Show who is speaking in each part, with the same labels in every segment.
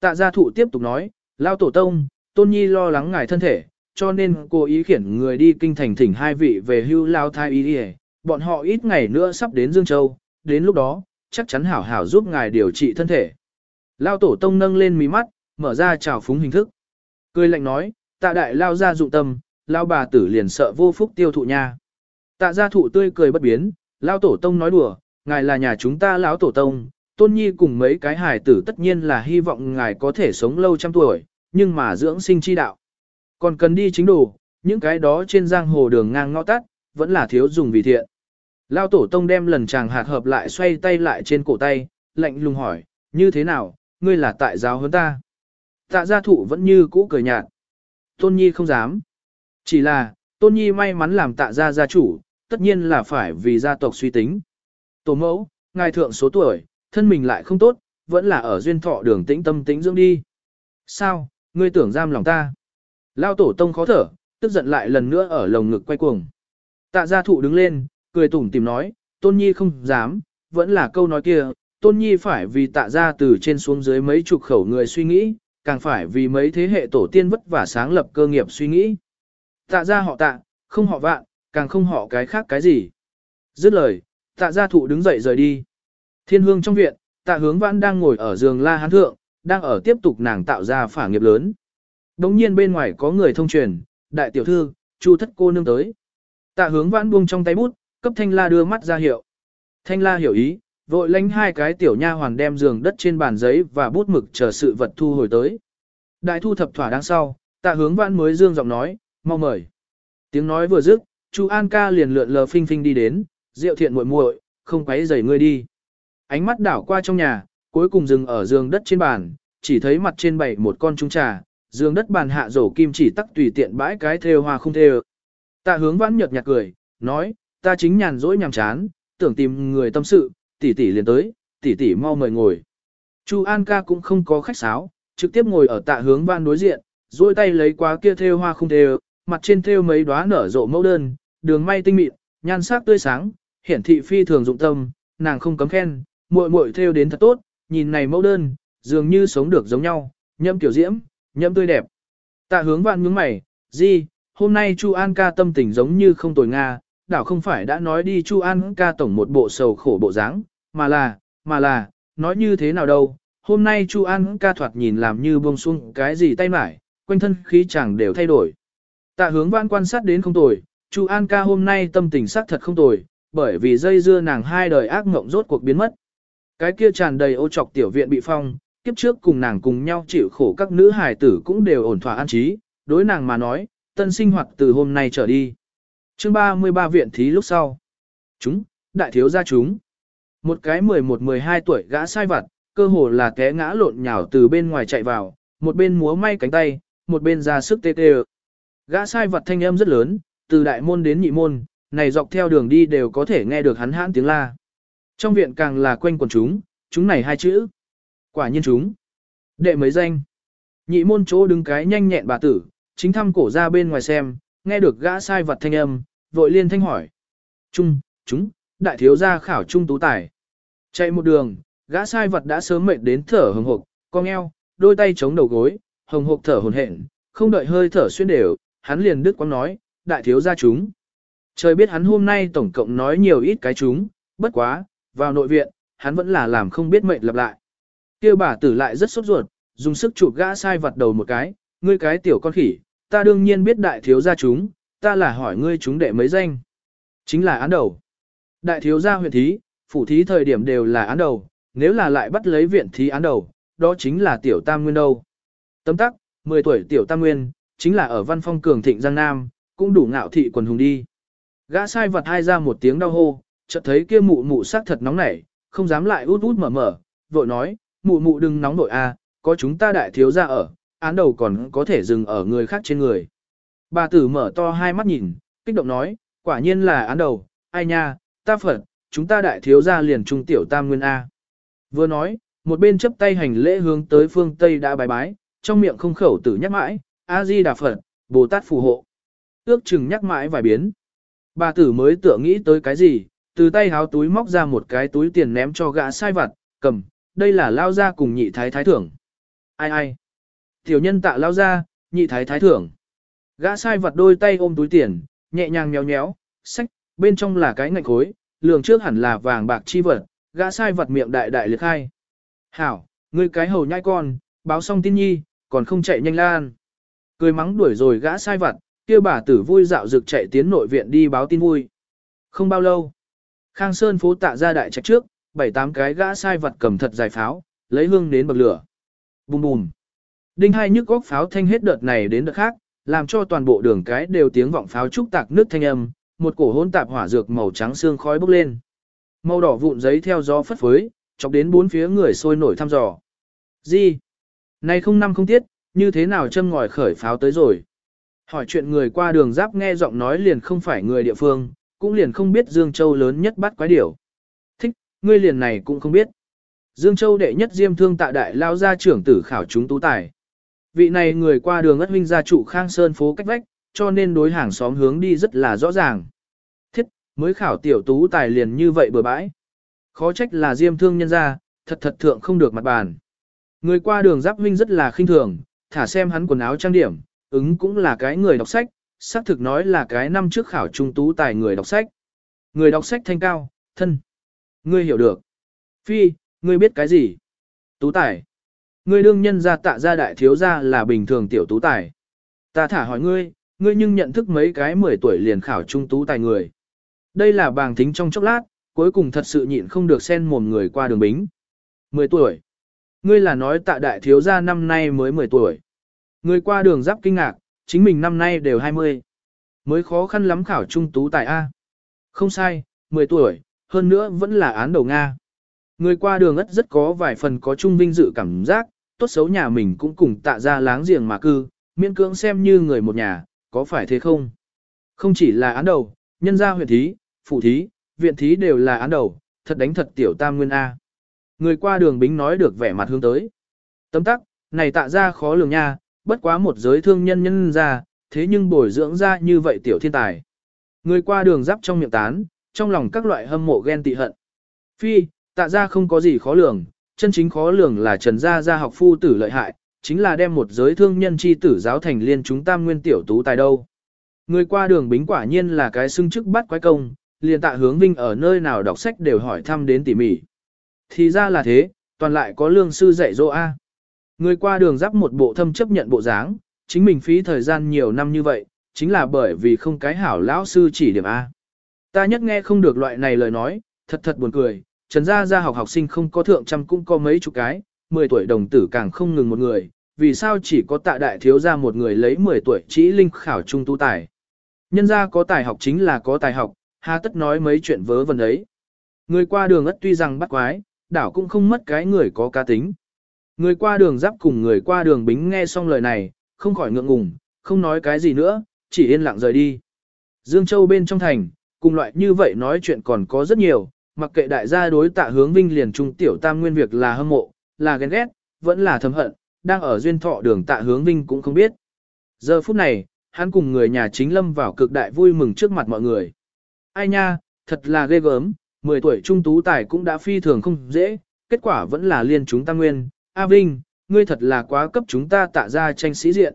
Speaker 1: Tạ gia thụ tiếp tục nói, Lao tổ tông, tôn nhi lo lắng ngài thân thể, cho nên cô ý khiển người đi kinh thành thỉnh hai vị về hưu Lao thai ý đi bọn họ ít ngày nữa sắp đến Dương Châu, đến lúc đó, chắc chắn hảo hảo giúp ngài điều trị thân thể. Lao tổ tông nâng lên mí mắt, mở ra trào phúng hình thức. Cười lạnh nói, tạ đại lao ra dụng tâm, lao bà tử liền sợ vô phúc tiêu thụ nha. Tạ gia thụ tươi cười bất biến, lao tổ tông nói đùa, ngài là nhà chúng ta lão tổ tông, tôn nhi cùng mấy cái hài tử tất nhiên là hy vọng ngài có thể sống lâu trăm tuổi, nhưng mà dưỡng sinh chi đạo. Còn cần đi chính đủ, những cái đó trên giang hồ đường ngang ngõ tắt, vẫn là thiếu dùng vì thiện. Lao tổ tông đem lần chàng hạt hợp lại xoay tay lại trên cổ tay, lạnh lùng hỏi, như thế nào, ngươi là tại giáo hơn ta. Tạ gia thụ vẫn như cũ cười nhạt. Tôn nhi không dám. Chỉ là, tôn nhi may mắn làm tạ gia gia chủ, tất nhiên là phải vì gia tộc suy tính. Tổ mẫu, ngài thượng số tuổi, thân mình lại không tốt, vẫn là ở duyên thọ đường tĩnh tâm tĩnh dưỡng đi. Sao, ngươi tưởng giam lòng ta? Lao tổ tông khó thở, tức giận lại lần nữa ở lồng ngực quay cuồng. Tạ gia thụ đứng lên, cười tủm tìm nói, tôn nhi không dám, vẫn là câu nói kia, tôn nhi phải vì tạ gia từ trên xuống dưới mấy chục khẩu người suy nghĩ, càng phải vì mấy thế hệ tổ tiên vất vả sáng lập cơ nghiệp suy nghĩ. Tạ gia họ tạ, không họ vạn, càng không họ cái khác cái gì. Dứt lời, tạ gia thụ đứng dậy rời đi. Thiên hương trong viện, tạ hướng vãn đang ngồi ở giường la hán thượng, đang ở tiếp tục nàng tạo ra phả nghiệp lớn. Đống nhiên bên ngoài có người thông truyền, đại tiểu thư, chu thất cô nương tới. Tạ hướng vãn buông trong tay bút, cấp thanh la đưa mắt ra hiệu. Thanh la hiểu ý, vội lánh hai cái tiểu nha hoàn đem giường đất trên bàn giấy và bút mực chờ sự vật thu hồi tới. Đại thu thập thỏa đáng sau, tạ hướng vãn mới dương giọng nói, mau mời. Tiếng nói vừa dứt, Chu An ca liền lượn lờ phinh phinh đi đến, rượu thiện muội muội, không quấy rầy ngươi đi. Ánh mắt đảo qua trong nhà, cuối cùng dừng ở giường đất trên bàn, chỉ thấy mặt trên bày một con trung trà, giường đất bàn hạ rổ kim chỉ tắc tùy tiện bãi cái thêu hoa không thêu. Tạ hướng vãn nhợt nhạt cười, nói, ta chính nhàn rỗi nhàm chán, tưởng tìm người tâm sự, tỷ tỷ liền tới, tỷ tỷ mau mời ngồi. Chu An ca cũng không có khách sáo, trực tiếp ngồi ở tạ hướng vãn đối diện, duỗi tay lấy qua kia thêu hoa không thêu, mặt trên thêu mấy đóa nở rộ mẫu đơn, đường may tinh mịn, nhan sắc tươi sáng, hiển thị phi thường dụng tâm, nàng không cấm khen, muội muội theo đến thật tốt, nhìn này mẫu đơn, dường như sống được giống nhau, nhâm tiểu diễm, nhâm tươi đẹp. Tạ hướng vạn nhướng mày, gì, hôm nay Chu An ca tâm tình giống như không tồi Nga, đảo không phải đã nói đi Chu An ca tổng một bộ sầu khổ bộ dáng, mà là, mà là, nói như thế nào đâu, hôm nay Chu An ca thoạt nhìn làm như buông xuống cái gì tay mải, quanh thân khí chẳng đều thay đổi. Tạ hướng vãn quan sát đến không tồi, Chu An ca hôm nay tâm tình sắc thật không tồi, bởi vì dây dưa nàng hai đời ác mộng rốt cuộc biến mất. Cái kia tràn đầy ô trọc tiểu viện bị phong, kiếp trước cùng nàng cùng nhau chịu khổ các nữ hài tử cũng đều ổn thỏa an trí, đối nàng mà nói, tân sinh hoạt từ hôm nay trở đi. chương 33 viện thí lúc sau. Chúng, đại thiếu gia chúng. Một cái 11-12 tuổi gã sai vặt, cơ hồ là té ngã lộn nhào từ bên ngoài chạy vào, một bên múa may cánh tay, một bên ra sức tê tê. Gã sai vật thanh âm rất lớn, từ đại môn đến nhị môn, này dọc theo đường đi đều có thể nghe được hắn hãn tiếng la. Trong viện càng là quanh quần chúng, chúng này hai chữ. Quả nhiên chúng. Đệ mấy danh. Nhị môn chỗ đứng cái nhanh nhẹn bà tử, chính thăm cổ ra bên ngoài xem, nghe được gã sai vật thanh âm, vội liên thanh hỏi. Trung, chúng, đại thiếu gia khảo trung tú tài. Chạy một đường, gã sai vật đã sớm mệt đến thở hồng hộc, cong eo, đôi tay chống đầu gối, hồng hộc thở hồn hển, không đợi hơi thở xuyên đều, hắn liền đứt quăng nói, đại thiếu gia chúng. Trời biết hắn hôm nay tổng cộng nói nhiều ít cái chúng, bất quá, vào nội viện, hắn vẫn là làm không biết mệnh lặp lại. Kêu bà tử lại rất sốt ruột, dùng sức chụp gã sai vặt đầu một cái, ngươi cái tiểu con khỉ, ta đương nhiên biết đại thiếu gia chúng, ta là hỏi ngươi chúng đệ mấy danh. Chính là án đầu. Đại thiếu gia huyện thí, phủ thí thời điểm đều là án đầu, nếu là lại bắt lấy viện thí án đầu, đó chính là tiểu tam nguyên đâu. Tấm tắc, 10 tuổi tiểu tam nguyên, chính là ở văn phong cường thịnh Giang Nam, cũng đủ ngạo thị quần hùng đi. Gã sai vật hai ra một tiếng đau hô, chợt thấy kia mụ mụ sắc thật nóng nảy, không dám lại út út mở mở, vội nói, mụ mụ đừng nóng nổi a, có chúng ta đại thiếu gia ở, án đầu còn có thể dừng ở người khác trên người. Bà tử mở to hai mắt nhìn, kích động nói, quả nhiên là án đầu, ai nha, ta phật, chúng ta đại thiếu gia liền trung tiểu tam nguyên A. Vừa nói, một bên chấp tay hành lễ hướng tới phương Tây đã bài bái, trong miệng không khẩu tử nhắc mãi, A-di Đà Phật, Bồ Tát phù hộ. Ước chừng nhắc mãi vài biến. Bà tử mới tựa nghĩ tới cái gì, từ tay háo túi móc ra một cái túi tiền ném cho gã sai vặt, cầm, đây là lao ra cùng nhị thái thái thưởng. Ai ai? Tiểu nhân tạ lao ra, nhị thái thái thưởng. Gã sai vật đôi tay ôm túi tiền, nhẹ nhàng nhéo nhéo, sách, bên trong là cái ngạch khối, lường trước hẳn là vàng bạc chi vật, gã sai vật miệng đại đại liệt khai. Hảo, ngươi cái hầu nhai con, báo xong tin nhi, còn không chạy nhanh lan. Cười mắng đuổi rồi gã sai vật, kia bà tử vui dạo dực chạy tiến nội viện đi báo tin vui. Không bao lâu, Khang Sơn phố tạ ra đại trạch trước, bảy tám cái gã sai vật cầm thật dài pháo, lấy hương đến bậc lửa. Bùm bùm. Đinh hai nhức góc pháo thanh hết đợt này đến đợt khác, làm cho toàn bộ đường cái đều tiếng vọng pháo trúc tạc nước thanh âm, một cổ hỗn tạp hỏa dược màu trắng xương khói bốc lên. Màu đỏ vụn giấy theo gió phất phới, chọc đến bốn phía người sôi nổi thăm dò. Gì? Này không năm không tiết, như thế nào châm ngòi khởi pháo tới rồi? Hỏi chuyện người qua đường giáp nghe giọng nói liền không phải người địa phương, cũng liền không biết Dương Châu lớn nhất bắt quái điểu. Thích, ngươi liền này cũng không biết. Dương Châu đệ nhất diêm thương tạ đại lao gia trưởng tử khảo chúng tú tài. Vị này người qua đường ất huynh gia trụ Khang Sơn phố cách vách, cho nên đối hàng xóm hướng đi rất là rõ ràng. Thiết, mới khảo tiểu tú tài liền như vậy bừa bãi. Khó trách là diêm thương nhân gia thật thật thượng không được mặt bàn. Người qua đường giáp huynh rất là khinh thường, thả xem hắn quần áo trang điểm, ứng cũng là cái người đọc sách, xác thực nói là cái năm trước khảo trung tú tài người đọc sách. Người đọc sách thanh cao, thân. Ngươi hiểu được. Phi, ngươi biết cái gì? Tú tài. Ngươi đương nhân gia tạ gia đại thiếu gia là bình thường tiểu tú tài. Ta thả hỏi ngươi, ngươi nhưng nhận thức mấy cái 10 tuổi liền khảo trung tú tài người. Đây là bàng tính trong chốc lát, cuối cùng thật sự nhịn không được xen mồm người qua đường bính. 10 tuổi. Ngươi là nói tạ đại thiếu gia năm nay mới 10 tuổi. Người qua đường giáp kinh ngạc, chính mình năm nay đều 20. Mới khó khăn lắm khảo trung tú tài A. Không sai, 10 tuổi, hơn nữa vẫn là án đầu Nga. Người qua đường ất rất có vài phần có trung vinh dự cảm giác, tốt xấu nhà mình cũng cùng tạ ra láng giềng mà cư, miễn cưỡng xem như người một nhà, có phải thế không? Không chỉ là án đầu, nhân gia huyện thí, phụ thí, viện thí đều là án đầu, thật đánh thật tiểu tam nguyên A. Người qua đường bính nói được vẻ mặt hướng tới. Tấm tắc, này tạ ra khó lường nha, bất quá một giới thương nhân nhân ra, thế nhưng bồi dưỡng ra như vậy tiểu thiên tài. Người qua đường giáp trong miệng tán, trong lòng các loại hâm mộ ghen tị hận. Phi, tạ ra không có gì khó lường, chân chính khó lường là trần gia gia học phu tử lợi hại, chính là đem một giới thương nhân chi tử giáo thành liên chúng tam nguyên tiểu tú tài đâu. Người qua đường bính quả nhiên là cái xưng chức bắt quái công, liền tạ hướng vinh ở nơi nào đọc sách đều hỏi thăm đến tỉ mỉ. Thì ra là thế, toàn lại có lương sư dạy dỗ A. Người qua đường giáp một bộ thâm chấp nhận bộ dáng, chính mình phí thời gian nhiều năm như vậy, chính là bởi vì không cái hảo lão sư chỉ điểm A. Ta nhất nghe không được loại này lời nói, thật thật buồn cười, trần gia gia học học sinh không có thượng trăm cũng có mấy chục cái, 10 tuổi đồng tử càng không ngừng một người, vì sao chỉ có tạ đại thiếu gia một người lấy 10 tuổi chỉ linh khảo trung tu tài. Nhân gia có tài học chính là có tài học, hà tất nói mấy chuyện vớ vẩn ấy. Người qua đường ất tuy rằng bắt quái, đảo cũng không mất cái người có cá tính. Người qua đường giáp cùng người qua đường bính nghe xong lời này, không khỏi ngượng ngùng, không nói cái gì nữa, chỉ yên lặng rời đi. Dương Châu bên trong thành, cùng loại như vậy nói chuyện còn có rất nhiều, mặc kệ đại gia đối tạ hướng vinh liền trung tiểu tam nguyên việc là hâm mộ, là ghen ghét, vẫn là thầm hận, đang ở duyên thọ đường tạ hướng vinh cũng không biết. Giờ phút này, hắn cùng người nhà chính lâm vào cực đại vui mừng trước mặt mọi người. Ai nha, thật là ghê gớm, 10 tuổi trung tú tài cũng đã phi thường không dễ, kết quả vẫn là liên chúng tam nguyên, A Vinh, ngươi thật là quá cấp chúng ta tạ ra tranh sĩ diện.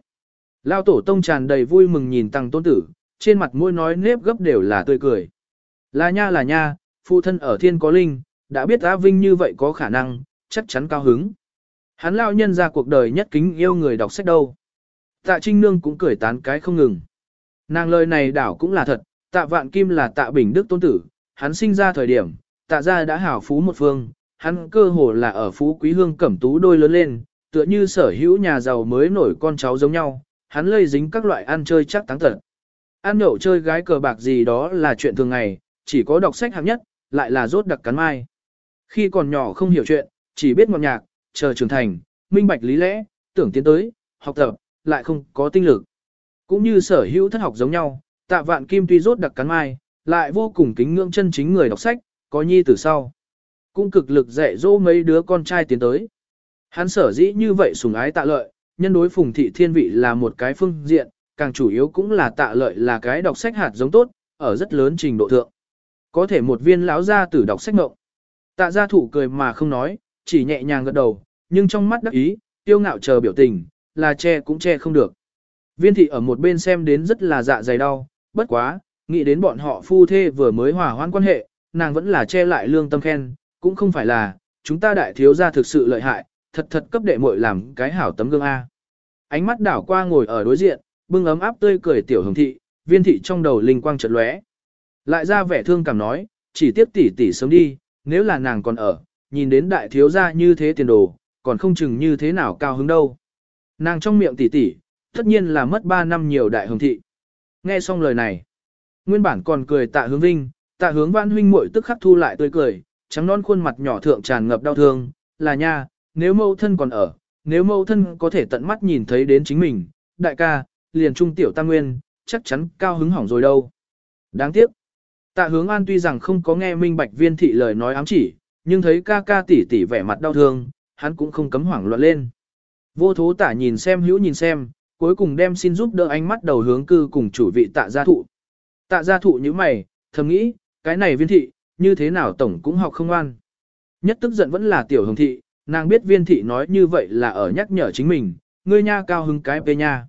Speaker 1: Lao tổ tông tràn đầy vui mừng nhìn tăng tôn tử, trên mặt môi nói nếp gấp đều là tươi cười. Là nha là nha, phụ thân ở thiên có linh, đã biết A Vinh như vậy có khả năng, chắc chắn cao hứng. Hắn lao nhân ra cuộc đời nhất kính yêu người đọc sách đâu. Tạ Trinh Nương cũng cười tán cái không ngừng. Nàng lời này đảo cũng là thật, tạ vạn kim là tạ bình đức tôn tử, hắn sinh ra thời điểm, tạ gia đã hảo phú một phương, hắn cơ hồ là ở phú quý hương cẩm tú đôi lớn lên, tựa như sở hữu nhà giàu mới nổi con cháu giống nhau, hắn lây dính các loại ăn chơi chắc táng tật. Ăn nhậu chơi gái cờ bạc gì đó là chuyện thường ngày, chỉ có đọc sách hạng nhất, lại là rốt đặc cắn mai. Khi còn nhỏ không hiểu chuyện, chỉ biết ngọt nhạc, chờ trưởng thành, minh bạch lý lẽ, tưởng tiến tới, học tập, lại không có tinh lực. Cũng như sở hữu thất học giống nhau, tạ vạn kim tuy rốt đặc cắn mai, lại vô cùng kính ngưỡng chân chính người đọc sách, có nhi từ sau cũng cực lực dạy dỗ mấy đứa con trai tiến tới. Hắn sở dĩ như vậy sùng ái tạ lợi, nhân đối phùng thị thiên vị là một cái phương diện, càng chủ yếu cũng là tạ lợi là cái đọc sách hạt giống tốt, ở rất lớn trình độ thượng. Có thể một viên lão gia tử đọc sách ngộng. Tạ gia thủ cười mà không nói, chỉ nhẹ nhàng gật đầu, nhưng trong mắt đắc ý, tiêu ngạo chờ biểu tình, là che cũng che không được. Viên thị ở một bên xem đến rất là dạ dày đau, bất quá, nghĩ đến bọn họ phu thê vừa mới hòa hoãn quan hệ, nàng vẫn là che lại lương tâm khen, cũng không phải là, chúng ta đại thiếu gia thực sự lợi hại, thật thật cấp đệ muội làm cái hảo tấm gương A. Ánh mắt đảo qua ngồi ở đối diện, bưng ấm áp tươi cười tiểu hồng thị, viên thị trong đầu linh quang chợt lóe. Lại ra vẻ thương cảm nói, chỉ tiếp tỷ tỷ sớm đi, nếu là nàng còn ở, nhìn đến đại thiếu gia như thế tiền đồ, còn không chừng như thế nào cao hứng đâu. Nàng trong miệng tỷ tỷ, tất nhiên là mất 3 năm nhiều đại hồng thị. Nghe xong lời này, nguyên bản còn cười tạ hướng vinh, tạ hướng văn huynh muội tức khắc thu lại tươi cười, trắng non khuôn mặt nhỏ thượng tràn ngập đau thương, là nha, nếu mâu thân còn ở, nếu mâu thân có thể tận mắt nhìn thấy đến chính mình, đại ca, liền trung tiểu tam nguyên, chắc chắn cao hứng hỏng rồi đâu. Đáng tiếc, tạ hướng an tuy rằng không có nghe minh bạch viên thị lời nói ám chỉ, nhưng thấy ca ca tỷ tỷ vẻ mặt đau thương, hắn cũng không cấm hoảng loạn lên. Vô thố tả nhìn xem hữu nhìn xem, cuối cùng đem xin giúp đỡ ánh mắt đầu hướng cư cùng chủ vị tạ gia thụ. Tạ gia thụ như mày, thầm nghĩ, cái này viên thị, như thế nào tổng cũng học không ngoan. Nhất tức giận vẫn là tiểu hồng thị, nàng biết viên thị nói như vậy là ở nhắc nhở chính mình, ngươi nha cao hứng cái về nha.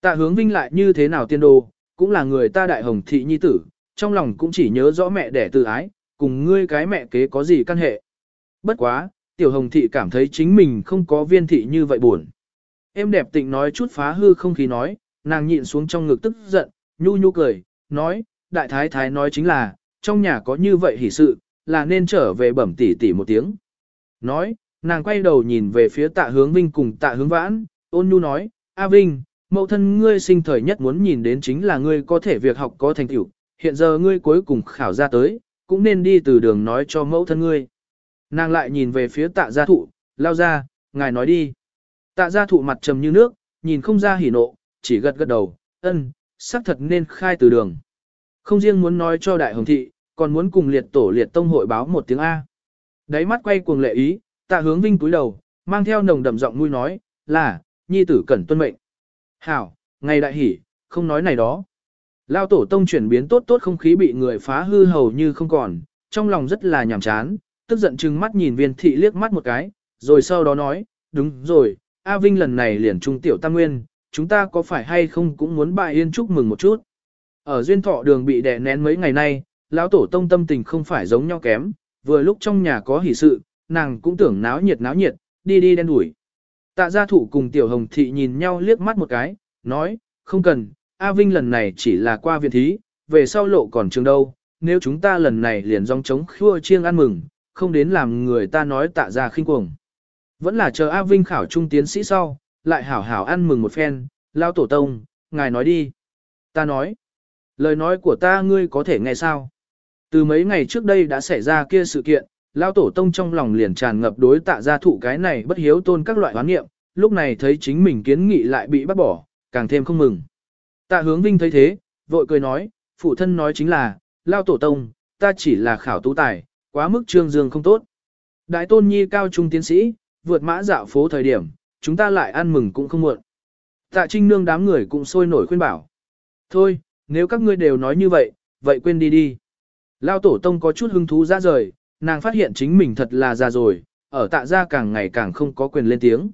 Speaker 1: Tạ hướng vinh lại như thế nào tiên đồ, cũng là người ta đại hồng thị nhi tử, trong lòng cũng chỉ nhớ rõ mẹ đẻ từ ái, cùng ngươi cái mẹ kế có gì căn hệ. Bất quá, tiểu hồng thị cảm thấy chính mình không có viên thị như vậy buồn. Em đẹp tịnh nói chút phá hư không khí nói, nàng nhịn xuống trong ngực tức giận, nhu nhu cười, nói, đại thái thái nói chính là, trong nhà có như vậy hỉ sự, là nên trở về bẩm tỉ tỉ một tiếng. Nói, nàng quay đầu nhìn về phía tạ hướng vinh cùng tạ hướng vãn, ôn nhu nói, A Vinh, mẫu thân ngươi sinh thời nhất muốn nhìn đến chính là ngươi có thể việc học có thành tựu, hiện giờ ngươi cuối cùng khảo ra tới, cũng nên đi từ đường nói cho mẫu thân ngươi. Nàng lại nhìn về phía tạ gia thụ, lao ra, ngài nói đi. Tạ gia thụ mặt trầm như nước, nhìn không ra hỉ nộ, chỉ gật gật đầu, ân, xác thật nên khai từ đường. Không riêng muốn nói cho đại hồng thị, còn muốn cùng liệt tổ liệt tông hội báo một tiếng A. Đáy mắt quay cuồng lệ ý, tạ hướng vinh túi đầu, mang theo nồng đậm giọng nuôi nói, là, nhi tử cẩn tuân mệnh. Hảo, ngày đại hỉ, không nói này đó. Lao tổ tông chuyển biến tốt tốt không khí bị người phá hư hầu như không còn, trong lòng rất là nhàm chán, tức giận chừng mắt nhìn viên thị liếc mắt một cái, rồi sau đó nói, đúng rồi, A Vinh lần này liền trung tiểu tam nguyên, chúng ta có phải hay không cũng muốn bại yên chúc mừng một chút. Ở duyên thọ đường bị đè nén mấy ngày nay, lão tổ tông tâm tình không phải giống nhau kém, vừa lúc trong nhà có hỷ sự, nàng cũng tưởng náo nhiệt náo nhiệt, đi đi đen đuổi. Tạ gia thủ cùng tiểu hồng thị nhìn nhau liếc mắt một cái, nói, không cần, A Vinh lần này chỉ là qua viện thí, về sau lộ còn trường đâu, nếu chúng ta lần này liền dòng chống khua chiêng ăn mừng, không đến làm người ta nói tạ gia khinh cuồng. Vẫn là chờ A Vinh khảo trung tiến sĩ sau, lại hảo hảo ăn mừng một phen, lao tổ tông, ngài nói đi. Ta nói, lời nói của ta ngươi có thể nghe sao? Từ mấy ngày trước đây đã xảy ra kia sự kiện, lao tổ tông trong lòng liền tràn ngập đối tạ gia thụ cái này bất hiếu tôn các loại hoán nghiệm, lúc này thấy chính mình kiến nghị lại bị bắt bỏ, càng thêm không mừng. Tạ hướng vinh thấy thế, vội cười nói, phụ thân nói chính là, lao tổ tông, ta chỉ là khảo tú tài, quá mức trương dương không tốt. Đại tôn nhi cao trung tiến sĩ, vượt mã dạo phố thời điểm, chúng ta lại ăn mừng cũng không muộn. Tạ trinh nương đám người cũng sôi nổi khuyên bảo. Thôi, nếu các ngươi đều nói như vậy, vậy quên đi đi. Lao tổ tông có chút hứng thú ra rời, nàng phát hiện chính mình thật là già rồi, ở tạ gia càng ngày càng không có quyền lên tiếng.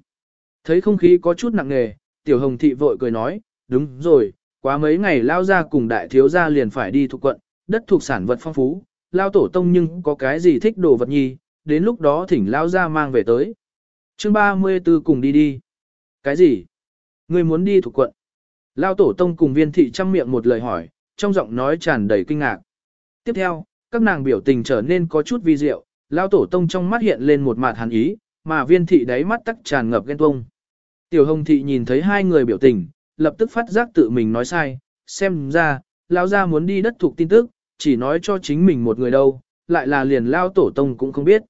Speaker 1: Thấy không khí có chút nặng nề, tiểu hồng thị vội cười nói, đúng rồi, quá mấy ngày lao ra cùng đại thiếu gia liền phải đi thuộc quận, đất thuộc sản vật phong phú, lao tổ tông nhưng có cái gì thích đồ vật nhi, đến lúc đó thỉnh lao ra mang về tới. chương 34 cùng đi đi. Cái gì? Người muốn đi thuộc quận. Lao tổ tông cùng viên thị chăm miệng một lời hỏi, trong giọng nói tràn đầy kinh ngạc. Tiếp theo, các nàng biểu tình trở nên có chút vi diệu, lao tổ tông trong mắt hiện lên một mặt hàn ý, mà viên thị đáy mắt tắc tràn ngập ghen tuông. Tiểu hồng thị nhìn thấy hai người biểu tình, lập tức phát giác tự mình nói sai, xem ra, lao ra muốn đi đất thuộc tin tức, chỉ nói cho chính mình một người đâu, lại là liền lao tổ tông cũng không biết.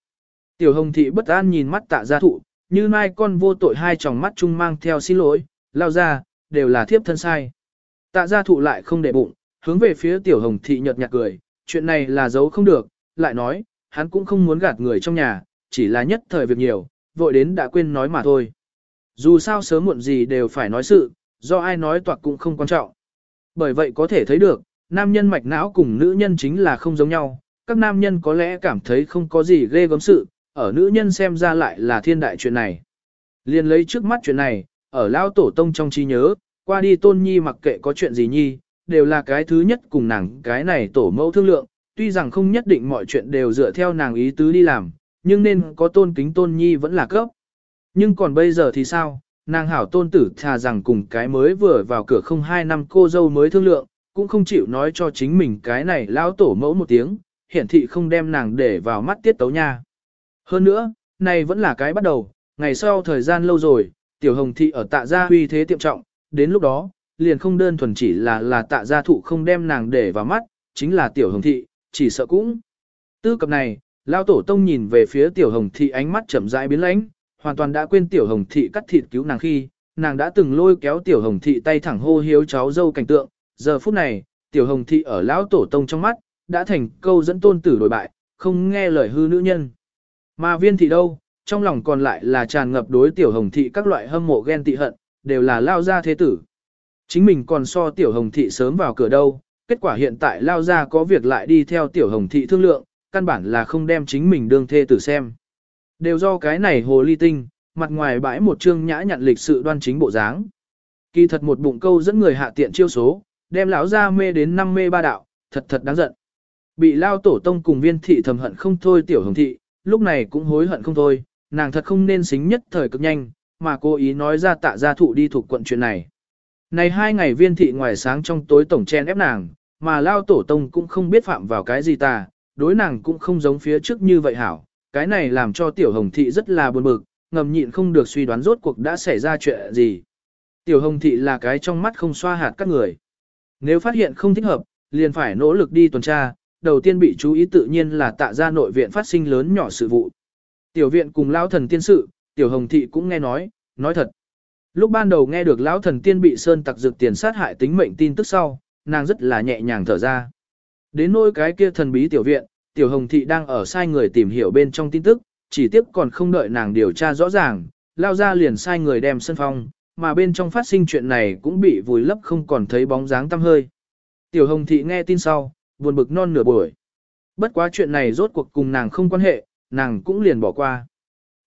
Speaker 1: Tiểu hồng thị bất an nhìn mắt tạ gia thụ, như mai con vô tội hai tròng mắt chung mang theo xin lỗi, lao ra, đều là thiếp thân sai. Tạ gia thụ lại không để bụng, hướng về phía tiểu hồng thị nhợt nhạt cười, chuyện này là giấu không được, lại nói, hắn cũng không muốn gạt người trong nhà, chỉ là nhất thời việc nhiều, vội đến đã quên nói mà thôi. Dù sao sớm muộn gì đều phải nói sự, do ai nói toạc cũng không quan trọng. Bởi vậy có thể thấy được, nam nhân mạch não cùng nữ nhân chính là không giống nhau, các nam nhân có lẽ cảm thấy không có gì ghê gớm sự, ở nữ nhân xem ra lại là thiên đại chuyện này. Liên lấy trước mắt chuyện này, ở lao tổ tông trong trí nhớ, qua đi tôn nhi mặc kệ có chuyện gì nhi, đều là cái thứ nhất cùng nàng cái này tổ mẫu thương lượng, tuy rằng không nhất định mọi chuyện đều dựa theo nàng ý tứ đi làm, nhưng nên có tôn kính tôn nhi vẫn là cấp. Nhưng còn bây giờ thì sao, nàng hảo tôn tử thà rằng cùng cái mới vừa vào cửa không hai năm cô dâu mới thương lượng, cũng không chịu nói cho chính mình cái này lao tổ mẫu một tiếng, hiển thị không đem nàng để vào mắt tiết tấu nha. Hơn nữa, này vẫn là cái bắt đầu, ngày sau thời gian lâu rồi, tiểu hồng thị ở tạ gia huy thế tiệm trọng, đến lúc đó, liền không đơn thuần chỉ là là tạ gia thụ không đem nàng để vào mắt, chính là tiểu hồng thị, chỉ sợ cũng. Tư cập này, lao tổ tông nhìn về phía tiểu hồng thị ánh mắt chậm rãi biến lãnh, hoàn toàn đã quên tiểu hồng thị cắt thịt cứu nàng khi, nàng đã từng lôi kéo tiểu hồng thị tay thẳng hô hiếu cháu dâu cảnh tượng, giờ phút này, tiểu hồng thị ở lão tổ tông trong mắt, đã thành câu dẫn tôn tử đổi bại, không nghe lời hư nữ nhân. Mà viên thị đâu, trong lòng còn lại là tràn ngập đối tiểu hồng thị các loại hâm mộ ghen tị hận, đều là lao gia thế tử. Chính mình còn so tiểu hồng thị sớm vào cửa đâu, kết quả hiện tại lao gia có việc lại đi theo tiểu hồng thị thương lượng, căn bản là không đem chính mình đương thê tử xem. Đều do cái này hồ ly tinh, mặt ngoài bãi một chương nhã nhặn lịch sự đoan chính bộ dáng. Kỳ thật một bụng câu dẫn người hạ tiện chiêu số, đem lão gia mê đến năm mê ba đạo, thật thật đáng giận. Bị lao tổ tông cùng viên thị thầm hận không thôi tiểu hồng thị, lúc này cũng hối hận không thôi, nàng thật không nên xính nhất thời cực nhanh, mà cố ý nói ra tạ gia thụ đi thuộc quận chuyện này. Này hai ngày viên thị ngoài sáng trong tối tổng chen ép nàng, mà lao tổ tông cũng không biết phạm vào cái gì ta, đối nàng cũng không giống phía trước như vậy hảo, cái này làm cho tiểu hồng thị rất là buồn bực, ngầm nhịn không được suy đoán rốt cuộc đã xảy ra chuyện gì. Tiểu hồng thị là cái trong mắt không xoa hạt các người. Nếu phát hiện không thích hợp, liền phải nỗ lực đi tuần tra, đầu tiên bị chú ý tự nhiên là tạ ra nội viện phát sinh lớn nhỏ sự vụ. Tiểu viện cùng Lão thần tiên sự, tiểu hồng thị cũng nghe nói, nói thật. Lúc ban đầu nghe được lão thần tiên bị sơn tặc dược tiền sát hại tính mệnh tin tức sau, nàng rất là nhẹ nhàng thở ra. Đến nỗi cái kia thần bí tiểu viện, tiểu hồng thị đang ở sai người tìm hiểu bên trong tin tức, chỉ tiếp còn không đợi nàng điều tra rõ ràng, lao ra liền sai người đem sân phong, mà bên trong phát sinh chuyện này cũng bị vùi lấp không còn thấy bóng dáng tăm hơi. Tiểu hồng thị nghe tin sau, buồn bực non nửa buổi. Bất quá chuyện này rốt cuộc cùng nàng không quan hệ, nàng cũng liền bỏ qua.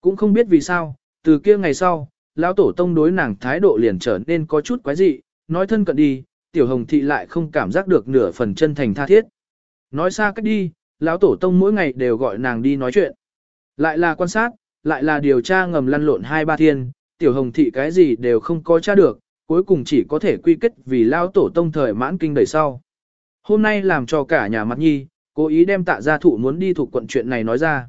Speaker 1: Cũng không biết vì sao, từ kia ngày sau, lão tổ tông đối nàng thái độ liền trở nên có chút quái dị, nói thân cận đi, tiểu hồng thị lại không cảm giác được nửa phần chân thành tha thiết. Nói xa cách đi, lão tổ tông mỗi ngày đều gọi nàng đi nói chuyện. Lại là quan sát, lại là điều tra ngầm lăn lộn hai ba thiên, tiểu hồng thị cái gì đều không có tra được, cuối cùng chỉ có thể quy kết vì lão tổ tông thời mãn kinh đời sau. Hôm nay làm cho cả nhà mặt nhi, cố ý đem tạ gia thụ muốn đi thuộc quận chuyện này nói ra.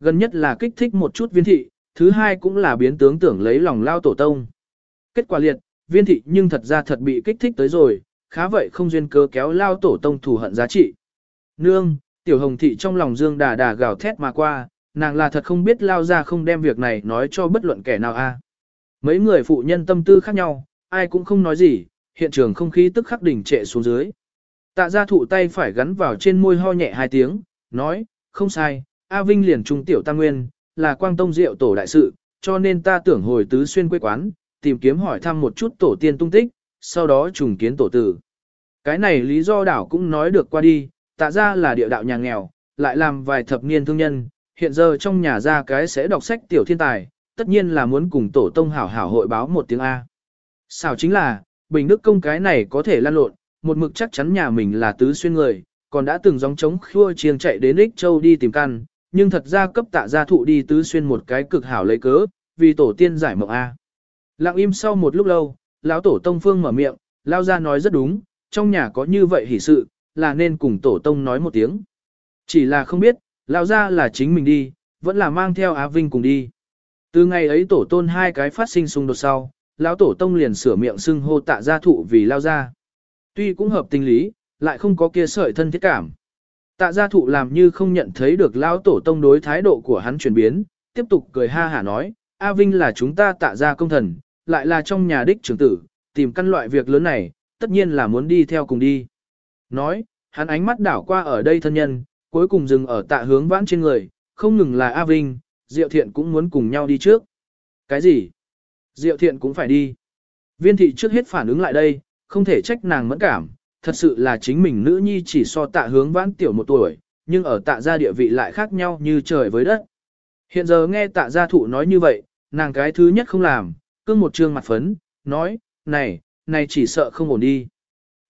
Speaker 1: Gần nhất là kích thích một chút viên thị, thứ hai cũng là biến tướng tưởng lấy lòng lao tổ tông. Kết quả liệt, viên thị nhưng thật ra thật bị kích thích tới rồi, khá vậy không duyên cớ kéo lao tổ tông thù hận giá trị. Nương, tiểu hồng thị trong lòng dương đà đà gào thét mà qua, nàng là thật không biết lao ra không đem việc này nói cho bất luận kẻ nào a. Mấy người phụ nhân tâm tư khác nhau, ai cũng không nói gì, hiện trường không khí tức khắc đỉnh trệ xuống dưới. Tạ gia thụ tay phải gắn vào trên môi ho nhẹ hai tiếng, nói, không sai, A Vinh liền trung tiểu tăng nguyên, là quang tông diệu tổ đại sự, cho nên ta tưởng hồi tứ xuyên quê quán, tìm kiếm hỏi thăm một chút tổ tiên tung tích, sau đó trùng kiến tổ tử. Cái này lý do đảo cũng nói được qua đi, tạ ra là địa đạo nhà nghèo, lại làm vài thập niên thương nhân, hiện giờ trong nhà ra cái sẽ đọc sách tiểu thiên tài, tất nhiên là muốn cùng tổ tông hảo hảo hội báo một tiếng A. Sao chính là, Bình Đức công cái này có thể lan lộn, một mực chắc chắn nhà mình là tứ xuyên người, còn đã từng gióng trống khua chiêng chạy đến Ích Châu đi tìm căn, nhưng thật ra cấp tạ gia thụ đi tứ xuyên một cái cực hảo lấy cớ, vì tổ tiên giải mộng A. Lặng im sau một lúc lâu, lão tổ tông phương mở miệng, lao ra nói rất đúng, trong nhà có như vậy hỷ sự, là nên cùng tổ tông nói một tiếng. Chỉ là không biết, lao ra là chính mình đi, vẫn là mang theo Á Vinh cùng đi. Từ ngày ấy tổ tôn hai cái phát sinh xung đột sau, lão tổ tông liền sửa miệng xưng hô tạ gia thụ vì lao ra. Tuy cũng hợp tình lý, lại không có kia sợi thân thiết cảm. Tạ gia thụ làm như không nhận thấy được Lão tổ tông đối thái độ của hắn chuyển biến, tiếp tục cười ha hả nói, A Vinh là chúng ta tạ gia công thần, lại là trong nhà đích trưởng tử, tìm căn loại việc lớn này, tất nhiên là muốn đi theo cùng đi. Nói, hắn ánh mắt đảo qua ở đây thân nhân, cuối cùng dừng ở tạ hướng vãn trên người, không ngừng là A Vinh, Diệu Thiện cũng muốn cùng nhau đi trước. Cái gì? Diệu Thiện cũng phải đi. Viên thị trước hết phản ứng lại đây, không thể trách nàng mẫn cảm, thật sự là chính mình nữ nhi chỉ so tạ hướng vãn tiểu một tuổi, nhưng ở tạ gia địa vị lại khác nhau như trời với đất. Hiện giờ nghe tạ gia thụ nói như vậy, nàng cái thứ nhất không làm, cương một trương mặt phấn, nói, này, này chỉ sợ không ổn đi.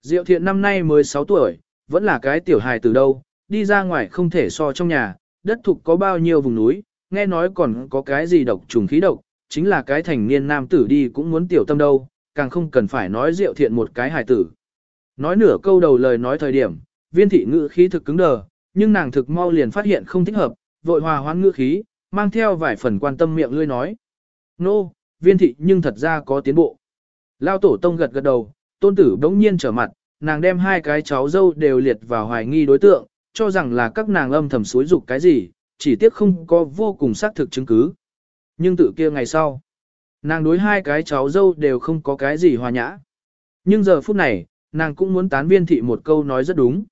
Speaker 1: Diệu thiện năm nay mới 6 tuổi, vẫn là cái tiểu hài từ đâu, đi ra ngoài không thể so trong nhà, đất thục có bao nhiêu vùng núi, nghe nói còn có cái gì độc trùng khí độc, chính là cái thành niên nam tử đi cũng muốn tiểu tâm đâu, càng không cần phải nói diệu thiện một cái hài tử. Nói nửa câu đầu lời nói thời điểm, viên thị ngữ khí thực cứng đờ, nhưng nàng thực mau liền phát hiện không thích hợp, vội hòa hoãn ngữ khí, mang theo vài phần quan tâm miệng lươi nói. Nô, no, viên thị nhưng thật ra có tiến bộ. Lao tổ tông gật gật đầu, tôn tử đống nhiên trở mặt, nàng đem hai cái cháu dâu đều liệt vào hoài nghi đối tượng, cho rằng là các nàng âm thầm suối dục cái gì, chỉ tiếc không có vô cùng xác thực chứng cứ. Nhưng tự kia ngày sau, nàng đối hai cái cháu dâu đều không có cái gì hòa nhã. Nhưng giờ phút này, nàng cũng muốn tán viên thị một câu nói rất đúng.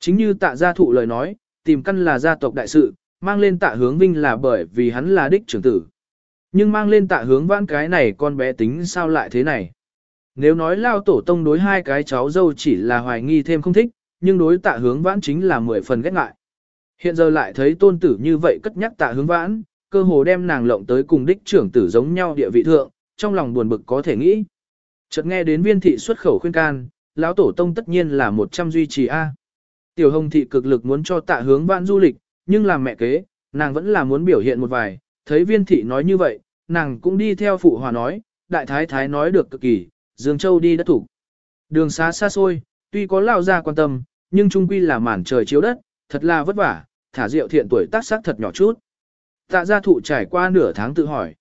Speaker 1: Chính như tạ gia thụ lời nói, tìm căn là gia tộc đại sự, mang lên tạ hướng vinh là bởi vì hắn là đích trưởng tử. Nhưng mang lên tạ hướng vãn cái này con bé tính sao lại thế này. Nếu nói lao tổ tông đối hai cái cháu dâu chỉ là hoài nghi thêm không thích, nhưng đối tạ hướng vãn chính là mười phần ghét ngại. Hiện giờ lại thấy tôn tử như vậy cất nhắc tạ hướng vãn, cơ hồ đem nàng lộng tới cùng đích trưởng tử giống nhau địa vị thượng, trong lòng buồn bực có thể nghĩ. Chợt nghe đến viên thị xuất khẩu khuyên can, lão tổ tông tất nhiên là một trăm duy trì A. Tiểu hồng thị cực lực muốn cho tạ hướng vãn du lịch, nhưng làm mẹ kế, nàng vẫn là muốn biểu hiện một vài, thấy viên thị nói như vậy, nàng cũng đi theo phụ hòa nói, đại thái thái nói được cực kỳ, Dương Châu đi đất thủ. Đường xá xa xôi, tuy có lao ra quan tâm, nhưng trung quy là màn trời chiếu đất, thật là vất vả, thả rượu thiện tuổi tác sắc thật nhỏ chút. Tạ gia thụ trải qua nửa tháng tự hỏi.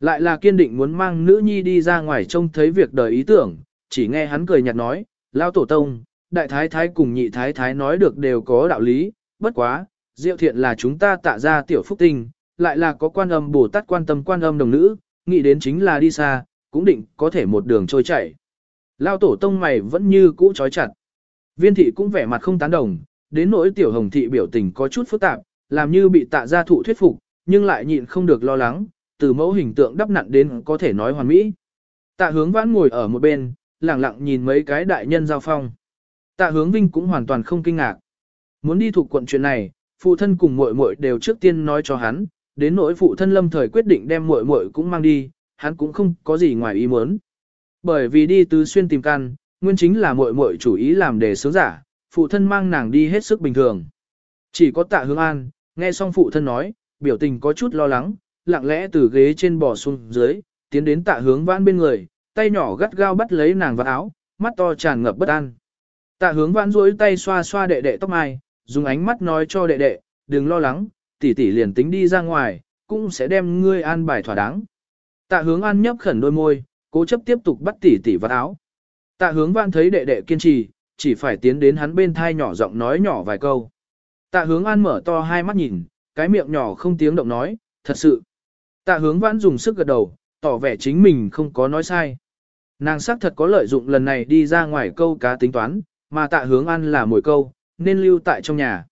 Speaker 1: Lại là kiên định muốn mang nữ nhi đi ra ngoài trông thấy việc đời ý tưởng, chỉ nghe hắn cười nhạt nói, lao tổ tông, đại thái thái cùng nhị thái thái nói được đều có đạo lý, bất quá, diệu thiện là chúng ta tạ ra tiểu phúc tinh, lại là có quan âm bồ tát quan tâm quan âm đồng nữ, nghĩ đến chính là đi xa, cũng định có thể một đường trôi chảy. Lao tổ tông mày vẫn như cũ trói chặt. Viên thị cũng vẻ mặt không tán đồng, đến nỗi tiểu hồng thị biểu tình có chút phức tạp, làm như bị tạ gia thụ thuyết phục, nhưng lại nhịn không được lo lắng, từ mẫu hình tượng đắp nặn đến có thể nói hoàn mỹ. Tạ hướng vãn ngồi ở một bên, lặng lặng nhìn mấy cái đại nhân giao phong. Tạ hướng vinh cũng hoàn toàn không kinh ngạc. Muốn đi thuộc quận chuyện này, phụ thân cùng muội muội đều trước tiên nói cho hắn, đến nỗi phụ thân lâm thời quyết định đem muội muội cũng mang đi, hắn cũng không có gì ngoài ý muốn. Bởi vì đi tứ xuyên tìm căn, nguyên chính là muội muội chủ ý làm đề sướng giả, phụ thân mang nàng đi hết sức bình thường. Chỉ có tạ hướng an, nghe xong phụ thân nói, biểu tình có chút lo lắng, lặng lẽ từ ghế trên bò xuống dưới, tiến đến tạ hướng vãn bên người, tay nhỏ gắt gao bắt lấy nàng vào áo, mắt to tràn ngập bất an. Tạ hướng vãn duỗi tay xoa xoa đệ đệ tóc mai, dùng ánh mắt nói cho đệ đệ, đừng lo lắng, tỷ tỷ liền tính đi ra ngoài, cũng sẽ đem ngươi an bài thỏa đáng. Tạ hướng an nhấp khẩn đôi môi, cố chấp tiếp tục bắt tỷ tỷ vào áo. Tạ hướng vãn thấy đệ đệ kiên trì, chỉ phải tiến đến hắn bên thai nhỏ giọng nói nhỏ vài câu. Tạ hướng an mở to hai mắt nhìn, cái miệng nhỏ không tiếng động nói, thật sự. Tạ hướng vãn dùng sức gật đầu, tỏ vẻ chính mình không có nói sai. Nàng xác thật có lợi dụng lần này đi ra ngoài câu cá tính toán, mà tạ hướng ăn là mồi câu, nên lưu tại trong nhà.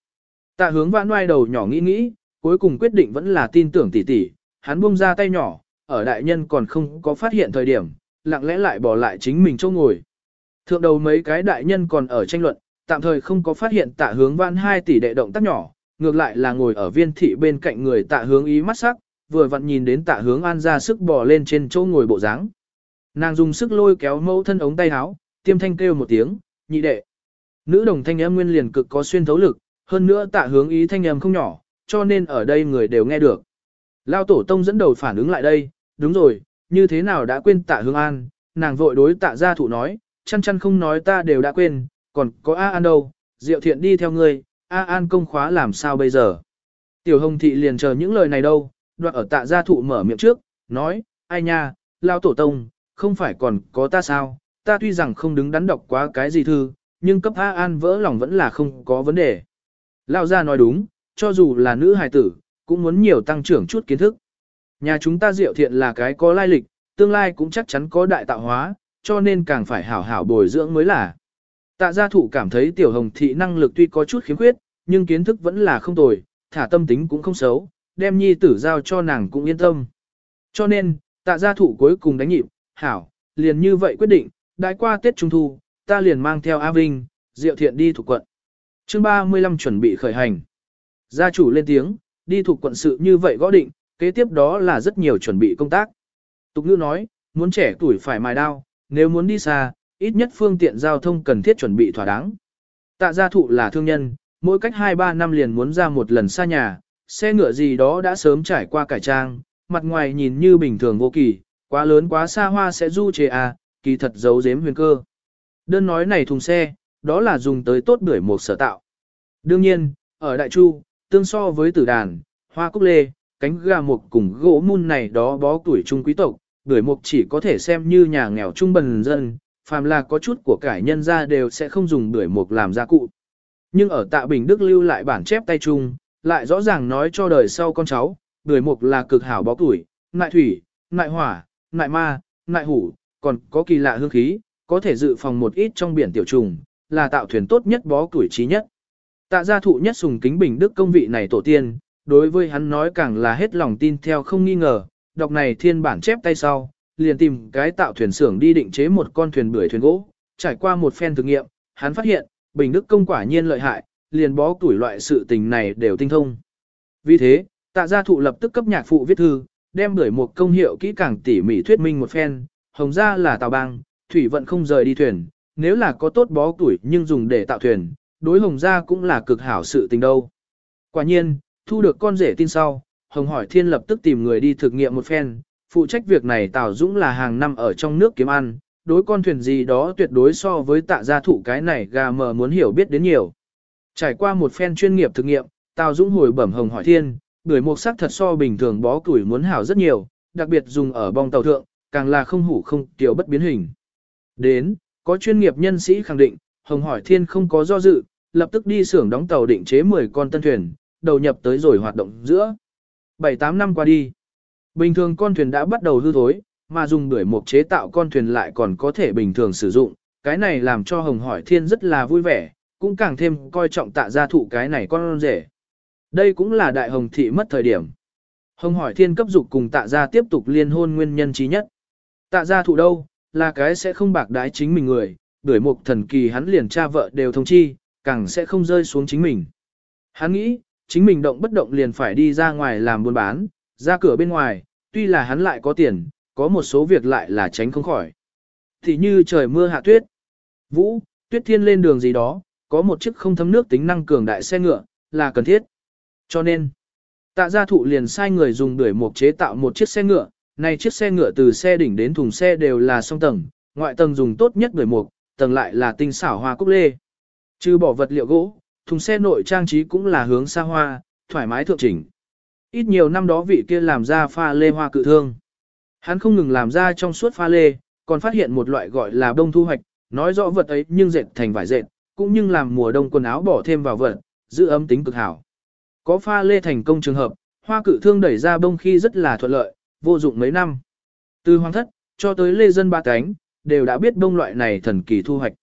Speaker 1: Tạ hướng vãn oai đầu nhỏ nghĩ nghĩ, cuối cùng quyết định vẫn là tin tưởng tỷ tỷ, hắn buông ra tay nhỏ, ở đại nhân còn không có phát hiện thời điểm, lặng lẽ lại bỏ lại chính mình chỗ ngồi. Thượng đầu mấy cái đại nhân còn ở tranh luận, tạm thời không có phát hiện tạ hướng vãn hai tỷ đệ động tác nhỏ, ngược lại là ngồi ở viên thị bên cạnh người tạ hướng ý mắt sắc, vừa vặn nhìn đến tạ hướng an ra sức bò lên trên chỗ ngồi bộ dáng. Nàng dùng sức lôi kéo mẫu thân ống tay áo, tiêm thanh kêu một tiếng, nhị đệ. Nữ đồng thanh âm nguyên liền cực có xuyên thấu lực, hơn nữa tạ hướng ý thanh âm không nhỏ, cho nên ở đây người đều nghe được. Lao tổ tông dẫn đầu phản ứng lại đây, đúng rồi, như thế nào đã quên tạ hướng an, nàng vội đối tạ gia thụ nói, chăn chăn không nói ta đều đã quên, còn có A An đâu, Diệu Thiện đi theo ngươi, A An công khóa làm sao bây giờ. Tiểu Hồng Thị liền chờ những lời này đâu, đoạt ở tạ gia thụ mở miệng trước, nói, ai nha, Lao tổ tông, không phải còn có ta sao, ta tuy rằng không đứng đắn đọc quá cái gì thư, nhưng cấp A An vỡ lòng vẫn là không có vấn đề. Lao gia nói đúng, cho dù là nữ hài tử, cũng muốn nhiều tăng trưởng chút kiến thức. Nhà chúng ta diệu thiện là cái có lai lịch, tương lai cũng chắc chắn có đại tạo hóa, cho nên càng phải hảo hảo bồi dưỡng mới là. Tạ gia thủ cảm thấy tiểu hồng thị năng lực tuy có chút khiếm khuyết, nhưng kiến thức vẫn là không tồi, thả tâm tính cũng không xấu, đem nhi tử giao cho nàng cũng yên tâm. Cho nên, tạ gia thủ cuối cùng đánh nhịp, hảo, liền như vậy quyết định, đãi qua Tết Trung Thu, ta liền mang theo A Vinh, Diệu Thiện đi thuộc quận. chương 35 chuẩn bị khởi hành. Gia chủ lên tiếng, đi thuộc quận sự như vậy gõ định, kế tiếp đó là rất nhiều chuẩn bị công tác. Tục ngữ nói, muốn trẻ tuổi phải mài đao, nếu muốn đi xa, ít nhất phương tiện giao thông cần thiết chuẩn bị thỏa đáng. Tạ gia thụ là thương nhân, mỗi cách 2-3 năm liền muốn ra một lần xa nhà, xe ngựa gì đó đã sớm trải qua cải trang, mặt ngoài nhìn như bình thường vô kỳ, quá lớn quá xa hoa sẽ du chê à, kỳ thật giấu giếm huyền cơ. Đơn nói này thùng xe, đó là dùng tới tốt bưởi một sở tạo. Đương nhiên, ở Đại Chu, tương so với tử đàn, hoa cúc lê, cánh gà mục cùng gỗ mun này đó bó tuổi trung quý tộc, bưởi mục chỉ có thể xem như nhà nghèo trung bần dân, phàm là có chút của cải nhân ra đều sẽ không dùng bưởi mục làm gia cụ. Nhưng ở tạ Bình Đức lưu lại bản chép tay chung, lại rõ ràng nói cho đời sau con cháu, người mục là cực hảo bó tuổi, nại thủy, nại hỏa, nại ma, nại hủ, còn có kỳ lạ hương khí, có thể dự phòng một ít trong biển tiểu trùng, là tạo thuyền tốt nhất bó tuổi trí nhất. Tạ gia thụ nhất sùng kính bình đức công vị này tổ tiên, đối với hắn nói càng là hết lòng tin theo không nghi ngờ, đọc này thiên bản chép tay sau, liền tìm cái tạo thuyền xưởng đi định chế một con thuyền bưởi thuyền gỗ, trải qua một phen thử nghiệm, hắn phát hiện, bình đức công quả nhiên lợi hại, liền bó tuổi loại sự tình này đều tinh thông. Vì thế, tạ gia thụ lập tức cấp nhạc phụ viết thư, đem bưởi một công hiệu kỹ càng tỉ mỉ thuyết minh một phen, hồng gia là tàu bang, thủy vận không rời đi thuyền, nếu là có tốt bó tuổi nhưng dùng để tạo thuyền, đối hồng gia cũng là cực hảo sự tình đâu. Quả nhiên, thu được con rể tin sau, hồng hỏi thiên lập tức tìm người đi thực nghiệm một phen, phụ trách việc này Tào Dũng là hàng năm ở trong nước kiếm ăn, đối con thuyền gì đó tuyệt đối so với tạ gia thụ cái này gà mờ muốn hiểu biết đến nhiều. Trải qua một phen chuyên nghiệp thực nghiệm, Tào Dũng hồi bẩm hồng hỏi thiên, bưởi mục sắc thật so bình thường bó củi muốn hảo rất nhiều, đặc biệt dùng ở bong tàu thượng, càng là không hủ không tiểu bất biến hình. Đến, có chuyên nghiệp nhân sĩ khẳng định, Hồng hỏi thiên không có do dự, lập tức đi xưởng đóng tàu định chế 10 con tân thuyền, đầu nhập tới rồi hoạt động giữa. 7-8 năm qua đi, bình thường con thuyền đã bắt đầu hư thối, mà dùng bưởi mục chế tạo con thuyền lại còn có thể bình thường sử dụng, cái này làm cho Hồng hỏi thiên rất là vui vẻ, cũng càng thêm coi trọng tạ gia thụ cái này con rể. Đây cũng là đại hồng thị mất thời điểm. Hồng hỏi thiên cấp dục cùng tạ gia tiếp tục liên hôn nguyên nhân trí nhất. Tạ gia thụ đâu, là cái sẽ không bạc đái chính mình người, đuổi một thần kỳ hắn liền cha vợ đều thông chi, càng sẽ không rơi xuống chính mình. Hắn nghĩ, chính mình động bất động liền phải đi ra ngoài làm buôn bán, ra cửa bên ngoài, tuy là hắn lại có tiền, có một số việc lại là tránh không khỏi. Thì như trời mưa hạ tuyết, vũ, tuyết thiên lên đường gì đó, có một chiếc không thấm nước tính năng cường đại xe ngựa, là cần thiết. Cho nên, tạ gia thụ liền sai người dùng đuổi một chế tạo một chiếc xe ngựa, này chiếc xe ngựa từ xe đỉnh đến thùng xe đều là song tầng, ngoại tầng dùng tốt nhất đuổi một, tầng lại là tinh xảo hoa cúc lê. Trừ bỏ vật liệu gỗ, thùng xe nội trang trí cũng là hướng xa hoa, thoải mái thượng chỉnh. Ít nhiều năm đó vị kia làm ra pha lê hoa cự thương. Hắn không ngừng làm ra trong suốt pha lê, còn phát hiện một loại gọi là đông thu hoạch, nói rõ vật ấy nhưng dệt thành vải dệt, cũng nhưng làm mùa đông quần áo bỏ thêm vào vật, giữ ấm tính cực hảo. Có pha lê thành công trường hợp, hoa cự thương đẩy ra bông khi rất là thuận lợi, vô dụng mấy năm. Từ hoàng thất, cho tới lê dân ba cánh, đều đã biết bông loại này thần kỳ thu hoạch.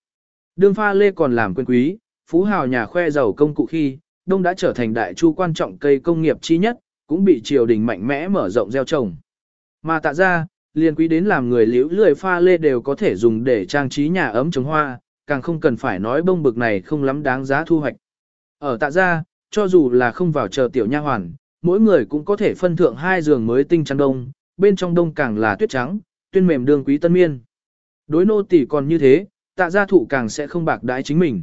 Speaker 1: Đương pha lê còn làm quyền quý, phú hào nhà khoe giàu công cụ khi, đông đã trở thành đại chu quan trọng cây công nghiệp chi nhất, cũng bị triều đình mạnh mẽ mở rộng gieo trồng. Mà tạ ra, liền quý đến làm người liễu lười pha lê đều có thể dùng để trang trí nhà ấm trồng hoa, càng không cần phải nói bông bực này không lắm đáng giá thu hoạch. Ở tạ gia, cho dù là không vào chờ tiểu nha hoàn, mỗi người cũng có thể phân thượng hai giường mới tinh trắng đông, bên trong đông càng là tuyết trắng, tuyên mềm đường quý tân miên. Đối nô tỷ còn như thế, tạ gia thụ càng sẽ không bạc đái chính mình.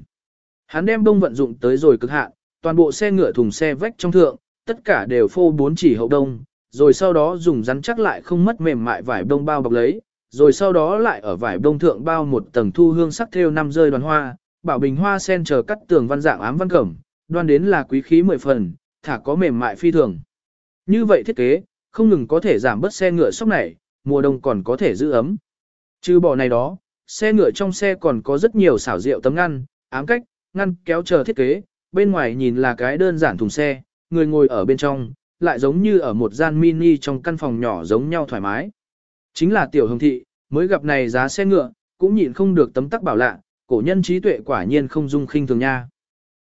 Speaker 1: Hắn đem đông vận dụng tới rồi cực hạn, toàn bộ xe ngựa thùng xe vách trong thượng, tất cả đều phô bốn chỉ hậu đông, rồi sau đó dùng rắn chắc lại không mất mềm mại vải đông bao bọc lấy, rồi sau đó lại ở vải đông thượng bao một tầng thu hương sắc theo năm rơi đoàn hoa, bảo bình hoa sen chờ cắt tường văn dạng ám văn cẩm, đoan đến là quý khí mười phần, thả có mềm mại phi thường. Như vậy thiết kế, không ngừng có thể giảm bớt xe ngựa sốc này, mùa đông còn có thể giữ ấm. Trừ bỏ này đó, xe ngựa trong xe còn có rất nhiều xảo rượu tấm ngăn, ám cách, ngăn kéo chờ thiết kế, bên ngoài nhìn là cái đơn giản thùng xe, người ngồi ở bên trong, lại giống như ở một gian mini trong căn phòng nhỏ giống nhau thoải mái. Chính là tiểu hồng thị, mới gặp này giá xe ngựa, cũng nhịn không được tấm tắc bảo lạ, cổ nhân trí tuệ quả nhiên không dung khinh thường nha.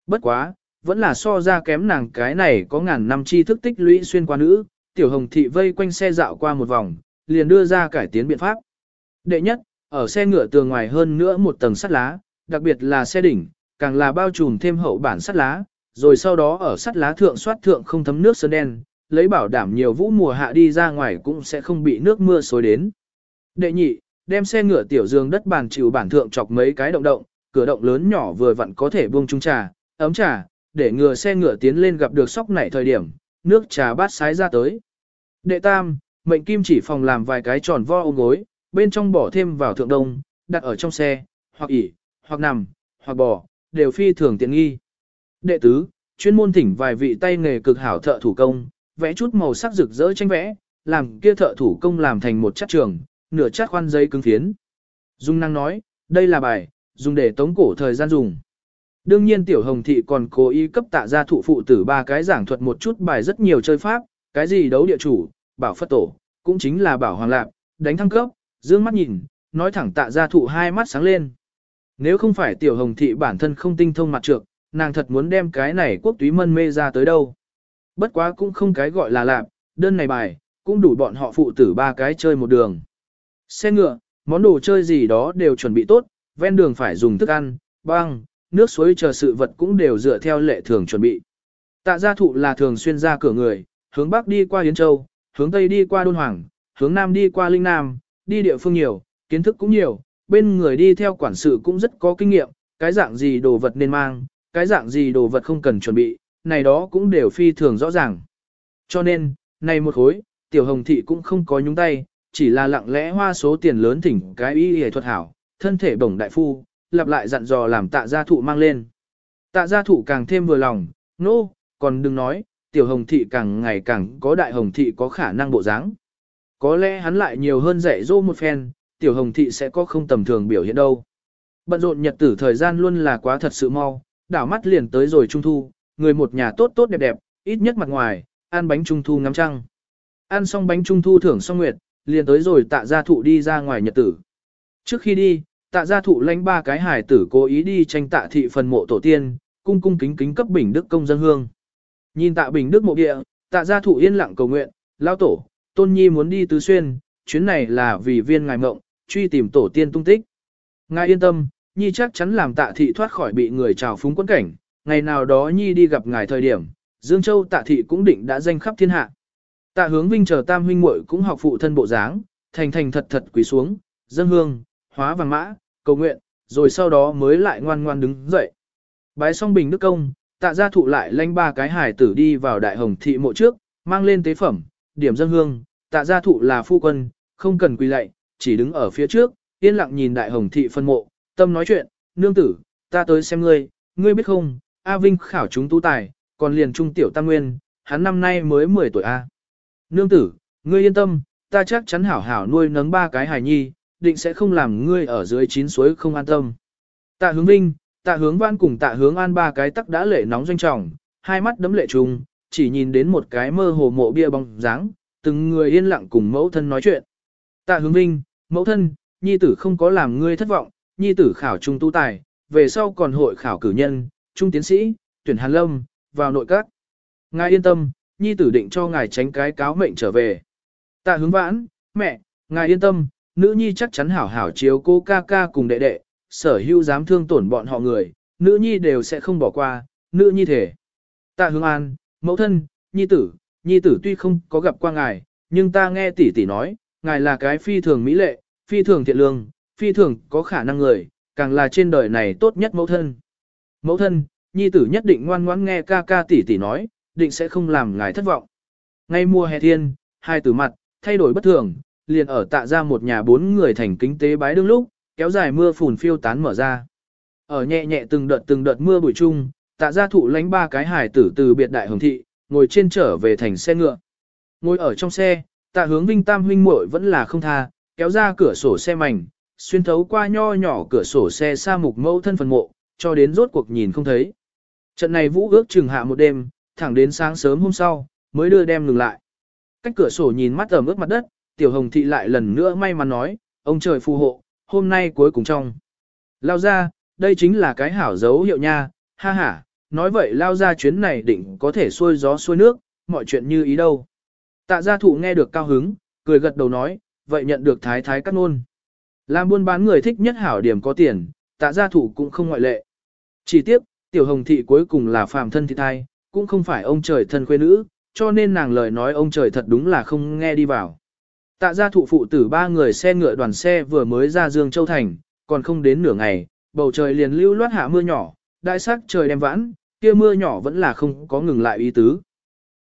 Speaker 1: Bất quá, vẫn là so ra kém nàng cái này có ngàn năm chi thức tích lũy xuyên qua nữ, tiểu hồng thị vây quanh xe dạo qua một vòng, liền đưa ra cải tiến biện pháp. Đệ nhất, ở xe ngựa tường ngoài hơn nữa một tầng sắt lá, đặc biệt là xe đỉnh, càng là bao trùm thêm hậu bản sắt lá, rồi sau đó ở sắt lá thượng soát thượng không thấm nước sơn đen, lấy bảo đảm nhiều vũ mùa hạ đi ra ngoài cũng sẽ không bị nước mưa xối đến. Đệ nhị, đem xe ngựa tiểu giường đất bàn chịu bản thượng chọc mấy cái động động, cửa động lớn nhỏ vừa vặn có thể buông chung trà, ấm trà, để ngừa xe ngựa tiến lên gặp được sóc nảy thời điểm, nước trà bát sái ra tới. Đệ tam, mệnh kim chỉ phòng làm vài cái tròn vo ôm gối, bên trong bỏ thêm vào thượng đông, đặt ở trong xe, hoặc ỉ, hoặc nằm, hoặc bò, đều phi thường tiện nghi. Đệ tứ, chuyên môn thỉnh vài vị tay nghề cực hảo thợ thủ công, vẽ chút màu sắc rực rỡ tranh vẽ, làm kia thợ thủ công làm thành một chất trường, nửa chất khoan giấy cứng phiến. Dung năng nói, đây là bài, dùng để tống cổ thời gian dùng. Đương nhiên tiểu hồng thị còn cố ý cấp tạ ra thụ phụ tử ba cái giảng thuật một chút bài rất nhiều chơi pháp, cái gì đấu địa chủ, bảo phất tổ, cũng chính là bảo hoàng lạc, đánh thăng cấp, dương mắt nhìn, nói thẳng tạ ra thụ hai mắt sáng lên. Nếu không phải tiểu hồng thị bản thân không tinh thông mặt trược, nàng thật muốn đem cái này quốc túy mân mê ra tới đâu. Bất quá cũng không cái gọi là lạp, đơn này bài, cũng đủ bọn họ phụ tử ba cái chơi một đường. Xe ngựa, món đồ chơi gì đó đều chuẩn bị tốt, ven đường phải dùng thức ăn, băng, nước suối chờ sự vật cũng đều dựa theo lệ thường chuẩn bị. Tạ gia thụ là thường xuyên ra cửa người, hướng bắc đi qua Yến Châu, hướng tây đi qua Đôn Hoàng, hướng nam đi qua Linh Nam, đi địa phương nhiều, kiến thức cũng nhiều, bên người đi theo quản sự cũng rất có kinh nghiệm, cái dạng gì đồ vật nên mang, cái dạng gì đồ vật không cần chuẩn bị, này đó cũng đều phi thường rõ ràng. Cho nên, này một khối, tiểu hồng thị cũng không có nhúng tay, chỉ là lặng lẽ hoa số tiền lớn thỉnh cái y hề thuật hảo, thân thể bổng đại phu, lặp lại dặn dò làm tạ gia thụ mang lên. Tạ gia thụ càng thêm vừa lòng, nô, no, còn đừng nói, tiểu hồng thị càng ngày càng có đại hồng thị có khả năng bộ dáng. Có lẽ hắn lại nhiều hơn dạy dỗ một phen, tiểu hồng thị sẽ có không tầm thường biểu hiện đâu. Bận rộn nhật tử thời gian luôn là quá thật sự mau, đảo mắt liền tới rồi trung thu, người một nhà tốt tốt đẹp đẹp, ít nhất mặt ngoài, ăn bánh trung thu ngắm trăng. Ăn xong bánh trung thu thưởng xong nguyệt, liền tới rồi tạ gia thụ đi ra ngoài nhật tử. Trước khi đi, tạ gia thụ lãnh ba cái hải tử cố ý đi tranh tạ thị phần mộ tổ tiên, cung cung kính kính cấp bình đức công dân hương. Nhìn tạ bình đức mộ địa, tạ gia thụ yên lặng cầu nguyện, lao tổ, tôn nhi muốn đi tứ xuyên, chuyến này là vì viên ngài mộng, truy tìm tổ tiên tung tích. Ngài yên tâm, nhi chắc chắn làm tạ thị thoát khỏi bị người trào phúng quân cảnh, ngày nào đó nhi đi gặp ngài thời điểm, Dương Châu tạ thị cũng định đã danh khắp thiên hạ. Tạ hướng vinh chờ tam huynh muội cũng học phụ thân bộ dáng, thành thành thật thật quỳ xuống, dân hương, hóa vàng mã, cầu nguyện, rồi sau đó mới lại ngoan ngoan đứng dậy. Bái xong bình đức công, tạ gia thụ lại lanh ba cái hải tử đi vào đại hồng thị mộ trước, mang lên tế phẩm, điểm dân hương, tạ gia thụ là phu quân, không cần quỳ lạy, chỉ đứng ở phía trước, yên lặng nhìn đại hồng thị phân mộ, tâm nói chuyện, nương tử, ta tới xem ngươi, ngươi biết không, A Vinh khảo chúng tu tài, còn liền trung tiểu tam nguyên, hắn năm nay mới 10 tuổi A. Nương tử, ngươi yên tâm, ta chắc chắn hảo hảo nuôi nấng ba cái hài nhi, định sẽ không làm ngươi ở dưới chín suối không an tâm. Tạ hướng vinh, tạ hướng văn cùng tạ hướng an ba cái tắc đã lệ nóng doanh trọng, hai mắt đấm lệ trùng, chỉ nhìn đến một cái mơ hồ mộ bia bóng dáng, từng người yên lặng cùng mẫu thân nói chuyện. Tạ hướng vinh, mẫu thân, nhi tử không có làm ngươi thất vọng, nhi tử khảo trung tu tài, về sau còn hội khảo cử nhân, trung tiến sĩ, tuyển hàn lâm, vào nội các. Ngài yên tâm, nhi tử định cho ngài tránh cái cáo mệnh trở về. Tạ hướng vãn, mẹ, ngài yên tâm, nữ nhi chắc chắn hảo hảo chiếu cô ca ca cùng đệ đệ, sở hữu dám thương tổn bọn họ người, nữ nhi đều sẽ không bỏ qua, nữ nhi thể. Tạ hướng an, mẫu thân, nhi tử, nhi tử tuy không có gặp qua ngài, nhưng ta nghe tỷ tỷ nói, ngài là cái phi thường mỹ lệ, phi thường thiện lương, phi thường có khả năng người, càng là trên đời này tốt nhất mẫu thân. Mẫu thân, nhi tử nhất định ngoan ngoãn nghe ca ca tỷ tỷ nói, định sẽ không làm ngài thất vọng. Ngay mùa hè thiên, hai tử mặt, thay đổi bất thường, liền ở tạ ra một nhà bốn người thành kính tế bái đương lúc, kéo dài mưa phùn phiêu tán mở ra. Ở nhẹ nhẹ từng đợt từng đợt mưa bụi chung, tạ gia thụ lánh ba cái hải tử từ biệt đại hồng thị, ngồi trên trở về thành xe ngựa. Ngồi ở trong xe, tạ hướng vinh tam huynh muội vẫn là không tha, kéo ra cửa sổ xe mảnh, xuyên thấu qua nho nhỏ cửa sổ xe xa mục mẫu thân phần mộ, cho đến rốt cuộc nhìn không thấy. Trận này vũ ước chừng hạ một đêm, thẳng đến sáng sớm hôm sau, mới đưa đem ngừng lại. Cách cửa sổ nhìn mắt ẩm ướt mặt đất, tiểu hồng thị lại lần nữa may mắn nói, ông trời phù hộ, hôm nay cuối cùng trong. Lao ra, đây chính là cái hảo dấu hiệu nha, ha ha, nói vậy lao ra chuyến này định có thể xuôi gió xuôi nước, mọi chuyện như ý đâu. Tạ gia thụ nghe được cao hứng, cười gật đầu nói, vậy nhận được thái thái cắt nôn. Làm buôn bán người thích nhất hảo điểm có tiền, tạ gia thụ cũng không ngoại lệ. Chỉ tiếc, tiểu hồng thị cuối cùng là phàm thân thị thai, cũng không phải ông trời thân khuê nữ, cho nên nàng lời nói ông trời thật đúng là không nghe đi vào. Tạ gia thụ phụ tử ba người xe ngựa đoàn xe vừa mới ra Dương Châu Thành, còn không đến nửa ngày, bầu trời liền lưu loát hạ mưa nhỏ, đại sắc trời đem vãn, kia mưa nhỏ vẫn là không có ngừng lại ý tứ.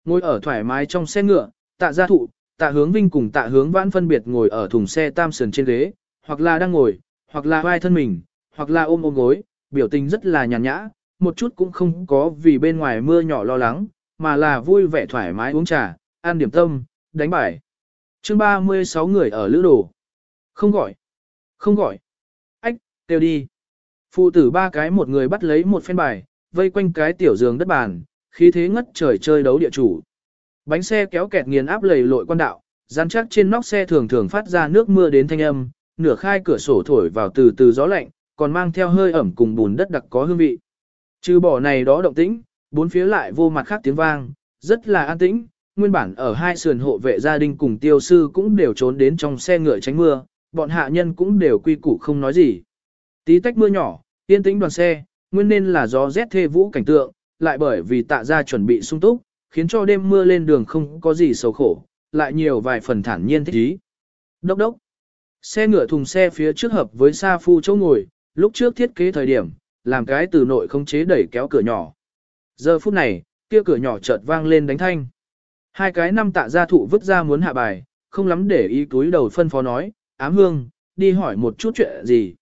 Speaker 1: Ngồi ở thoải mái trong xe ngựa, tạ gia thụ, tạ hướng vinh cùng tạ hướng vãn phân biệt ngồi ở thùng xe tam sườn trên ghế, hoặc là đang ngồi, hoặc là vai thân mình, hoặc là ôm ôm gối, biểu tình rất là nhàn nhã, một chút cũng không có vì bên ngoài mưa nhỏ lo lắng, mà là vui vẻ thoải mái uống trà, ăn điểm tâm, đánh bài. chương 36 người ở lữ đồ. Không gọi. Không gọi. Ách, kêu đi. Phụ tử ba cái một người bắt lấy một phen bài, vây quanh cái tiểu giường đất bàn, khí thế ngất trời chơi đấu địa chủ. Bánh xe kéo kẹt nghiền áp lầy lội quan đạo, rắn chắc trên nóc xe thường thường phát ra nước mưa đến thanh âm, nửa khai cửa sổ thổi vào từ từ gió lạnh, còn mang theo hơi ẩm cùng bùn đất đặc có hương vị. Trừ bỏ này đó động tĩnh, bốn phía lại vô mặt khác tiếng vang, rất là an tĩnh, nguyên bản ở hai sườn hộ vệ gia đình cùng tiêu sư cũng đều trốn đến trong xe ngựa tránh mưa, bọn hạ nhân cũng đều quy củ không nói gì. Tí tách mưa nhỏ, yên tĩnh đoàn xe, nguyên nên là gió rét thê vũ cảnh tượng, lại bởi vì tạ ra chuẩn bị sung túc, khiến cho đêm mưa lên đường không có gì sầu khổ, lại nhiều vài phần thản nhiên thích ý. Đốc đốc. Xe ngựa thùng xe phía trước hợp với Sa Phu chỗ ngồi, lúc trước thiết kế thời điểm, làm cái từ nội không chế đẩy kéo cửa nhỏ. Giờ phút này, kia cửa nhỏ chợt vang lên đánh thanh. Hai cái năm tạ gia thụ vứt ra muốn hạ bài, không lắm để ý túi đầu phân phó nói, ám hương, đi hỏi một chút chuyện gì.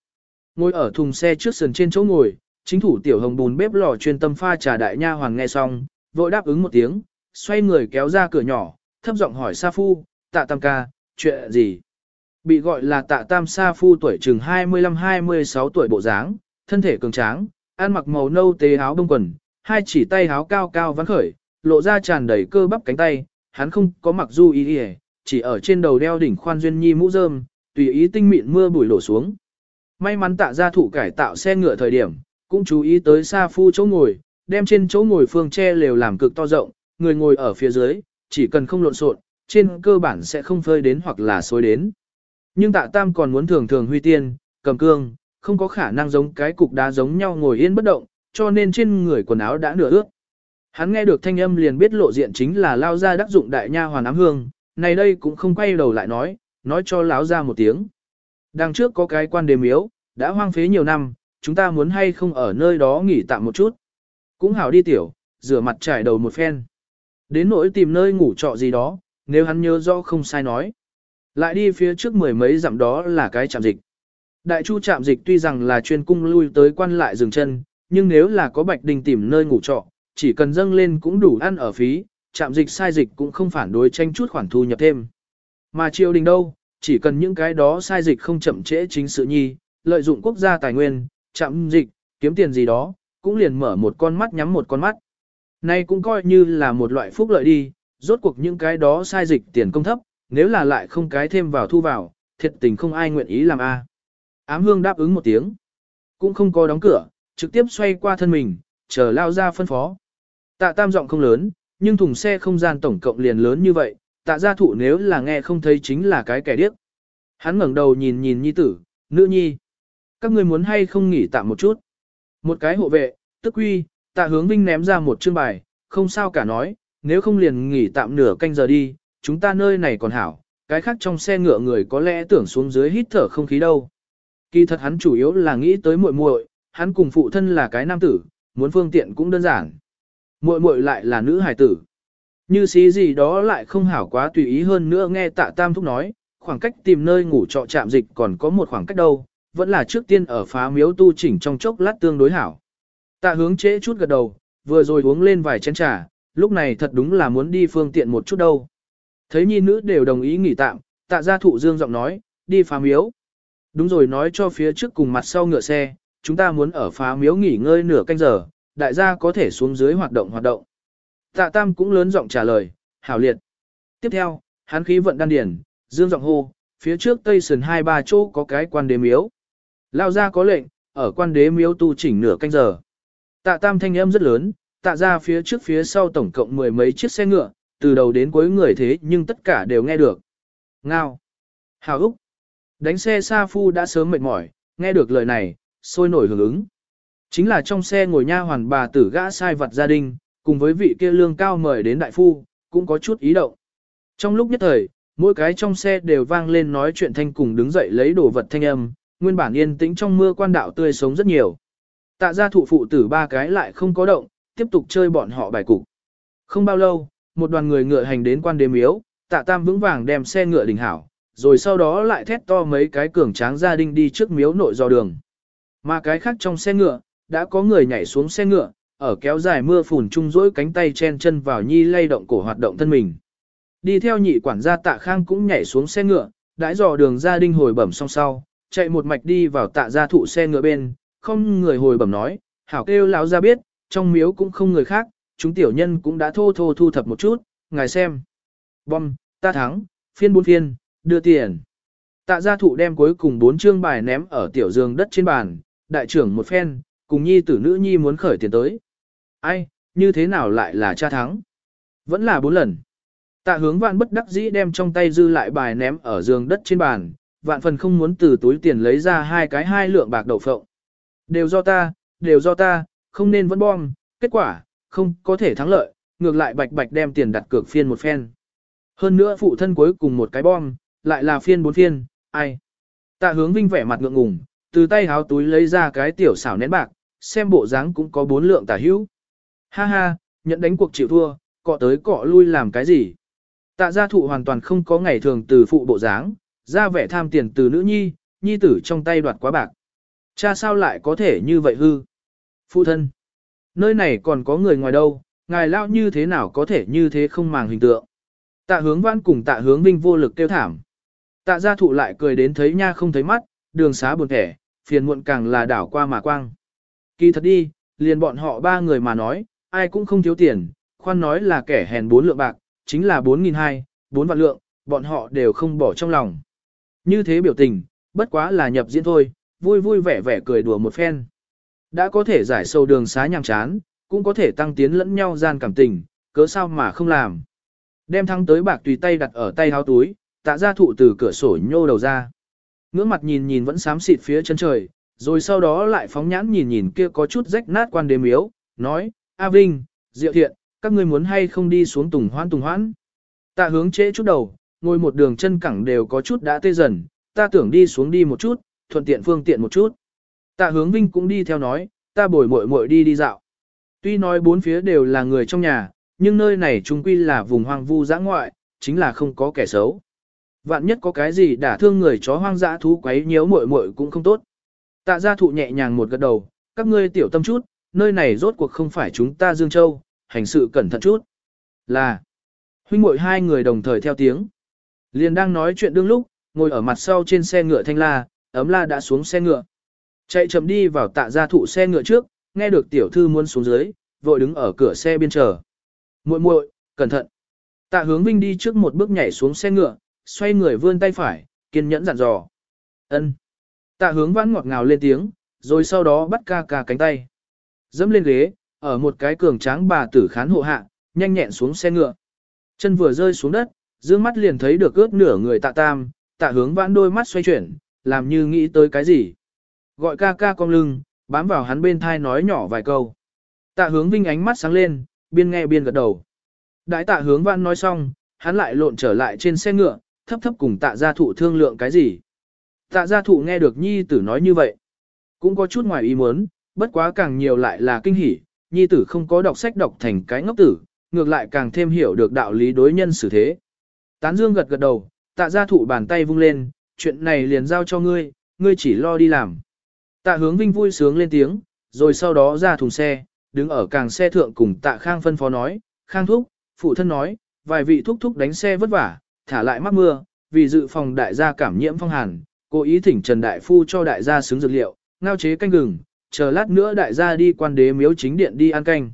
Speaker 1: Ngồi ở thùng xe trước sườn trên chỗ ngồi, chính thủ tiểu hồng bùn bếp lò chuyên tâm pha trà đại nha hoàng nghe xong, vội đáp ứng một tiếng, xoay người kéo ra cửa nhỏ, thấp giọng hỏi Sa Phu, tạ tam ca, chuyện gì? Bị gọi là tạ tam Sa Phu tuổi chừng 25-26 tuổi bộ dáng, thân thể cường tráng, ăn mặc màu nâu tế áo bông quần, hai chỉ tay áo cao cao vắn khởi, lộ ra tràn đầy cơ bắp cánh tay, hắn không có mặc du y ý, chỉ ở trên đầu đeo đỉnh khoan duyên nhi mũ rơm, tùy ý tinh mịn mưa bụi đổ xuống. May mắn tạ gia thủ cải tạo xe ngựa thời điểm, cũng chú ý tới Sa Phu chỗ ngồi, đem trên chỗ ngồi phương che lều làm cực to rộng, người ngồi ở phía dưới, chỉ cần không lộn xộn, trên cơ bản sẽ không phơi đến hoặc là xối đến. Nhưng tạ tam còn muốn thường thường huy tiên, cầm cương, không có khả năng giống cái cục đá giống nhau ngồi yên bất động, cho nên trên người quần áo đã nửa ướt. Hắn nghe được thanh âm liền biết lộ diện chính là lao ra đắc dụng đại nha hoàn ám hương, này đây cũng không quay đầu lại nói, nói cho lão ra một tiếng. Đằng trước có cái quan đề miếu, đã hoang phế nhiều năm, chúng ta muốn hay không ở nơi đó nghỉ tạm một chút. Cũng hảo đi tiểu, rửa mặt trải đầu một phen. Đến nỗi tìm nơi ngủ trọ gì đó, nếu hắn nhớ rõ không sai nói. Lại đi phía trước mười mấy dặm đó là cái trạm dịch. Đại chu trạm dịch tuy rằng là chuyên cung lui tới quan lại dừng chân, nhưng nếu là có bạch đình tìm nơi ngủ trọ, chỉ cần dâng lên cũng đủ ăn ở phí, trạm dịch sai dịch cũng không phản đối tranh chút khoản thu nhập thêm. Mà triều đình đâu, chỉ cần những cái đó sai dịch không chậm trễ chính sự nhi, lợi dụng quốc gia tài nguyên, trạm dịch, kiếm tiền gì đó, cũng liền mở một con mắt nhắm một con mắt. Nay cũng coi như là một loại phúc lợi đi, rốt cuộc những cái đó sai dịch tiền công thấp, nếu là lại không cái thêm vào thu vào, thiệt tình không ai nguyện ý làm a. Ám hương đáp ứng một tiếng, cũng không có đóng cửa, trực tiếp xoay qua thân mình, chờ lao ra phân phó. Tạ tam giọng không lớn, nhưng thùng xe không gian tổng cộng liền lớn như vậy, tạ gia thụ nếu là nghe không thấy chính là cái kẻ điếc. Hắn ngẩng đầu nhìn nhìn nhi tử, nữ nhi. Các người muốn hay không nghỉ tạm một chút. Một cái hộ vệ, tức quy, tạ hướng vinh ném ra một chương bài, không sao cả nói, nếu không liền nghỉ tạm nửa canh giờ đi, chúng ta nơi này còn hảo, cái khác trong xe ngựa người có lẽ tưởng xuống dưới hít thở không khí đâu. Kỳ thật hắn chủ yếu là nghĩ tới muội muội, hắn cùng phụ thân là cái nam tử, muốn phương tiện cũng đơn giản. Muội muội lại là nữ hài tử. Như xí gì đó lại không hảo quá tùy ý hơn nữa nghe tạ tam thúc nói, khoảng cách tìm nơi ngủ trọ trạm dịch còn có một khoảng cách đâu, vẫn là trước tiên ở phá miếu tu chỉnh trong chốc lát tương đối hảo. Tạ hướng trễ chút gật đầu, vừa rồi uống lên vài chén trà, lúc này thật đúng là muốn đi phương tiện một chút đâu. Thấy nhi nữ đều đồng ý nghỉ tạm, tạ gia thụ dương giọng nói, đi phá miếu. Đúng rồi nói cho phía trước cùng mặt sau ngựa xe, chúng ta muốn ở phá miếu nghỉ ngơi nửa canh giờ, đại gia có thể xuống dưới hoạt động hoạt động. Tạ Tam cũng lớn giọng trả lời, hảo liệt. Tiếp theo, hắn khí vận đan điển, dương giọng hô, phía trước tây sườn hai ba chỗ có cái quan đế miếu. Lao ra có lệnh, ở quan đế miếu tu chỉnh nửa canh giờ. Tạ Tam thanh âm rất lớn, tạ ra phía trước phía sau tổng cộng mười mấy chiếc xe ngựa, từ đầu đến cuối người thế nhưng tất cả đều nghe được. Ngao. Hào Úc. Đánh xe Sa Phu đã sớm mệt mỏi, nghe được lời này, sôi nổi hưởng ứng. Chính là trong xe ngồi nha hoàn bà tử gã sai vật gia đình, cùng với vị kia lương cao mời đến đại phu, cũng có chút ý động. Trong lúc nhất thời, mỗi cái trong xe đều vang lên nói chuyện thanh cùng đứng dậy lấy đồ vật thanh âm, nguyên bản yên tĩnh trong mưa quan đạo tươi sống rất nhiều. Tạ gia thụ phụ tử ba cái lại không có động, tiếp tục chơi bọn họ bài cục. Không bao lâu, một đoàn người ngựa hành đến quan đế miếu, tạ tam vững vàng đem xe ngựa đình hảo, rồi sau đó lại thét to mấy cái cường tráng gia đình đi trước miếu nội dò đường. Mà cái khác trong xe ngựa, đã có người nhảy xuống xe ngựa, ở kéo dài mưa phùn chung rỗi cánh tay chen chân vào nhi lay động cổ hoạt động thân mình. Đi theo nhị quản gia tạ khang cũng nhảy xuống xe ngựa, đãi dò đường gia đình hồi bẩm song sau, chạy một mạch đi vào tạ gia thụ xe ngựa bên, không người hồi bẩm nói, hảo kêu lão ra biết, trong miếu cũng không người khác, chúng tiểu nhân cũng đã thô thô thu thập một chút, ngài xem. Bom, ta thắng, phiên bốn phiên, đưa tiền. Tạ gia thụ đem cuối cùng bốn chương bài ném ở tiểu giường đất trên bàn, đại trưởng một phen, cùng nhi tử nữ nhi muốn khởi tiền tới. Ai, như thế nào lại là cha thắng? Vẫn là bốn lần. Tạ hướng vạn bất đắc dĩ đem trong tay dư lại bài ném ở giường đất trên bàn, vạn phần không muốn từ túi tiền lấy ra hai cái hai lượng bạc đậu phộng. Đều do ta, đều do ta, không nên vẫn bom, kết quả, không có thể thắng lợi, ngược lại bạch bạch đem tiền đặt cược phiên một phen. Hơn nữa phụ thân cuối cùng một cái bom, lại là phiên bốn phiên, ai. Tạ hướng vinh vẻ mặt ngượng ngùng, từ tay háo túi lấy ra cái tiểu xảo nén bạc, xem bộ dáng cũng có bốn lượng tả hữu. Ha ha, nhận đánh cuộc chịu thua, cọ tới cọ lui làm cái gì. Tạ gia thụ hoàn toàn không có ngày thường từ phụ bộ dáng, ra vẻ tham tiền từ nữ nhi, nhi tử trong tay đoạt quá bạc. Cha sao lại có thể như vậy hư? Phụ thân, nơi này còn có người ngoài đâu, ngài lao như thế nào có thể như thế không màng hình tượng. Tạ hướng văn cùng tạ hướng vinh vô lực kêu thảm. Tạ gia thụ lại cười đến thấy nha không thấy mắt, đường xá buồn thẻ, phiền muộn càng là đảo qua mà quang. Kỳ thật đi, liền bọn họ ba người mà nói, ai cũng không thiếu tiền, khoan nói là kẻ hèn bốn lượng bạc, chính là bốn nghìn hai, bốn vạn lượng, bọn họ đều không bỏ trong lòng. Như thế biểu tình, bất quá là nhập diễn thôi, vui vui vẻ vẻ cười đùa một phen. Đã có thể giải sâu đường xá nhàm chán, cũng có thể tăng tiến lẫn nhau gian cảm tình, cớ sao mà không làm. Đem thắng tới bạc tùy tay đặt ở tay háo túi, tạ ra thụ từ cửa sổ nhô đầu ra. Ngưỡng mặt nhìn nhìn vẫn xám xịt phía chân trời, rồi sau đó lại phóng nhãn nhìn nhìn kia có chút rách nát quan đế miếu, nói, A Vinh, Diệu Thiện, các ngươi muốn hay không đi xuống tùng hoãn tùng hoãn. Tạ hướng trễ chút đầu, ngồi một đường chân cẳng đều có chút đã tê dần, ta tưởng đi xuống đi một chút, thuận tiện phương tiện một chút. Tạ hướng Vinh cũng đi theo nói, ta bồi muội muội đi đi dạo. Tuy nói bốn phía đều là người trong nhà, nhưng nơi này trung quy là vùng hoang vu dã ngoại, chính là không có kẻ xấu. Vạn nhất có cái gì đả thương người chó hoang dã thú quấy nhiễu muội muội cũng không tốt. Tạ gia thụ nhẹ nhàng một gật đầu, các ngươi tiểu tâm chút, nơi này rốt cuộc không phải chúng ta Dương Châu, hành sự cẩn thận chút. Là, huynh muội hai người đồng thời theo tiếng. Liền đang nói chuyện đương lúc, ngồi ở mặt sau trên xe ngựa thanh la, ấm la đã xuống xe ngựa. Chạy chậm đi vào tạ gia thụ xe ngựa trước, nghe được tiểu thư muốn xuống dưới, vội đứng ở cửa xe biên chờ. Muội muội, cẩn thận. Tạ hướng vinh đi trước một bước nhảy xuống xe ngựa, xoay người vươn tay phải, kiên nhẫn dặn dò. Ân. Tạ hướng vãn ngọt ngào lên tiếng, rồi sau đó bắt ca ca cánh tay. Dẫm lên ghế, ở một cái cường tráng bà tử khán hộ hạ, nhanh nhẹn xuống xe ngựa. Chân vừa rơi xuống đất, dương mắt liền thấy được ướt nửa người tạ tam, tạ hướng vãn đôi mắt xoay chuyển, làm như nghĩ tới cái gì. Gọi ca ca cong lưng, bám vào hắn bên thai nói nhỏ vài câu. Tạ hướng vinh ánh mắt sáng lên, biên nghe biên gật đầu. Đãi tạ hướng vãn nói xong, hắn lại lộn trở lại trên xe ngựa, thấp thấp cùng tạ gia thụ thương lượng cái gì. Tạ gia thụ nghe được nhi tử nói như vậy. Cũng có chút ngoài ý muốn, bất quá càng nhiều lại là kinh hỉ, nhi tử không có đọc sách đọc thành cái ngốc tử, ngược lại càng thêm hiểu được đạo lý đối nhân xử thế. Tán dương gật gật đầu, tạ gia thụ bàn tay vung lên, chuyện này liền giao cho ngươi, ngươi chỉ lo đi làm. Tạ hướng vinh vui sướng lên tiếng, rồi sau đó ra thùng xe, đứng ở càng xe thượng cùng tạ khang phân phó nói, khang thúc, phụ thân nói, vài vị thúc thúc đánh xe vất vả, thả lại mắc mưa, vì dự phòng đại gia cảm nhiễm phong hàn, cố ý thỉnh Trần Đại Phu cho đại gia xứng dược liệu, ngao chế canh gừng, chờ lát nữa đại gia đi quan đế miếu chính điện đi ăn canh.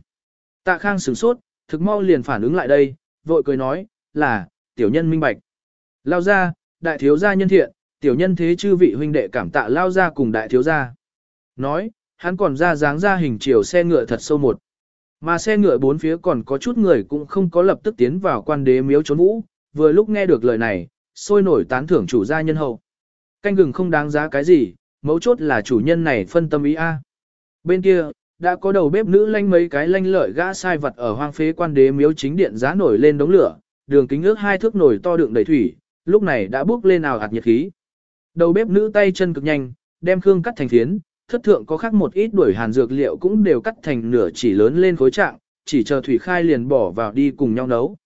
Speaker 1: Tạ Khang sửng sốt, thực mau liền phản ứng lại đây, vội cười nói, là, tiểu nhân minh bạch. Lao ra, đại thiếu gia nhân thiện, tiểu nhân thế chư vị huynh đệ cảm tạ lao ra cùng đại thiếu gia. Nói, hắn còn ra dáng ra hình chiều xe ngựa thật sâu một. Mà xe ngựa bốn phía còn có chút người cũng không có lập tức tiến vào quan đế miếu trốn vũ, vừa lúc nghe được lời này, sôi nổi tán thưởng chủ gia nhân hậu. Canh gừng không đáng giá cái gì, mấu chốt là chủ nhân này phân tâm ý a. Bên kia, đã có đầu bếp nữ lanh mấy cái lanh lợi gã sai vật ở hoang phế quan đế miếu chính điện giá nổi lên đống lửa, đường kính ước hai thước nổi to đựng đầy thủy, lúc này đã bước lên ảo hạt nhiệt khí. Đầu bếp nữ tay chân cực nhanh, đem khương cắt thành phiến, thất thượng có khác một ít đuổi hàn dược liệu cũng đều cắt thành nửa chỉ lớn lên khối trạng, chỉ chờ thủy khai liền bỏ vào đi cùng nhau nấu.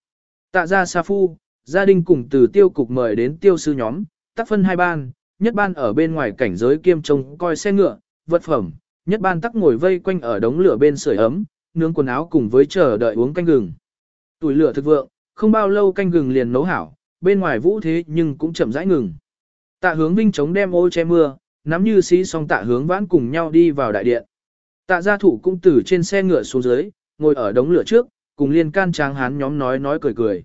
Speaker 1: Tạ ra sa phu, gia đình cùng từ tiêu cục mời đến tiêu sư nhóm, tác phân hai ban, nhất ban ở bên ngoài cảnh giới kiêm trông coi xe ngựa, vật phẩm, nhất ban tắc ngồi vây quanh ở đống lửa bên sưởi ấm, nướng quần áo cùng với chờ đợi uống canh gừng. Tuổi lửa thực vượng, không bao lâu canh gừng liền nấu hảo, bên ngoài vũ thế nhưng cũng chậm rãi ngừng. Tạ hướng vinh chống đem ô che mưa, nắm như sĩ song tạ hướng vãn cùng nhau đi vào đại điện. Tạ gia thủ cũng từ trên xe ngựa xuống dưới, ngồi ở đống lửa trước, cùng liên can tráng hán nhóm nói nói cười cười.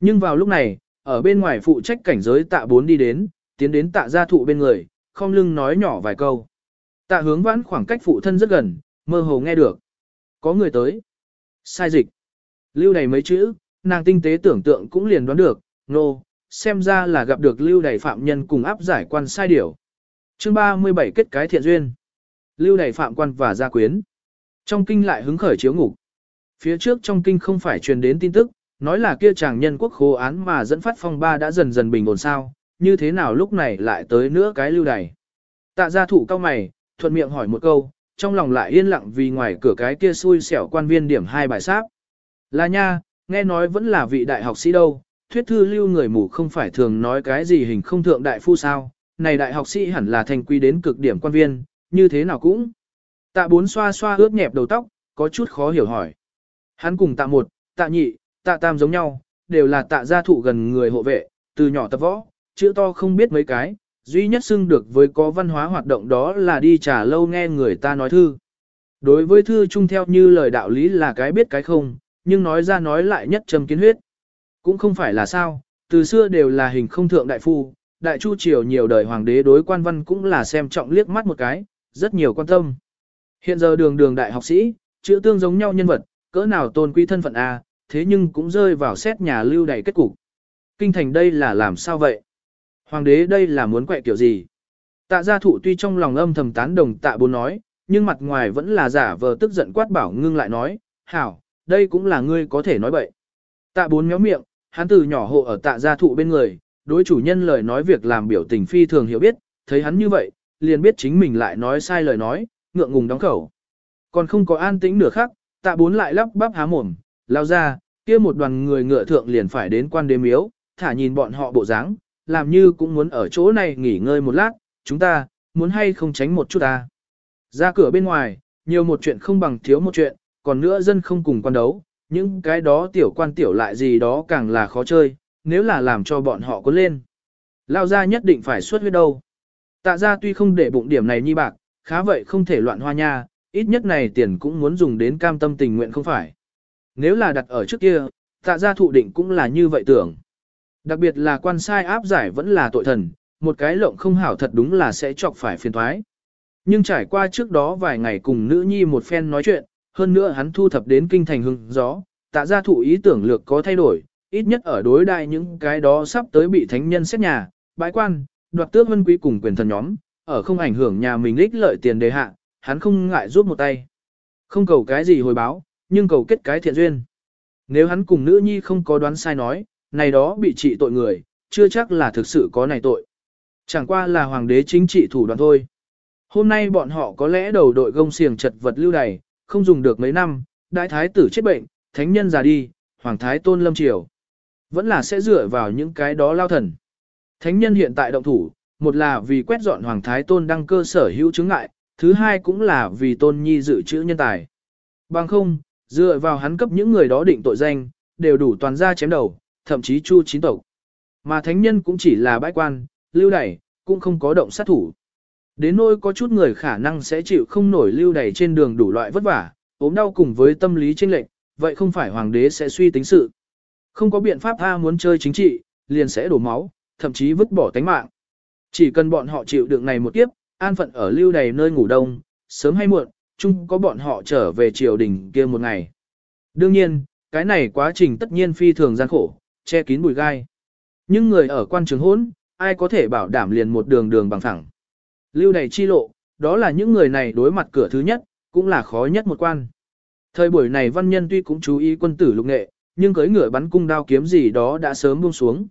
Speaker 1: Nhưng vào lúc này, ở bên ngoài phụ trách cảnh giới tạ bốn đi đến, tiến đến tạ gia thụ bên người, không lưng nói nhỏ vài câu. Tạ hướng vãn khoảng cách phụ thân rất gần, mơ hồ nghe được. Có người tới. Sai dịch. Lưu đầy mấy chữ, nàng tinh tế tưởng tượng cũng liền đoán được, nô, no, xem ra là gặp được lưu đầy phạm nhân cùng áp giải quan sai điểu chương 37 kết cái thiện duyên. Lưu đầy phạm quan và gia quyến. Trong kinh lại hứng khởi chiếu ngục. Phía trước trong kinh không phải truyền đến tin tức, nói là kia chàng nhân quốc khố án mà dẫn phát phong ba đã dần dần bình ổn sao, như thế nào lúc này lại tới nữa cái lưu đầy? Tạ gia thủ cao mày, thuận miệng hỏi một câu, trong lòng lại yên lặng vì ngoài cửa cái kia xui xẻo quan viên điểm hai bài sáp. Là nha, nghe nói vẫn là vị đại học sĩ đâu, thuyết thư lưu người mù không phải thường nói cái gì hình không thượng đại phu sao, này đại học sĩ hẳn là thành quy đến cực điểm quan viên, như thế nào cũng. Tạ bốn xoa xoa ướt nhẹp đầu tóc, có chút khó hiểu hỏi. Hắn cùng tạ một, tạ nhị, tạ tam giống nhau, đều là tạ gia thụ gần người hộ vệ, từ nhỏ tập võ, chữ to không biết mấy cái, duy nhất xưng được với có văn hóa hoạt động đó là đi trả lâu nghe người ta nói thư. Đối với thư chung theo như lời đạo lý là cái biết cái không, nhưng nói ra nói lại nhất trầm kiến huyết. Cũng không phải là sao, từ xưa đều là hình không thượng đại phu, đại chu triều nhiều đời hoàng đế đối quan văn cũng là xem trọng liếc mắt một cái, rất nhiều quan tâm. Hiện giờ đường đường đại học sĩ, chữ tương giống nhau nhân vật, cỡ nào tôn quý thân phận A, thế nhưng cũng rơi vào xét nhà lưu đầy kết cục. Kinh thành đây là làm sao vậy? Hoàng đế đây là muốn quẹ kiểu gì? Tạ gia thụ tuy trong lòng âm thầm tán đồng tạ bốn nói, nhưng mặt ngoài vẫn là giả vờ tức giận quát bảo ngưng lại nói, hảo, đây cũng là ngươi có thể nói bậy. Tạ bốn méo miệng, hắn từ nhỏ hộ ở tạ gia thụ bên người, đối chủ nhân lời nói việc làm biểu tình phi thường hiểu biết, thấy hắn như vậy, liền biết chính mình lại nói sai lời nói, ngượng ngùng đóng khẩu. Còn không có an tĩnh nửa khắc, tạ bốn lại lắp bắp há mồm, lao ra, kia một đoàn người ngựa thượng liền phải đến quan đế miếu, thả nhìn bọn họ bộ dáng, làm như cũng muốn ở chỗ này nghỉ ngơi một lát, chúng ta, muốn hay không tránh một chút ta. Ra cửa bên ngoài, nhiều một chuyện không bằng thiếu một chuyện, còn nữa dân không cùng quan đấu, những cái đó tiểu quan tiểu lại gì đó càng là khó chơi, nếu là làm cho bọn họ có lên. Lao ra nhất định phải xuất huyết đâu. Tạ ra tuy không để bụng điểm này nhi bạc, khá vậy không thể loạn hoa nha, ít nhất này tiền cũng muốn dùng đến cam tâm tình nguyện không phải. Nếu là đặt ở trước kia, tạ ra thụ định cũng là như vậy tưởng. Đặc biệt là quan sai áp giải vẫn là tội thần, một cái lộng không hảo thật đúng là sẽ chọc phải phiền thoái. Nhưng trải qua trước đó vài ngày cùng nữ nhi một phen nói chuyện, hơn nữa hắn thu thập đến kinh thành hưng gió, tạ ra thụ ý tưởng lược có thay đổi, ít nhất ở đối đại những cái đó sắp tới bị thánh nhân xét nhà, bãi quan, đoạt tước vân quý cùng quyền thần nhóm, ở không ảnh hưởng nhà mình ích lợi tiền đề hạ, hắn không ngại giúp một tay. Không cầu cái gì hồi báo, nhưng cầu kết cái thiện duyên. Nếu hắn cùng nữ nhi không có đoán sai nói, này đó bị trị tội người, chưa chắc là thực sự có này tội. Chẳng qua là hoàng đế chính trị thủ đoạn thôi. Hôm nay bọn họ có lẽ đầu đội gông xiềng chật vật lưu đày, không dùng được mấy năm, đại thái tử chết bệnh, thánh nhân già đi, hoàng thái tôn lâm triều. Vẫn là sẽ dựa vào những cái đó lao thần. Thánh nhân hiện tại động thủ, một là vì quét dọn hoàng thái tôn đăng cơ sở hữu chứng ngại, thứ hai cũng là vì tôn nhi dự trữ nhân tài. Bằng không, dựa vào hắn cấp những người đó định tội danh, đều đủ toàn ra chém đầu, thậm chí chu chín tộc. Mà thánh nhân cũng chỉ là bãi quan, lưu đẩy, cũng không có động sát thủ. Đến nỗi có chút người khả năng sẽ chịu không nổi lưu đẩy trên đường đủ loại vất vả, ốm đau cùng với tâm lý chênh lệch, vậy không phải hoàng đế sẽ suy tính sự. Không có biện pháp A muốn chơi chính trị, liền sẽ đổ máu, thậm chí vứt bỏ tánh mạng. Chỉ cần bọn họ chịu đựng này một kiếp, an phận ở lưu đầy nơi ngủ đông, sớm hay muộn, chung có bọn họ trở về triều đình kia một ngày. Đương nhiên, cái này quá trình tất nhiên phi thường gian khổ, che kín bụi gai. Nhưng người ở quan trường hỗn, ai có thể bảo đảm liền một đường đường bằng thẳng. Lưu đầy chi lộ, đó là những người này đối mặt cửa thứ nhất, cũng là khó nhất một quan. Thời buổi này văn nhân tuy cũng chú ý quân tử lục nghệ, nhưng cưới ngựa bắn cung đao kiếm gì đó đã sớm buông xuống.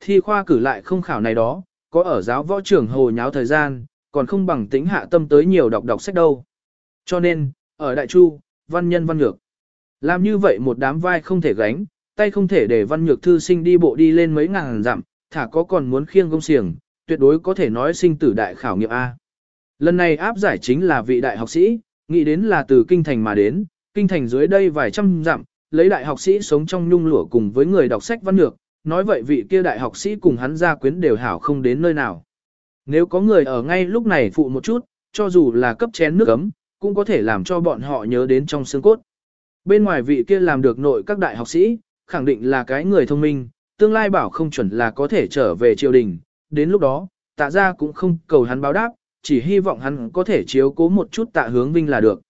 Speaker 1: Thi khoa cử lại không khảo này đó, có ở giáo võ trưởng hồ nháo thời gian, còn không bằng tính hạ tâm tới nhiều đọc đọc sách đâu. Cho nên, ở Đại Chu, văn nhân văn nhược. Làm như vậy một đám vai không thể gánh, tay không thể để văn nhược thư sinh đi bộ đi lên mấy ngàn dặm, thả có còn muốn khiêng công xiềng, tuyệt đối có thể nói sinh tử đại khảo nghiệm A. Lần này áp giải chính là vị đại học sĩ, nghĩ đến là từ kinh thành mà đến, kinh thành dưới đây vài trăm dặm, lấy đại học sĩ sống trong nhung lụa cùng với người đọc sách văn lược nói vậy vị kia đại học sĩ cùng hắn gia quyến đều hảo không đến nơi nào. Nếu có người ở ngay lúc này phụ một chút, cho dù là cấp chén nước ấm, cũng có thể làm cho bọn họ nhớ đến trong xương cốt. Bên ngoài vị kia làm được nội các đại học sĩ, khẳng định là cái người thông minh, tương lai bảo không chuẩn là có thể trở về triều đình, đến lúc đó, tạ ra cũng không cầu hắn báo đáp, chỉ hy vọng hắn có thể chiếu cố một chút tạ hướng vinh là được.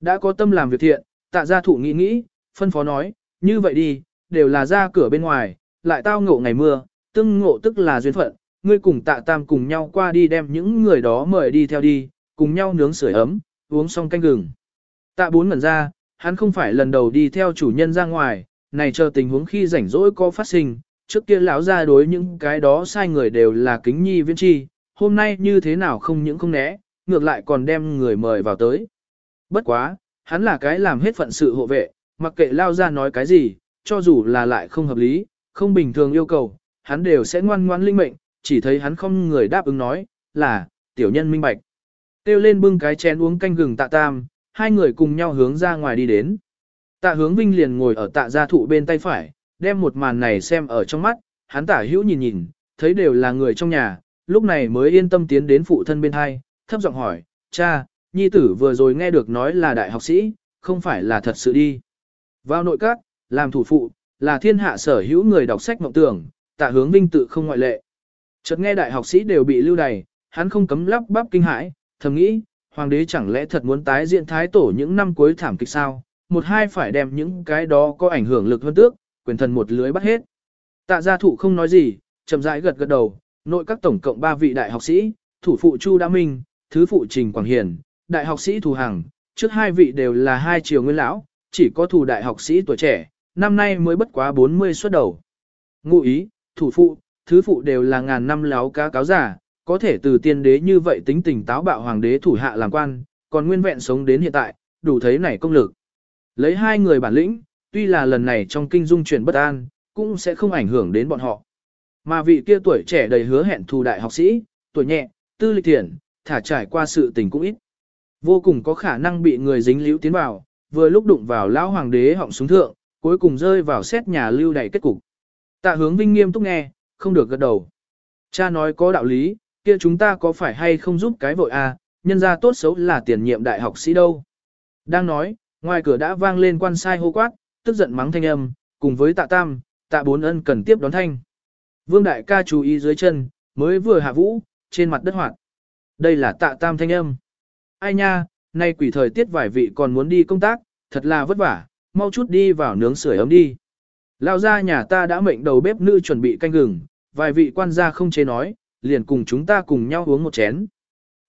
Speaker 1: Đã có tâm làm việc thiện, tạ gia thụ nghĩ nghĩ, phân phó nói, như vậy đi, đều là ra cửa bên ngoài, lại tao ngộ ngày mưa, tương ngộ tức là duyên phận, ngươi cùng tạ tam cùng nhau qua đi đem những người đó mời đi theo đi, cùng nhau nướng sưởi ấm, uống xong canh gừng. Tạ bốn ngẩn ra, hắn không phải lần đầu đi theo chủ nhân ra ngoài, này chờ tình huống khi rảnh rỗi có phát sinh, trước kia lão ra đối những cái đó sai người đều là kính nhi viên chi, hôm nay như thế nào không những không né, ngược lại còn đem người mời vào tới. Bất quá, hắn là cái làm hết phận sự hộ vệ, mặc kệ lao ra nói cái gì, cho dù là lại không hợp lý, không bình thường yêu cầu, hắn đều sẽ ngoan ngoan linh mệnh, chỉ thấy hắn không người đáp ứng nói, là, tiểu nhân minh bạch. Tiêu lên bưng cái chén uống canh gừng tạ tam, hai người cùng nhau hướng ra ngoài đi đến. Tạ hướng vinh liền ngồi ở tạ gia thụ bên tay phải, đem một màn này xem ở trong mắt, hắn tả hữu nhìn nhìn, thấy đều là người trong nhà, lúc này mới yên tâm tiến đến phụ thân bên hai, thấp giọng hỏi, cha, nhi tử vừa rồi nghe được nói là đại học sĩ, không phải là thật sự đi. Vào nội các, làm thủ phụ, là thiên hạ sở hữu người đọc sách mộng tưởng, tạ hướng vinh tự không ngoại lệ. Chợt nghe đại học sĩ đều bị lưu đày, hắn không cấm lắp bắp kinh hãi, thầm nghĩ, hoàng đế chẳng lẽ thật muốn tái diện thái tổ những năm cuối thảm kịch sao, một hai phải đem những cái đó có ảnh hưởng lực hơn tước, quyền thần một lưới bắt hết. Tạ gia thủ không nói gì, chậm rãi gật gật đầu, nội các tổng cộng 3 vị đại học sĩ, thủ phụ Chu Đa Minh, thứ phụ Trình Quảng Hiền, đại học sĩ Thù Hằng, trước hai vị đều là hai triều nguyên lão, chỉ có thủ đại học sĩ tuổi trẻ, năm nay mới bất quá 40 xuất đầu. Ngụ ý, thủ phụ, thứ phụ đều là ngàn năm láo cá cáo giả, có thể từ tiên đế như vậy tính tình táo bạo hoàng đế thủ hạ làm quan, còn nguyên vẹn sống đến hiện tại, đủ thấy này công lực. Lấy hai người bản lĩnh, tuy là lần này trong kinh dung chuyển bất an, cũng sẽ không ảnh hưởng đến bọn họ. Mà vị kia tuổi trẻ đầy hứa hẹn thù đại học sĩ, tuổi nhẹ, tư lịch thiện, thả trải qua sự tình cũng ít. Vô cùng có khả năng bị người dính liễu tiến vào, vừa lúc đụng vào lão hoàng đế họng súng thượng, cuối cùng rơi vào xét nhà lưu đại kết cục. Tạ hướng vinh nghiêm túc nghe, không được gật đầu. Cha nói có đạo lý, kia chúng ta có phải hay không giúp cái vội à, nhân ra tốt xấu là tiền nhiệm đại học sĩ đâu. Đang nói, ngoài cửa đã vang lên quan sai hô quát, tức giận mắng thanh âm, cùng với tạ tam, tạ bốn ân cần tiếp đón thanh. Vương đại ca chú ý dưới chân, mới vừa hạ vũ, trên mặt đất hoạt. Đây là tạ tam thanh âm. Ai nha, nay quỷ thời tiết vài vị còn muốn đi công tác, thật là vất vả, mau chút đi vào nướng sưởi ấm đi. Lao ra nhà ta đã mệnh đầu bếp nữ chuẩn bị canh gừng, vài vị quan gia không chế nói, liền cùng chúng ta cùng nhau uống một chén.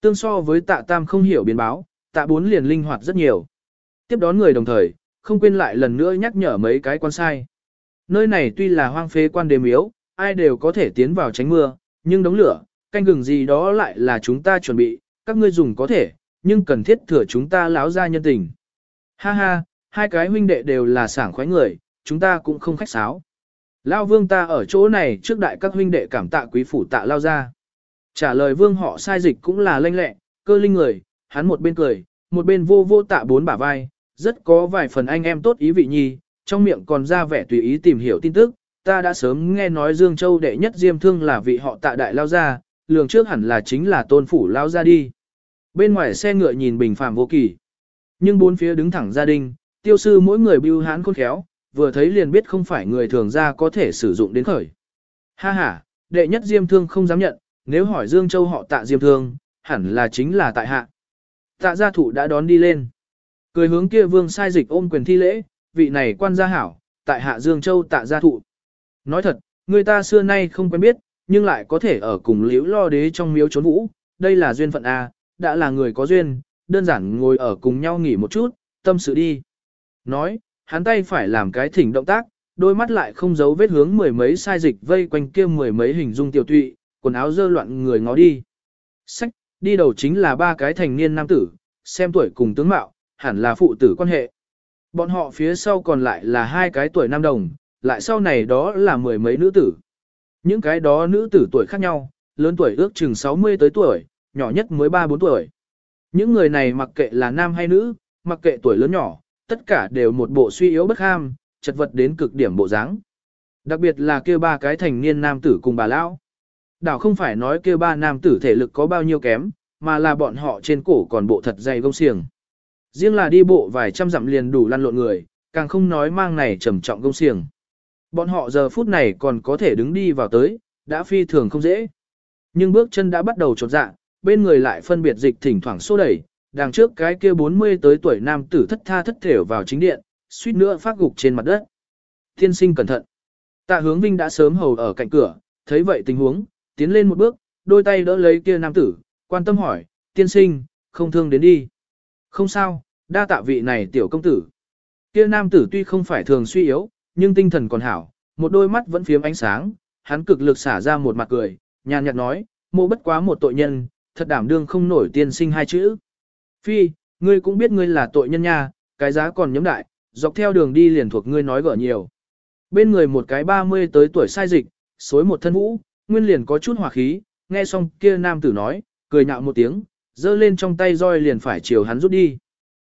Speaker 1: Tương so với tạ tam không hiểu biến báo, tạ bốn liền linh hoạt rất nhiều. Tiếp đón người đồng thời, không quên lại lần nữa nhắc nhở mấy cái quan sai. Nơi này tuy là hoang phế quan đế miếu, ai đều có thể tiến vào tránh mưa, nhưng đống lửa, canh gừng gì đó lại là chúng ta chuẩn bị, các ngươi dùng có thể, nhưng cần thiết thừa chúng ta láo ra nhân tình. Ha ha, hai cái huynh đệ đều là sảng khoái người, chúng ta cũng không khách sáo. Lao vương ta ở chỗ này trước đại các huynh đệ cảm tạ quý phủ tạ lao ra. Trả lời vương họ sai dịch cũng là lanh lẹ, cơ linh người, hắn một bên cười, một bên vô vô tạ bốn bả vai, rất có vài phần anh em tốt ý vị nhi, trong miệng còn ra vẻ tùy ý tìm hiểu tin tức, ta đã sớm nghe nói Dương Châu đệ nhất diêm thương là vị họ tạ đại lao ra, lường trước hẳn là chính là tôn phủ lao ra đi. Bên ngoài xe ngựa nhìn bình phàm vô kỳ, nhưng bốn phía đứng thẳng gia đình, tiêu sư mỗi người bưu hán khôn khéo, vừa thấy liền biết không phải người thường ra có thể sử dụng đến khởi. Ha ha, đệ nhất diêm thương không dám nhận, nếu hỏi Dương Châu họ tạ diêm thương, hẳn là chính là tại hạ. Tạ gia thủ đã đón đi lên. Cười hướng kia vương sai dịch ôm quyền thi lễ, vị này quan gia hảo, tại hạ Dương Châu tạ gia thụ. Nói thật, người ta xưa nay không quen biết, nhưng lại có thể ở cùng liễu lo đế trong miếu trốn vũ, đây là duyên phận A, đã là người có duyên, đơn giản ngồi ở cùng nhau nghỉ một chút, tâm sự đi. Nói, hắn tay phải làm cái thỉnh động tác, đôi mắt lại không giấu vết hướng mười mấy sai dịch vây quanh kia mười mấy hình dung tiểu tụy, quần áo dơ loạn người ngó đi. Sách, đi đầu chính là ba cái thành niên nam tử, xem tuổi cùng tướng mạo, hẳn là phụ tử quan hệ. Bọn họ phía sau còn lại là hai cái tuổi nam đồng, lại sau này đó là mười mấy nữ tử. Những cái đó nữ tử tuổi khác nhau, lớn tuổi ước chừng 60 tới tuổi, nhỏ nhất mới 3-4 tuổi. Những người này mặc kệ là nam hay nữ, mặc kệ tuổi lớn nhỏ, tất cả đều một bộ suy yếu bất ham, chật vật đến cực điểm bộ dáng. Đặc biệt là kia ba cái thành niên nam tử cùng bà lão. Đảo không phải nói kia ba nam tử thể lực có bao nhiêu kém, mà là bọn họ trên cổ còn bộ thật dày gông xiềng. Riêng là đi bộ vài trăm dặm liền đủ lăn lộn người, càng không nói mang này trầm trọng gông xiềng. Bọn họ giờ phút này còn có thể đứng đi vào tới, đã phi thường không dễ. Nhưng bước chân đã bắt đầu trột dạ, bên người lại phân biệt dịch thỉnh thoảng xô đẩy, đằng trước cái kia 40 tới tuổi nam tử thất tha thất thểu vào chính điện, suýt nữa phát gục trên mặt đất. Tiên sinh cẩn thận. Tạ hướng vinh đã sớm hầu ở cạnh cửa, thấy vậy tình huống, tiến lên một bước, đôi tay đỡ lấy kia nam tử, quan tâm hỏi, tiên sinh, không thương đến đi. Không sao, đa tạ vị này tiểu công tử. Kia nam tử tuy không phải thường suy yếu, nhưng tinh thần còn hảo, một đôi mắt vẫn phiếm ánh sáng, hắn cực lực xả ra một mặt cười, nhàn nhạt nói, mộ bất quá một tội nhân, thật đảm đương không nổi tiên sinh hai chữ. Phi, ngươi cũng biết ngươi là tội nhân nha, cái giá còn nhấm đại, dọc theo đường đi liền thuộc ngươi nói gỡ nhiều. Bên người một cái 30 tới tuổi sai dịch, xối một thân vũ, nguyên liền có chút hỏa khí, nghe xong kia nam tử nói, cười nhạo một tiếng, giơ lên trong tay roi liền phải chiều hắn rút đi.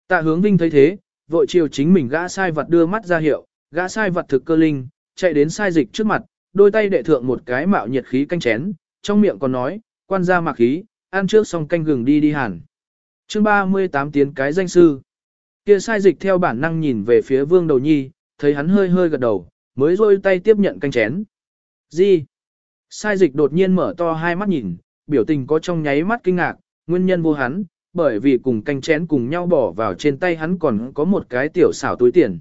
Speaker 1: Tạ hướng vinh thấy thế, vội chiều chính mình gã sai vật đưa mắt ra hiệu, gã sai vật thực cơ linh, chạy đến sai dịch trước mặt, đôi tay đệ thượng một cái mạo nhiệt khí canh chén, trong miệng còn nói, quan gia mặc khí, ăn trước xong canh gừng đi đi hẳn. chương 38 tiến cái danh sư. Kia sai dịch theo bản năng nhìn về phía vương đầu nhi, thấy hắn hơi hơi gật đầu, mới rôi tay tiếp nhận canh chén. Gì? Sai dịch đột nhiên mở to hai mắt nhìn, biểu tình có trong nháy mắt kinh ngạc, nguyên nhân vô hắn, bởi vì cùng canh chén cùng nhau bỏ vào trên tay hắn còn có một cái tiểu xảo túi tiền.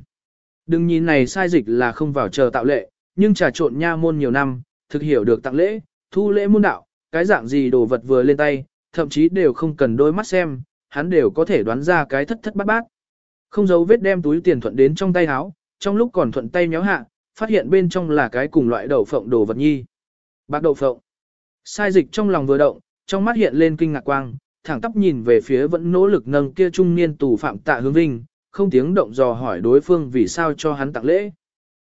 Speaker 1: Đừng nhìn này sai dịch là không vào chờ tạo lệ, nhưng trà trộn nha môn nhiều năm, thực hiểu được tặng lễ, thu lễ môn đạo, cái dạng gì đồ vật vừa lên tay, thậm chí đều không cần đôi mắt xem, hắn đều có thể đoán ra cái thất thất bát bát. Không giấu vết đem túi tiền thuận đến trong tay áo, trong lúc còn thuận tay nhéo hạ, phát hiện bên trong là cái cùng loại đậu phộng đồ vật nhi. Bạc đậu phộng. Sai dịch trong lòng vừa động, trong mắt hiện lên kinh ngạc quang, thẳng tóc nhìn về phía vẫn nỗ lực nâng kia trung niên tù phạm tạ hướng vinh, không tiếng động dò hỏi đối phương vì sao cho hắn tặng lễ.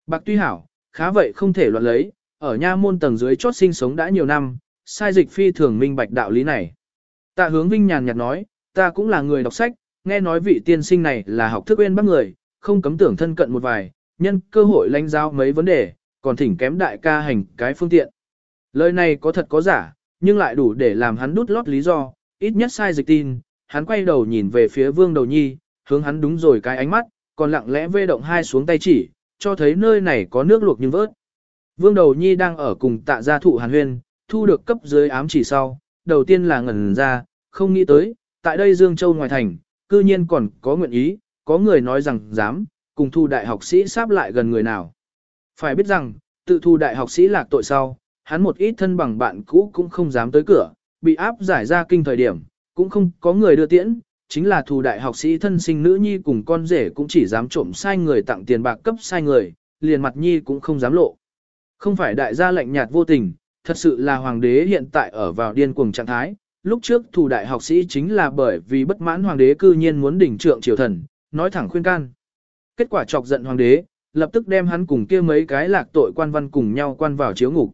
Speaker 1: Bạc tuy hảo, khá vậy không thể loạn lấy, ở nha môn tầng dưới chót sinh sống đã nhiều năm, sai dịch phi thường minh bạch đạo lý này. Tạ hướng vinh nhàn nhạt nói, ta cũng là người đọc sách, nghe nói vị tiên sinh này là học thức uyên bác người, không cấm tưởng thân cận một vài, nhân cơ hội lãnh giao mấy vấn đề, còn thỉnh kém đại ca hành cái phương tiện. Lời này có thật có giả, nhưng lại đủ để làm hắn đút lót lý do, ít nhất sai dịch tin, hắn quay đầu nhìn về phía vương đầu nhi, hướng hắn đúng rồi cái ánh mắt, còn lặng lẽ vê động hai xuống tay chỉ, cho thấy nơi này có nước luộc nhưng vớt. Vương đầu nhi đang ở cùng tạ gia thụ hàn huyên, thu được cấp dưới ám chỉ sau, đầu tiên là ngẩn ra, không nghĩ tới, tại đây Dương Châu ngoài thành, cư nhiên còn có nguyện ý, có người nói rằng dám, cùng thu đại học sĩ sáp lại gần người nào. Phải biết rằng, tự thu đại học sĩ lạc tội sau, hắn một ít thân bằng bạn cũ cũng không dám tới cửa, bị áp giải ra kinh thời điểm, cũng không có người đưa tiễn, chính là thù đại học sĩ thân sinh nữ nhi cùng con rể cũng chỉ dám trộm sai người tặng tiền bạc cấp sai người, liền mặt nhi cũng không dám lộ. Không phải đại gia lạnh nhạt vô tình, thật sự là hoàng đế hiện tại ở vào điên cuồng trạng thái, lúc trước thủ đại học sĩ chính là bởi vì bất mãn hoàng đế cư nhiên muốn đỉnh trượng triều thần, nói thẳng khuyên can. Kết quả chọc giận hoàng đế, lập tức đem hắn cùng kia mấy cái lạc tội quan văn cùng nhau quan vào chiếu ngục.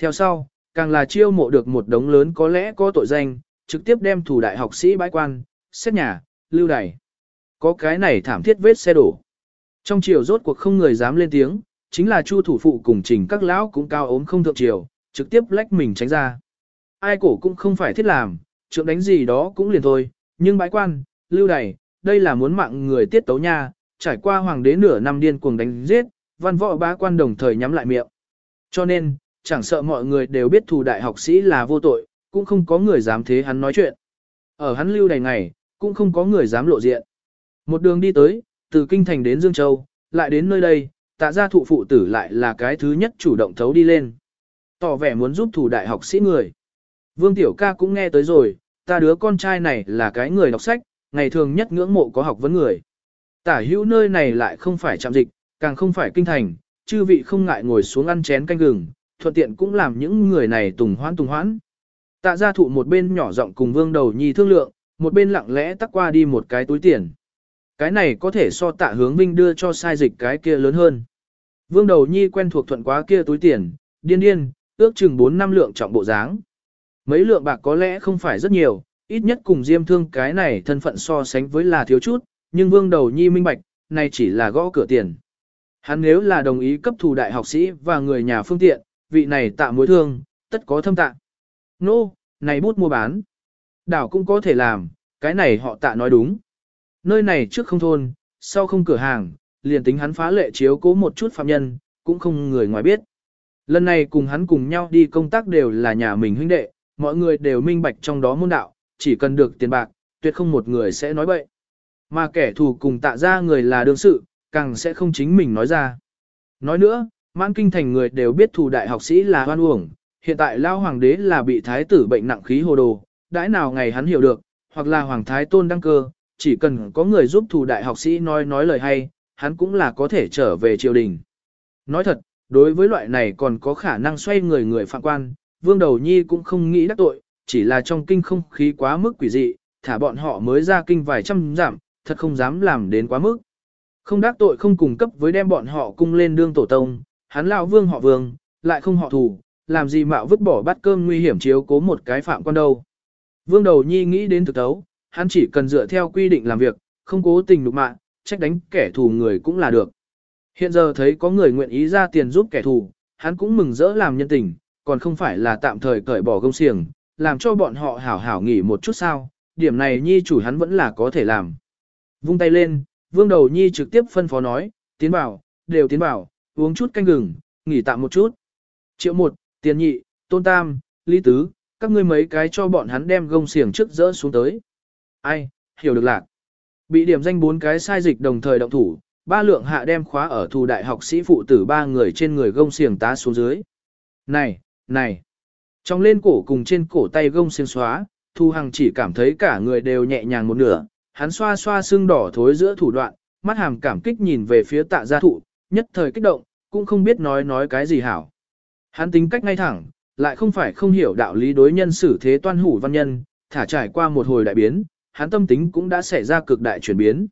Speaker 1: Theo sau, càng là chiêu mộ được một đống lớn có lẽ có tội danh, trực tiếp đem thủ đại học sĩ bãi quan, xét nhà, lưu đày. Có cái này thảm thiết vết xe đổ. Trong chiều rốt cuộc không người dám lên tiếng, chính là chu thủ phụ cùng trình các lão cũng cao ốm không thượng chiều, trực tiếp lách mình tránh ra. Ai cổ cũng không phải thiết làm, trượng đánh gì đó cũng liền thôi, nhưng bãi quan, lưu đày, đây là muốn mạng người tiết tấu nha, trải qua hoàng đế nửa năm điên cuồng đánh giết, văn võ bá quan đồng thời nhắm lại miệng. Cho nên, chẳng sợ mọi người đều biết thù đại học sĩ là vô tội, cũng không có người dám thế hắn nói chuyện. Ở hắn lưu đầy ngày, cũng không có người dám lộ diện. Một đường đi tới, từ Kinh Thành đến Dương Châu, lại đến nơi đây, tạ gia thụ phụ tử lại là cái thứ nhất chủ động thấu đi lên. Tỏ vẻ muốn giúp thủ đại học sĩ người. Vương Tiểu ca cũng nghe tới rồi, ta đứa con trai này là cái người đọc sách, ngày thường nhất ngưỡng mộ có học vấn người. Tả hữu nơi này lại không phải trạm dịch, càng không phải kinh thành, chư vị không ngại ngồi xuống ăn chén canh gừng, thuận tiện cũng làm những người này tùng hoãn tùng hoãn. Tạ gia thụ một bên nhỏ giọng cùng vương đầu nhi thương lượng, một bên lặng lẽ tắc qua đi một cái túi tiền. Cái này có thể so tạ hướng vinh đưa cho sai dịch cái kia lớn hơn. Vương đầu nhi quen thuộc thuận quá kia túi tiền, điên điên, ước chừng 4 năm lượng trọng bộ dáng. Mấy lượng bạc có lẽ không phải rất nhiều, ít nhất cùng diêm thương cái này thân phận so sánh với là thiếu chút, nhưng vương đầu nhi minh bạch, này chỉ là gõ cửa tiền. Hắn nếu là đồng ý cấp thù đại học sĩ và người nhà phương tiện, vị này tạ mối thương, tất có thâm tạ. Nô, no, này bút mua bán. Đảo cũng có thể làm, cái này họ tạ nói đúng. Nơi này trước không thôn, sau không cửa hàng, liền tính hắn phá lệ chiếu cố một chút phạm nhân, cũng không người ngoài biết. Lần này cùng hắn cùng nhau đi công tác đều là nhà mình huynh đệ, mọi người đều minh bạch trong đó môn đạo, chỉ cần được tiền bạc, tuyệt không một người sẽ nói bậy. Mà kẻ thù cùng tạ ra người là đương sự, càng sẽ không chính mình nói ra. Nói nữa, mãn kinh thành người đều biết thù đại học sĩ là hoan uổng, hiện tại lao hoàng đế là bị thái tử bệnh nặng khí hồ đồ, đãi nào ngày hắn hiểu được, hoặc là hoàng thái tôn đăng cơ, chỉ cần có người giúp thù đại học sĩ nói nói lời hay, hắn cũng là có thể trở về triều đình. Nói thật, đối với loại này còn có khả năng xoay người người phạm quan, vương đầu nhi cũng không nghĩ đắc tội, chỉ là trong kinh không khí quá mức quỷ dị, thả bọn họ mới ra kinh vài trăm giảm, thật không dám làm đến quá mức. Không đắc tội không cùng cấp với đem bọn họ cung lên đương tổ tông, hắn lão vương họ vương, lại không họ thù, làm gì mạo vứt bỏ bát cơm nguy hiểm chiếu cố một cái phạm quan đâu. Vương đầu nhi nghĩ đến thực tấu, hắn chỉ cần dựa theo quy định làm việc, không cố tình lục mạng, trách đánh kẻ thù người cũng là được. Hiện giờ thấy có người nguyện ý ra tiền giúp kẻ thù, hắn cũng mừng rỡ làm nhân tình, còn không phải là tạm thời cởi bỏ gông xiềng, làm cho bọn họ hảo hảo nghỉ một chút sao, điểm này nhi chủ hắn vẫn là có thể làm. Vung tay lên, vương đầu nhi trực tiếp phân phó nói, tiến bảo, đều tiến bảo, uống chút canh gừng, nghỉ tạm một chút. Triệu một, tiền nhị, tôn tam, lý tứ, các ngươi mấy cái cho bọn hắn đem gông xiềng trước dỡ xuống tới. Ai, hiểu được lạc. Bị điểm danh bốn cái sai dịch đồng thời động thủ, ba lượng hạ đem khóa ở thù đại học sĩ phụ tử ba người trên người gông xiềng tá xuống dưới. Này, này. Trong lên cổ cùng trên cổ tay gông xiềng xóa, Thu Hằng chỉ cảm thấy cả người đều nhẹ nhàng một nửa, hắn xoa xoa xương đỏ thối giữa thủ đoạn, mắt hàm cảm kích nhìn về phía tạ gia thụ, nhất thời kích động, cũng không biết nói nói cái gì hảo. Hắn tính cách ngay thẳng, lại không phải không hiểu đạo lý đối nhân xử thế toan hủ văn nhân, thả trải qua một hồi đại biến, hắn tâm tính cũng đã xảy ra cực đại chuyển biến.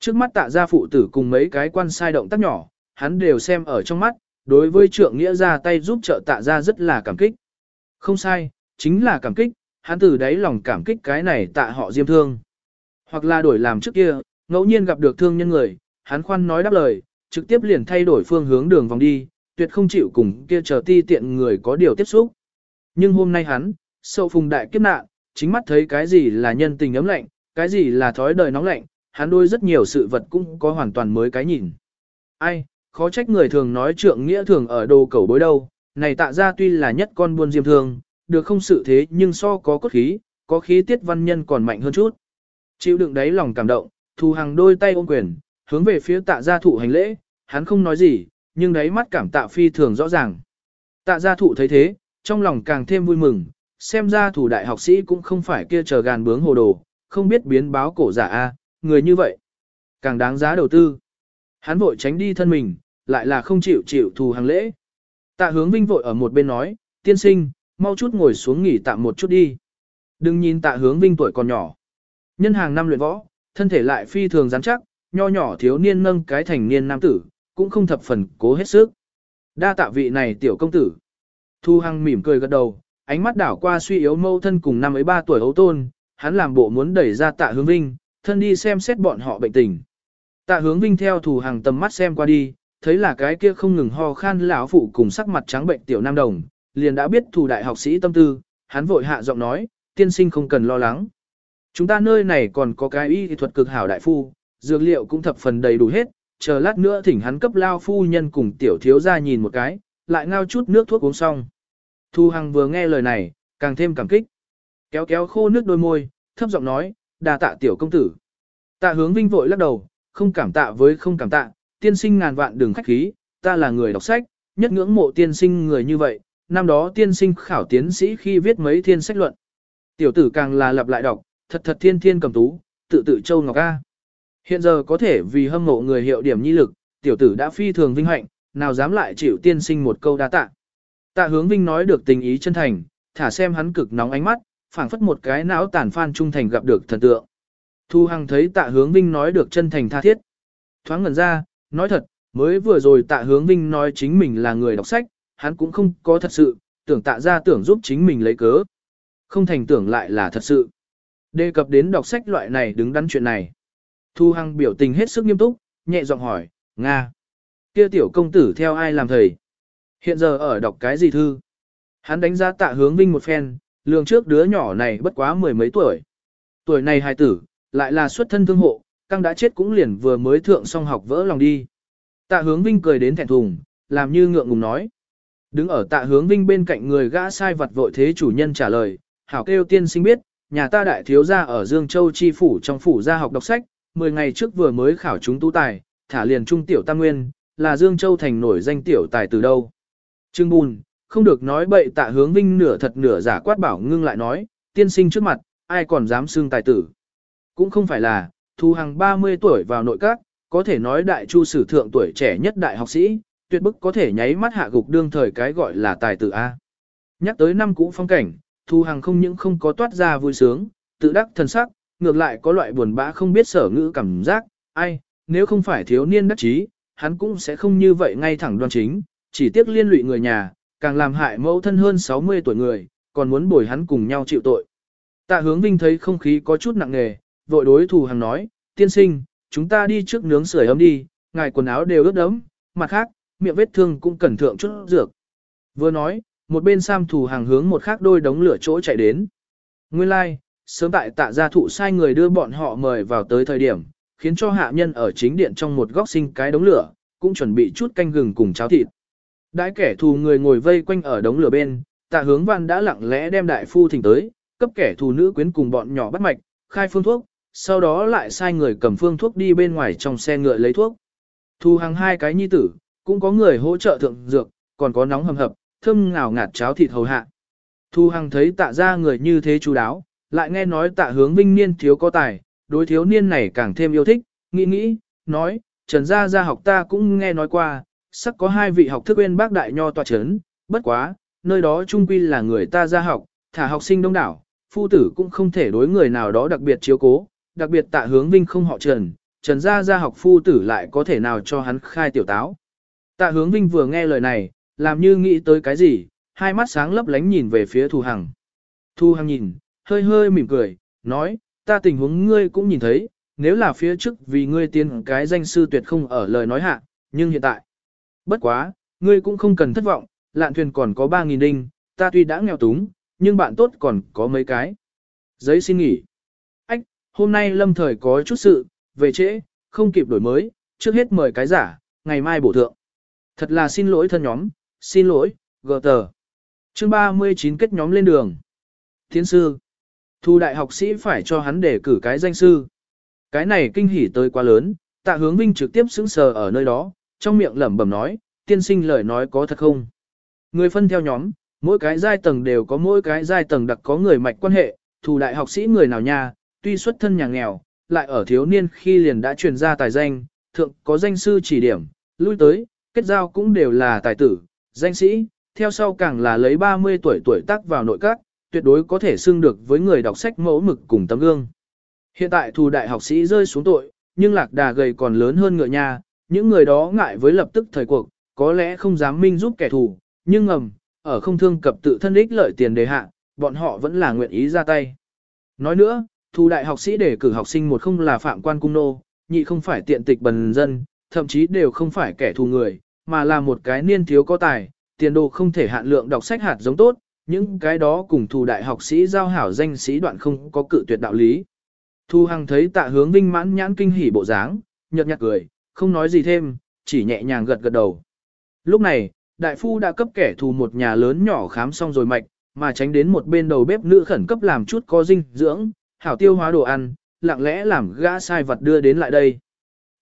Speaker 1: Trước mắt tạ gia phụ tử cùng mấy cái quan sai động tác nhỏ, hắn đều xem ở trong mắt, đối với trượng nghĩa ra tay giúp trợ tạ gia rất là cảm kích. Không sai, chính là cảm kích, hắn từ đấy lòng cảm kích cái này tạ họ diêm thương. Hoặc là đổi làm trước kia, ngẫu nhiên gặp được thương nhân người, hắn khoan nói đáp lời, trực tiếp liền thay đổi phương hướng đường vòng đi, tuyệt không chịu cùng kia chờ ti tiện người có điều tiếp xúc. Nhưng hôm nay hắn, sâu phùng đại kiếp nạn, chính mắt thấy cái gì là nhân tình ấm lạnh, cái gì là thói đời nóng lạnh, hắn đôi rất nhiều sự vật cũng có hoàn toàn mới cái nhìn. Ai, khó trách người thường nói trượng nghĩa thường ở đồ cầu bối đâu, này tạ ra tuy là nhất con buôn diêm thường được không sự thế nhưng so có cốt khí, có khí tiết văn nhân còn mạnh hơn chút. Chịu đựng đáy lòng cảm động, thù hàng đôi tay ôm quyền, hướng về phía tạ gia thụ hành lễ, hắn không nói gì, nhưng đáy mắt cảm tạ phi thường rõ ràng. Tạ gia thụ thấy thế, trong lòng càng thêm vui mừng, xem ra thủ đại học sĩ cũng không phải kia chờ gàn bướng hồ đồ, không biết biến báo cổ giả A, người như vậy. Càng đáng giá đầu tư. Hắn vội tránh đi thân mình, lại là không chịu chịu thù hàng lễ. Tạ hướng vinh vội ở một bên nói, tiên sinh, mau chút ngồi xuống nghỉ tạm một chút đi. Đừng nhìn tạ hướng vinh tuổi còn nhỏ. Nhân hàng năm luyện võ, thân thể lại phi thường rắn chắc, nho nhỏ thiếu niên nâng cái thành niên nam tử, cũng không thập phần cố hết sức. Đa tạ vị này tiểu công tử. Thu Hằng mỉm cười gật đầu, ánh mắt đảo qua suy yếu mâu thân cùng năm ấy ba tuổi ấu tôn, hắn làm bộ muốn đẩy ra tạ hướng vinh, thân đi xem xét bọn họ bệnh tình. Tạ hướng vinh theo thủ hàng tầm mắt xem qua đi, thấy là cái kia không ngừng ho khan lão phụ cùng sắc mặt trắng bệnh tiểu nam đồng, liền đã biết thủ đại học sĩ tâm tư, hắn vội hạ giọng nói, tiên sinh không cần lo lắng. Chúng ta nơi này còn có cái y thuật cực hảo đại phu, dược liệu cũng thập phần đầy đủ hết, chờ lát nữa thỉnh hắn cấp lao phu nhân cùng tiểu thiếu ra nhìn một cái, lại ngao chút nước thuốc uống xong. Thu Hằng vừa nghe lời này, càng thêm cảm kích. Kéo kéo khô nước đôi môi, thấp giọng nói, đa tạ tiểu công tử. Tạ hướng vinh vội lắc đầu, không cảm tạ với không cảm tạ, tiên sinh ngàn vạn đường khách khí, ta là người đọc sách, nhất ngưỡng mộ tiên sinh người như vậy, năm đó tiên sinh khảo tiến sĩ khi viết mấy thiên sách luận. Tiểu tử càng là lặp lại đọc, thật thật thiên thiên cầm tú, tự tự Châu Ngọc A. Hiện giờ có thể vì hâm mộ người hiệu điểm nhi lực, tiểu tử đã phi thường vinh hạnh, nào dám lại chịu tiên sinh một câu đa tạ. Tạ hướng vinh nói được tình ý chân thành, thả xem hắn cực nóng ánh mắt, phảng phất một cái não tàn phan trung thành gặp được thần tượng. Thu Hằng thấy tạ hướng vinh nói được chân thành tha thiết. Thoáng ngẩn ra, nói thật, mới vừa rồi tạ hướng vinh nói chính mình là người đọc sách, hắn cũng không có thật sự, tưởng tạ ra tưởng giúp chính mình lấy cớ. Không thành tưởng lại là thật sự. Đề cập đến đọc sách loại này đứng đắn chuyện này. Thu Hằng biểu tình hết sức nghiêm túc, nhẹ giọng hỏi, Nga. Kia tiểu công tử theo ai làm thầy? Hiện giờ ở đọc cái gì thư? Hắn đánh giá tạ hướng vinh một phen, lường trước đứa nhỏ này bất quá mười mấy tuổi. Tuổi này hài tử, lại là xuất thân thương hộ, căng đã chết cũng liền vừa mới thượng xong học vỡ lòng đi. Tạ hướng vinh cười đến thẹn thùng, làm như ngượng ngùng nói. Đứng ở tạ hướng vinh bên cạnh người gã sai vật vội thế chủ nhân trả lời, hảo kêu tiên sinh biết, nhà ta đại thiếu gia ở Dương Châu Chi Phủ trong phủ gia học đọc sách, 10 ngày trước vừa mới khảo chúng tú tài, thả liền trung tiểu tam nguyên, là Dương Châu thành nổi danh tiểu tài từ đâu. Trương Bùn, không được nói bậy tạ hướng vinh nửa thật nửa giả quát bảo ngưng lại nói, tiên sinh trước mặt, ai còn dám xưng tài tử. Cũng không phải là, thu hàng 30 tuổi vào nội các, có thể nói đại chu sử thượng tuổi trẻ nhất đại học sĩ, tuyệt bức có thể nháy mắt hạ gục đương thời cái gọi là tài tử A. Nhắc tới năm cũ phong cảnh, thu hàng không những không có toát ra vui sướng, tự đắc thần sắc, ngược lại có loại buồn bã không biết sở ngữ cảm giác, ai, nếu không phải thiếu niên đắc chí, hắn cũng sẽ không như vậy ngay thẳng đoan chính, chỉ tiếc liên lụy người nhà, càng làm hại mẫu thân hơn 60 tuổi người, còn muốn bồi hắn cùng nhau chịu tội. Tạ hướng vinh thấy không khí có chút nặng nề, vội đối thủ hàng nói, tiên sinh, chúng ta đi trước nướng sưởi ấm đi, ngài quần áo đều ướt đẫm, mặt khác, miệng vết thương cũng cần thượng chút dược. Vừa nói, một bên Sam thủ hàng hướng một khác đôi đống lửa chỗ chạy đến. Nguyên lai, like, sớm tại tạ gia thụ sai người đưa bọn họ mời vào tới thời điểm, khiến cho hạ nhân ở chính điện trong một góc sinh cái đống lửa, cũng chuẩn bị chút canh gừng cùng cháo thịt. Đãi kẻ thù người ngồi vây quanh ở đống lửa bên, tạ hướng văn đã lặng lẽ đem đại phu thỉnh tới, cấp kẻ thù nữ quyến cùng bọn nhỏ bắt mạch, khai phương thuốc, sau đó lại sai người cầm phương thuốc đi bên ngoài trong xe ngựa lấy thuốc. Thu hàng hai cái nhi tử, cũng có người hỗ trợ thượng dược, còn có nóng hầm hập, thơm ngào ngạt cháo thịt hầu hạ. Thu Hằng thấy tạ ra người như thế chú đáo, lại nghe nói tạ hướng vinh niên thiếu có tài, đối thiếu niên này càng thêm yêu thích, nghĩ nghĩ, nói, trần gia gia học ta cũng nghe nói qua, sắc có hai vị học thức bên bác đại nho tòa chấn, bất quá, nơi đó trung quy là người ta ra học, thả học sinh đông đảo, phu tử cũng không thể đối người nào đó đặc biệt chiếu cố, đặc biệt tạ hướng vinh không họ trần, trần gia gia học phu tử lại có thể nào cho hắn khai tiểu táo. Tạ hướng vinh vừa nghe lời này, làm như nghĩ tới cái gì, hai mắt sáng lấp lánh nhìn về phía Thu Hằng. Thu Hằng nhìn, hơi hơi mỉm cười, nói, ta tình huống ngươi cũng nhìn thấy, nếu là phía trước vì ngươi tiến cái danh sư tuyệt không ở lời nói hạ, nhưng hiện tại, bất quá, ngươi cũng không cần thất vọng, lạn thuyền còn có 3.000 đinh, ta tuy đã nghèo túng, nhưng bạn tốt còn có mấy cái. Giấy xin nghỉ. Ách, hôm nay lâm thời có chút sự, về trễ, không kịp đổi mới, trước hết mời cái giả, ngày mai bổ thượng. Thật là xin lỗi thân nhóm, xin lỗi, gờ tờ. Chương 39 kết nhóm lên đường. Thiến sư. Thu đại học sĩ phải cho hắn để cử cái danh sư. Cái này kinh hỉ tới quá lớn, tạ hướng vinh trực tiếp xứng sờ ở nơi đó, trong miệng lẩm bẩm nói, tiên sinh lời nói có thật không. Người phân theo nhóm, mỗi cái giai tầng đều có mỗi cái giai tầng đặc có người mạch quan hệ, thủ đại học sĩ người nào nha, tuy xuất thân nhà nghèo, lại ở thiếu niên khi liền đã truyền ra tài danh, thượng có danh sư chỉ điểm, lui tới, kết giao cũng đều là tài tử, danh sĩ, theo sau càng là lấy 30 tuổi tuổi tác vào nội các, tuyệt đối có thể xưng được với người đọc sách mẫu mực cùng tấm gương. Hiện tại thù đại học sĩ rơi xuống tội, nhưng lạc đà gầy còn lớn hơn ngựa nha, những người đó ngại với lập tức thời cuộc, có lẽ không dám minh giúp kẻ thù, nhưng ngầm, ở không thương cập tự thân ích lợi tiền đề hạ, bọn họ vẫn là nguyện ý ra tay. Nói nữa, thu đại học sĩ để cử học sinh một không là phạm quan cung nô, nhị không phải tiện tịch bần dân, thậm chí đều không phải kẻ thù người, mà là một cái niên thiếu có tài, tiền đồ không thể hạn lượng đọc sách hạt giống tốt, những cái đó cùng thù đại học sĩ giao hảo danh sĩ đoạn không có cự tuyệt đạo lý. Thu Hằng thấy tạ hướng vinh mãn nhãn kinh hỉ bộ dáng, nhợt nhạt cười, không nói gì thêm, chỉ nhẹ nhàng gật gật đầu. Lúc này, đại phu đã cấp kẻ thù một nhà lớn nhỏ khám xong rồi mạch, mà tránh đến một bên đầu bếp nữ khẩn cấp làm chút có dinh dưỡng, hảo tiêu hóa đồ ăn, lặng lẽ làm gã sai vật đưa đến lại đây.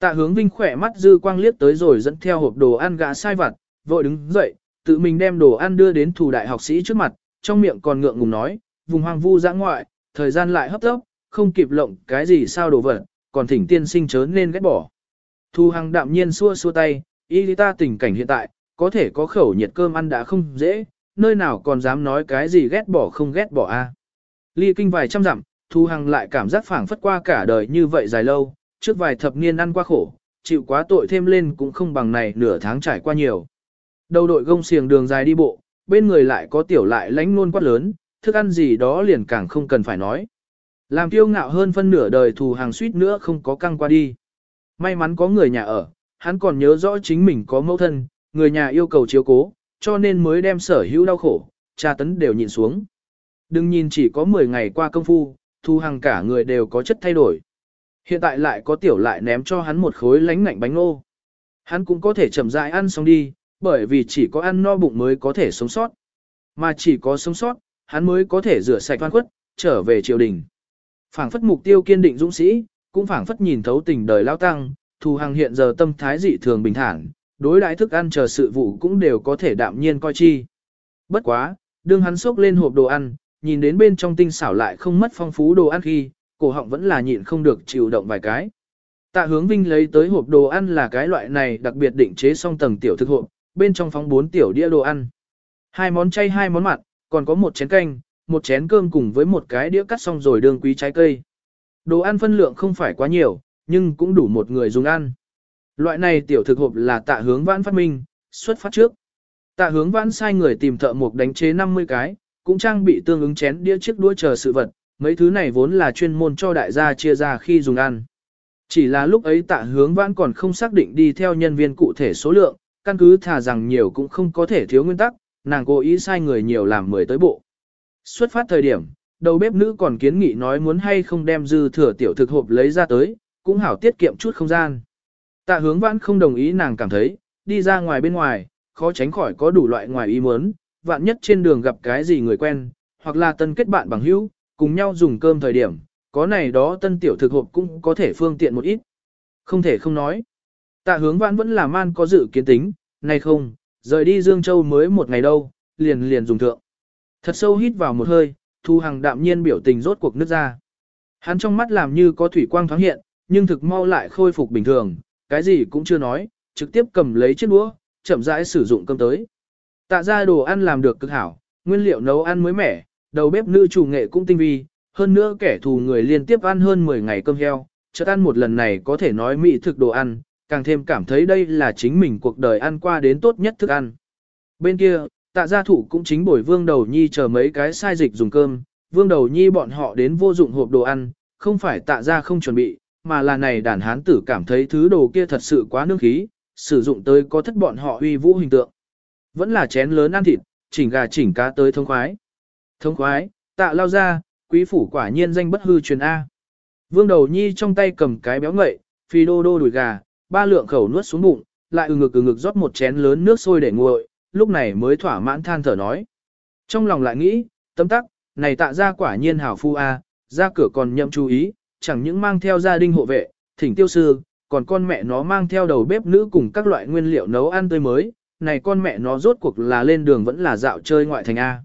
Speaker 1: Tạ hướng vinh khỏe mắt dư quang liếc tới rồi dẫn theo hộp đồ ăn gã sai vật, vội đứng dậy, tự mình đem đồ ăn đưa đến thủ đại học sĩ trước mặt, trong miệng còn ngượng ngùng nói, vùng hoang vu giã ngoại, thời gian lại hấp tốc, không kịp lộng cái gì sao đồ vật, còn thỉnh tiên sinh chớ nên ghét bỏ. Thu Hằng đạm nhiên xua xua tay, y ta tình cảnh hiện tại, có thể có khẩu nhiệt cơm ăn đã không dễ, nơi nào còn dám nói cái gì ghét bỏ không ghét bỏ a. Ly kinh vài trăm dặm, Thu Hằng lại cảm giác phảng phất qua cả đời như vậy dài lâu, trước vài thập niên ăn qua khổ, chịu quá tội thêm lên cũng không bằng này nửa tháng trải qua nhiều. Đầu đội gông xiềng đường dài đi bộ, bên người lại có tiểu lại lánh luôn quát lớn, thức ăn gì đó liền càng không cần phải nói. Làm kiêu ngạo hơn phân nửa đời thù hàng suýt nữa không có căng qua đi. May mắn có người nhà ở, hắn còn nhớ rõ chính mình có mẫu thân, người nhà yêu cầu chiếu cố, cho nên mới đem sở hữu đau khổ, tra tấn đều nhịn xuống. Đừng nhìn chỉ có 10 ngày qua công phu, thu hàng cả người đều có chất thay đổi. Hiện tại lại có tiểu lại ném cho hắn một khối lánh ngạnh bánh ngô. Hắn cũng có thể chậm rãi ăn xong đi, bởi vì chỉ có ăn no bụng mới có thể sống sót. Mà chỉ có sống sót, hắn mới có thể rửa sạch oan khuất, trở về triều đình. Phảng phất mục tiêu kiên định dũng sĩ, cũng phảng phất nhìn thấu tình đời lao tăng, thù hàng hiện giờ tâm thái dị thường bình thản, đối đãi thức ăn chờ sự vụ cũng đều có thể đạm nhiên coi chi. Bất quá, đương hắn xốc lên hộp đồ ăn, nhìn đến bên trong tinh xảo lại không mất phong phú đồ ăn khi, cổ họng vẫn là nhịn không được chịu động vài cái. Tạ hướng vinh lấy tới hộp đồ ăn là cái loại này đặc biệt định chế song tầng tiểu thực hộp, bên trong phóng bốn tiểu đĩa đồ ăn. Hai món chay hai món mặn, còn có một chén canh, một chén cơm cùng với một cái đĩa cắt xong rồi đường quý trái cây. Đồ ăn phân lượng không phải quá nhiều, nhưng cũng đủ một người dùng ăn. Loại này tiểu thực hộp là tạ hướng vãn phát minh, xuất phát trước. Tạ hướng vãn sai người tìm thợ mộc đánh chế 50 cái, cũng trang bị tương ứng chén đĩa chiếc đũa chờ sự vật, mấy thứ này vốn là chuyên môn cho đại gia chia ra khi dùng ăn. Chỉ là lúc ấy tạ hướng vãn còn không xác định đi theo nhân viên cụ thể số lượng, căn cứ thà rằng nhiều cũng không có thể thiếu nguyên tắc, nàng cố ý sai người nhiều làm mười tới bộ. Xuất phát thời điểm, đầu bếp nữ còn kiến nghị nói muốn hay không đem dư thừa tiểu thực hộp lấy ra tới, cũng hảo tiết kiệm chút không gian. Tạ hướng vãn không đồng ý nàng cảm thấy, đi ra ngoài bên ngoài, khó tránh khỏi có đủ loại ngoài ý muốn, vạn nhất trên đường gặp cái gì người quen, hoặc là tân kết bạn bằng hữu, cùng nhau dùng cơm thời điểm, có này đó tân tiểu thực hộp cũng có thể phương tiện một ít. Không thể không nói. Tạ hướng vãn vẫn là man có dự kiến tính, này không, rời đi Dương Châu mới một ngày đâu, liền liền dùng thượng. Thật sâu hít vào một hơi, Thu Hằng đạm nhiên biểu tình rốt cuộc nước ra. Hắn trong mắt làm như có thủy quang thoáng hiện, nhưng thực mau lại khôi phục bình thường, cái gì cũng chưa nói, trực tiếp cầm lấy chiếc đũa, chậm rãi sử dụng cơm tới. Tạ ra đồ ăn làm được cực hảo, nguyên liệu nấu ăn mới mẻ, đầu bếp nữ chủ nghệ cũng tinh vi, hơn nữa kẻ thù người liên tiếp ăn hơn 10 ngày cơm heo, chợt ăn một lần này có thể nói mỹ thực đồ ăn, càng thêm cảm thấy đây là chính mình cuộc đời ăn qua đến tốt nhất thức ăn. Bên kia, tạ gia thủ cũng chính bồi vương đầu nhi chờ mấy cái sai dịch dùng cơm, vương đầu nhi bọn họ đến vô dụng hộp đồ ăn, không phải tạ gia không chuẩn bị, mà là này đàn hán tử cảm thấy thứ đồ kia thật sự quá nương khí, sử dụng tới có thất bọn họ uy vũ hình tượng. Vẫn là chén lớn ăn thịt, chỉnh gà chỉnh cá tới thông khoái. Thông khoái, tạ lao ra, quý phủ quả nhiên danh bất hư truyền A. Vương đầu nhi trong tay cầm cái béo ngậy, phi đô đô đùi gà, ba lượng khẩu nuốt xuống bụng, lại ừ ngực ừ ngực rót một chén lớn nước sôi để nguội, lúc này mới thỏa mãn than thở nói. Trong lòng lại nghĩ, tấm tắc, này tạ ra quả nhiên hảo phu a, ra cửa còn nhậm chú ý, chẳng những mang theo gia đình hộ vệ, thỉnh tiêu sư, còn con mẹ nó mang theo đầu bếp nữ cùng các loại nguyên liệu nấu ăn tươi mới, này con mẹ nó rốt cuộc là lên đường vẫn là dạo chơi ngoại thành A.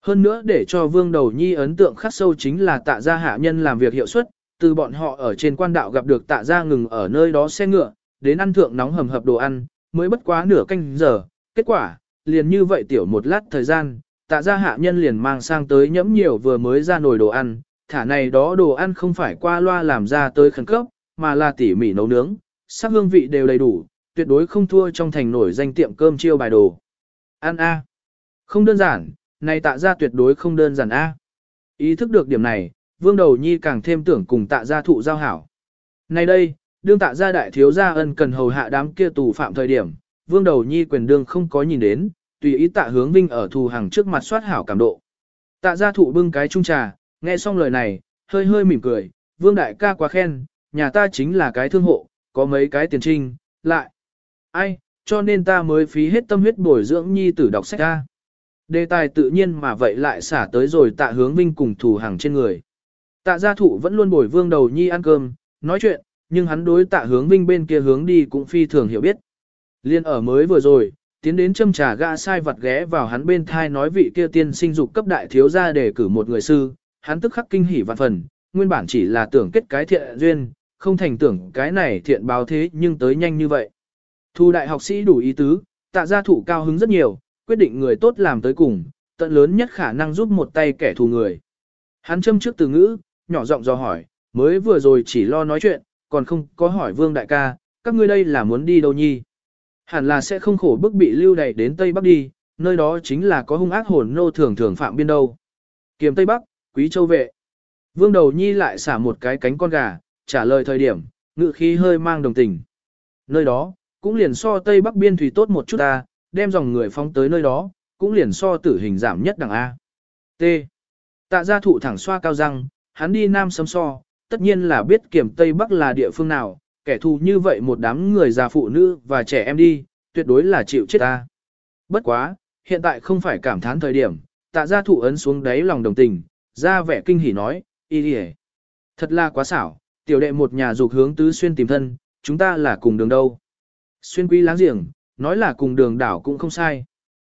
Speaker 1: Hơn nữa để cho vương đầu nhi ấn tượng khắc sâu chính là tạ gia hạ nhân làm việc hiệu suất, từ bọn họ ở trên quan đạo gặp được tạ gia ngừng ở nơi đó xe ngựa, đến ăn thượng nóng hầm hập đồ ăn, mới bất quá nửa canh giờ, kết quả, liền như vậy tiểu một lát thời gian, tạ gia hạ nhân liền mang sang tới nhẫm nhiều vừa mới ra nồi đồ ăn, thả này đó đồ ăn không phải qua loa làm ra tới khẩn cấp, mà là tỉ mỉ nấu nướng, sắc hương vị đều đầy đủ, tuyệt đối không thua trong thành nổi danh tiệm cơm chiêu bài đồ. Ăn A. Không đơn giản, này tạ gia tuyệt đối không đơn giản A. Ý thức được điểm này, vương đầu nhi càng thêm tưởng cùng tạ gia thụ giao hảo. Này đây, đương tạ gia đại thiếu gia ân cần hầu hạ đám kia tù phạm thời điểm, vương đầu nhi quyền đương không có nhìn đến, tùy ý tạ hướng vinh ở thù hàng trước mặt soát hảo cảm độ. Tạ gia thụ bưng cái chung trà, nghe xong lời này, hơi hơi mỉm cười, vương đại ca quá khen, nhà ta chính là cái thương hộ, có mấy cái tiền trinh, lại. Ai, cho nên ta mới phí hết tâm huyết bồi dưỡng nhi tử đọc sách ra. Đề tài tự nhiên mà vậy lại xả tới rồi tạ hướng vinh cùng thù hàng trên người. Tạ gia thụ vẫn luôn bồi vương đầu nhi ăn cơm, nói chuyện, nhưng hắn đối tạ hướng vinh bên kia hướng đi cũng phi thường hiểu biết. Liên ở mới vừa rồi, tiến đến châm trà gã sai vật ghé vào hắn bên thai nói vị kia tiên sinh dục cấp đại thiếu gia để cử một người sư, hắn tức khắc kinh hỉ vạn phần, nguyên bản chỉ là tưởng kết cái thiện duyên, không thành tưởng cái này thiện báo thế nhưng tới nhanh như vậy. Thu đại học sĩ đủ ý tứ, tạ gia thủ cao hứng rất nhiều, quyết định người tốt làm tới cùng, tận lớn nhất khả năng giúp một tay kẻ thù người. Hắn châm trước từ ngữ, nhỏ giọng do hỏi, mới vừa rồi chỉ lo nói chuyện, còn không có hỏi vương đại ca, các ngươi đây là muốn đi đâu nhi. Hẳn là sẽ không khổ bức bị lưu đày đến Tây Bắc đi, nơi đó chính là có hung ác hồn nô thường thường phạm biên đâu. Kiềm Tây Bắc, quý châu vệ. Vương đầu nhi lại xả một cái cánh con gà, trả lời thời điểm, ngự khí hơi mang đồng tình. Nơi đó, cũng liền so Tây Bắc biên thủy tốt một chút ta, đem dòng người phóng tới nơi đó, cũng liền so tử hình giảm nhất đẳng A. T. Tạ gia thụ thẳng xoa cao răng, hắn đi Nam sấm so, tất nhiên là biết kiểm Tây Bắc là địa phương nào, kẻ thù như vậy một đám người già phụ nữ và trẻ em đi, tuyệt đối là chịu chết ta. Bất quá, hiện tại không phải cảm thán thời điểm, tạ gia thụ ấn xuống đáy lòng đồng tình, ra vẻ kinh hỉ nói, y đi Thật là quá xảo, tiểu đệ một nhà dục hướng tứ xuyên tìm thân, chúng ta là cùng đường đâu. Xuyên quý láng giềng, nói là cùng đường đảo cũng không sai.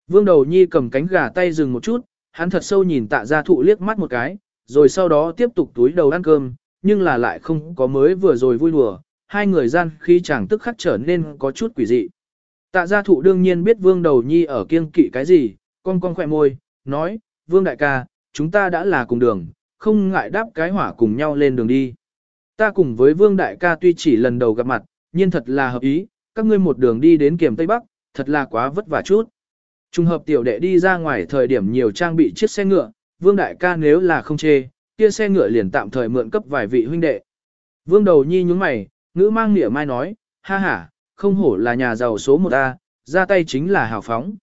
Speaker 1: Vương đầu nhi cầm cánh gà tay dừng một chút, hắn thật sâu nhìn tạ gia thụ liếc mắt một cái, rồi sau đó tiếp tục túi đầu ăn cơm, nhưng là lại không có mới vừa rồi vui đùa, hai người gian khi chàng tức khắc trở nên có chút quỷ dị. Tạ gia thụ đương nhiên biết vương đầu nhi ở kiêng kỵ cái gì, con con khỏe môi, nói, vương đại ca, chúng ta đã là cùng đường, không ngại đáp cái hỏa cùng nhau lên đường đi. Ta cùng với vương đại ca tuy chỉ lần đầu gặp mặt, nhưng thật là hợp ý, các ngươi một đường đi đến kiểm Tây Bắc, thật là quá vất vả chút. Trùng hợp tiểu đệ đi ra ngoài thời điểm nhiều trang bị chiếc xe ngựa, vương đại ca nếu là không chê, kia xe ngựa liền tạm thời mượn cấp vài vị huynh đệ. Vương đầu nhi nhúng mày, ngữ mang nịa mai nói, ha ha, không hổ là nhà giàu số một A, ra tay chính là hào phóng.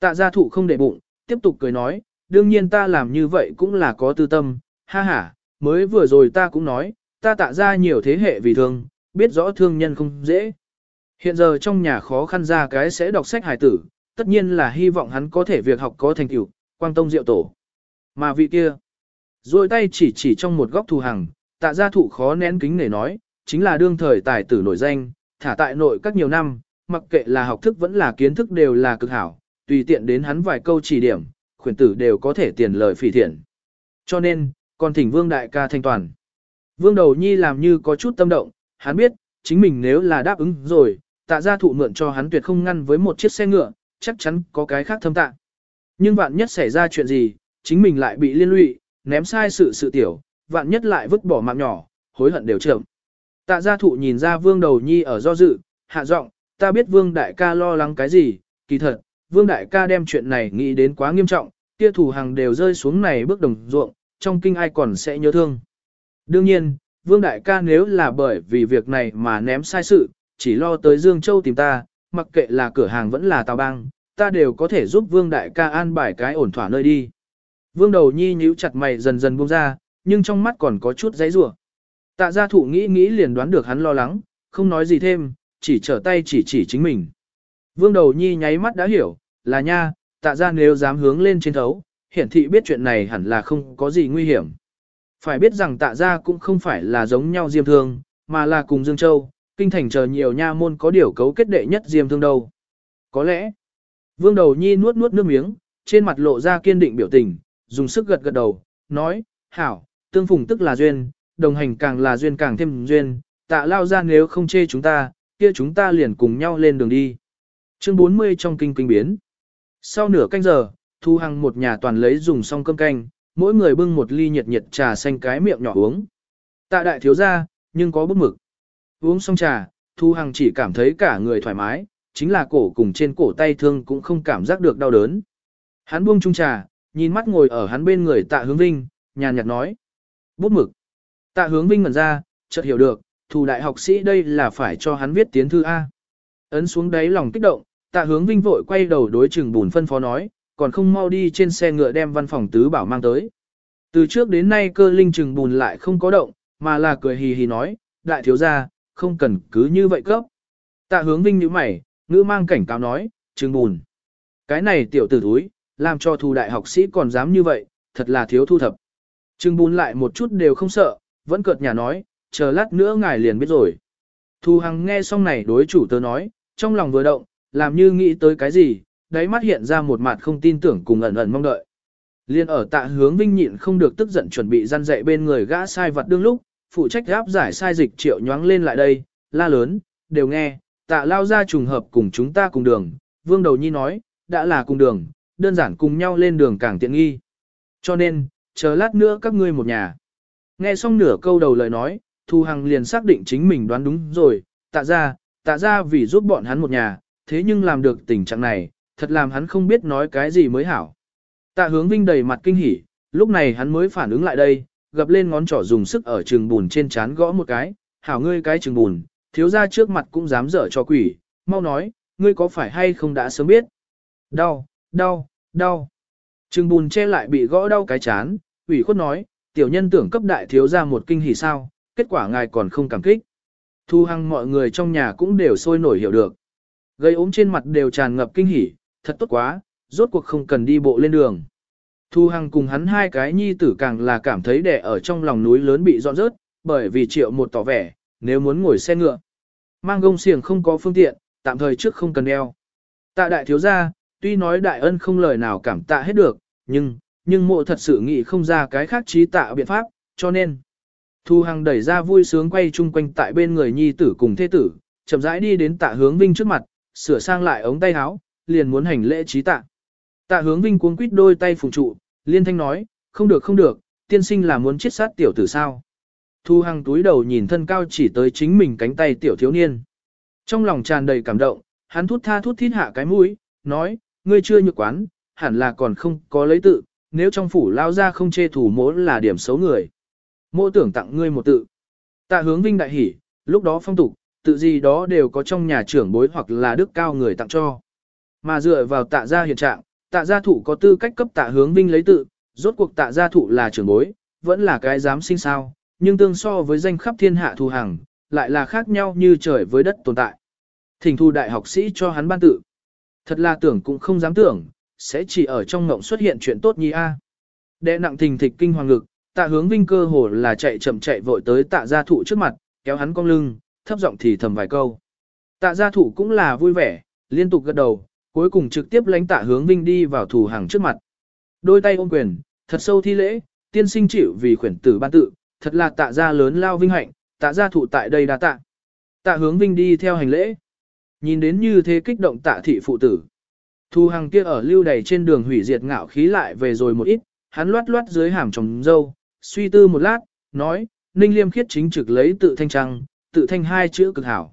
Speaker 1: Tạ gia thụ không để bụng, tiếp tục cười nói, đương nhiên ta làm như vậy cũng là có tư tâm, ha ha, mới vừa rồi ta cũng nói, ta tạ ra nhiều thế hệ vì thương, biết rõ thương nhân không dễ. Hiện giờ trong nhà khó khăn ra cái sẽ đọc sách hài tử, tất nhiên là hy vọng hắn có thể việc học có thành tựu, quang tông diệu tổ. Mà vị kia, rồi tay chỉ chỉ trong một góc thù hằng, tạ gia thụ khó nén kính để nói, chính là đương thời tài tử nổi danh, thả tại nội các nhiều năm, mặc kệ là học thức vẫn là kiến thức đều là cực hảo, tùy tiện đến hắn vài câu chỉ điểm, khuyển tử đều có thể tiền lời phỉ thiện. Cho nên, còn thỉnh vương đại ca thanh toàn. Vương đầu nhi làm như có chút tâm động, hắn biết, chính mình nếu là đáp ứng rồi, tạ gia thụ mượn cho hắn tuyệt không ngăn với một chiếc xe ngựa, chắc chắn có cái khác thâm tạ. Nhưng vạn nhất xảy ra chuyện gì, chính mình lại bị liên lụy, ném sai sự sự tiểu, vạn nhất lại vứt bỏ mạng nhỏ, hối hận đều chậm. Tạ gia thụ nhìn ra vương đầu nhi ở do dự, hạ giọng, ta biết vương đại ca lo lắng cái gì, kỳ thật, vương đại ca đem chuyện này nghĩ đến quá nghiêm trọng, kia thủ hàng đều rơi xuống này bước đồng ruộng, trong kinh ai còn sẽ nhớ thương. Đương nhiên, vương đại ca nếu là bởi vì việc này mà ném sai sự, chỉ lo tới Dương Châu tìm ta, mặc kệ là cửa hàng vẫn là tàu băng, ta đều có thể giúp vương đại ca an bài cái ổn thỏa nơi đi. Vương đầu nhi nhíu chặt mày dần dần buông ra, nhưng trong mắt còn có chút giấy rủa. Tạ gia thụ nghĩ nghĩ liền đoán được hắn lo lắng, không nói gì thêm, chỉ trở tay chỉ chỉ chính mình. Vương đầu nhi nháy mắt đã hiểu, là nha, tạ gia nếu dám hướng lên trên thấu, hiển thị biết chuyện này hẳn là không có gì nguy hiểm. Phải biết rằng tạ gia cũng không phải là giống nhau diêm thương, mà là cùng Dương Châu, kinh thành chờ nhiều nha môn có điều cấu kết đệ nhất diêm thương đâu. Có lẽ, vương đầu nhi nuốt nuốt nước miếng, trên mặt lộ ra kiên định biểu tình, dùng sức gật gật đầu, nói, hảo, tương phùng tức là duyên, đồng hành càng là duyên càng thêm duyên, tạ lao ra nếu không chê chúng ta, kia chúng ta liền cùng nhau lên đường đi. Chương 40 trong kinh kinh biến. Sau nửa canh giờ, Thu Hằng một nhà toàn lấy dùng xong cơm canh, mỗi người bưng một ly nhiệt nhiệt trà xanh cái miệng nhỏ uống. Tạ đại thiếu gia, nhưng có bút mực. Uống xong trà, Thu Hằng chỉ cảm thấy cả người thoải mái, chính là cổ cùng trên cổ tay thương cũng không cảm giác được đau đớn. Hắn buông chung trà, nhìn mắt ngồi ở hắn bên người tạ hướng vinh, nhàn nhạt nói. Bút mực. Tạ hướng vinh ngẩn ra, chợt hiểu được, thủ đại học sĩ đây là phải cho hắn viết tiến thư A. Ấn xuống đáy lòng kích động, tạ hướng vinh vội quay đầu đối chừng bùn phân phó nói, còn không mau đi trên xe ngựa đem văn phòng tứ bảo mang tới. Từ trước đến nay cơ linh chừng bùn lại không có động, mà là cười hì hì nói, đại thiếu gia, không cần cứ như vậy cấp. Tạ hướng vinh như mày, ngữ mang cảnh cáo nói, chừng bùn. Cái này tiểu tử thúi, làm cho thù đại học sĩ còn dám như vậy, thật là thiếu thu thập. Trừng bùn lại một chút đều không sợ, vẫn cợt nhà nói, chờ lát nữa ngài liền biết rồi. Thu Hằng nghe xong này đối chủ tớ nói, trong lòng vừa động, làm như nghĩ tới cái gì, đáy mắt hiện ra một mặt không tin tưởng cùng ẩn ẩn mong đợi. Liên ở tạ hướng vinh nhịn không được tức giận chuẩn bị gian dạy bên người gã sai vật đương lúc, phụ trách gáp giải sai dịch triệu nhoáng lên lại đây, la lớn, đều nghe, tạ lao ra trùng hợp cùng chúng ta cùng đường, vương đầu nhi nói, đã là cùng đường, đơn giản cùng nhau lên đường càng tiện nghi. Cho nên, chờ lát nữa các ngươi một nhà. Nghe xong nửa câu đầu lời nói, Thu Hằng liền xác định chính mình đoán đúng rồi, tạ ra, tạ ra vì giúp bọn hắn một nhà, thế nhưng làm được tình trạng này, thật làm hắn không biết nói cái gì mới hảo. Tạ hướng vinh đầy mặt kinh hỉ, lúc này hắn mới phản ứng lại đây, gập lên ngón trỏ dùng sức ở trường bùn trên chán gõ một cái, hảo ngươi cái trường bùn, thiếu ra trước mặt cũng dám dở cho quỷ, mau nói, ngươi có phải hay không đã sớm biết. Đau, đau, đau. Trường bùn che lại bị gõ đau cái chán, ủy khuất nói, tiểu nhân tưởng cấp đại thiếu ra một kinh hỉ sao, kết quả ngài còn không cảm kích. Thu hăng mọi người trong nhà cũng đều sôi nổi hiểu được. Gây ốm trên mặt đều tràn ngập kinh hỉ, thật tốt quá, rốt cuộc không cần đi bộ lên đường. Thu Hằng cùng hắn hai cái nhi tử càng là cảm thấy đẻ ở trong lòng núi lớn bị dọn rớt, bởi vì triệu một tỏ vẻ, nếu muốn ngồi xe ngựa. Mang gông xiềng không có phương tiện, tạm thời trước không cần đeo. Tạ đại thiếu gia, tuy nói đại ân không lời nào cảm tạ hết được, nhưng, nhưng mộ thật sự nghĩ không ra cái khác trí tạ biện pháp, cho nên. Thu Hằng đẩy ra vui sướng quay chung quanh tại bên người nhi tử cùng thế tử, chậm rãi đi đến tạ hướng vinh trước mặt, sửa sang lại ống tay áo, liền muốn hành lễ trí tạ. Tạ hướng vinh cuống quýt đôi tay phùng trụ, liên thanh nói, không được không được, tiên sinh là muốn chết sát tiểu tử sao. Thu Hằng túi đầu nhìn thân cao chỉ tới chính mình cánh tay tiểu thiếu niên. Trong lòng tràn đầy cảm động, hắn thút tha thút thít hạ cái mũi, nói, ngươi chưa nhược quán, hẳn là còn không có lấy tự, nếu trong phủ lao ra không chê thủ mỗ là điểm xấu người. Mỗ tưởng tặng ngươi một tự. Tạ hướng vinh đại hỉ, lúc đó phong tục, tự gì đó đều có trong nhà trưởng bối hoặc là đức cao người tặng cho. Mà dựa vào tạ gia hiện trạng, tạ gia thụ có tư cách cấp tạ hướng vinh lấy tự, rốt cuộc tạ gia thụ là trưởng bối, vẫn là cái dám sinh sao, nhưng tương so với danh khắp thiên hạ thù hàng, lại là khác nhau như trời với đất tồn tại. Thỉnh thu đại học sĩ cho hắn ban tự. Thật là tưởng cũng không dám tưởng, sẽ chỉ ở trong ngộng xuất hiện chuyện tốt nhi a. Đệ nặng thình thịch kinh hoàng ngực, tạ hướng vinh cơ hồ là chạy chậm chạy vội tới tạ gia thụ trước mặt, kéo hắn cong lưng, thấp giọng thì thầm vài câu. Tạ gia thụ cũng là vui vẻ, liên tục gật đầu, cuối cùng trực tiếp lãnh tạ hướng vinh đi vào thủ hàng trước mặt. Đôi tay ôm quyền, thật sâu thi lễ, tiên sinh chịu vì khuyển tử ban tự, thật là tạ gia lớn lao vinh hạnh, tạ gia thụ tại đây đa tạ. Tạ hướng vinh đi theo hành lễ. Nhìn đến như thế kích động tạ thị phụ tử. Thu hàng kia ở lưu đầy trên đường hủy diệt ngạo khí lại về rồi một ít, hắn loát loát dưới hàm trồng dâu, suy tư một lát, nói, ninh liêm khiết chính trực lấy tự thanh trăng, tự thanh hai chữ cực hảo.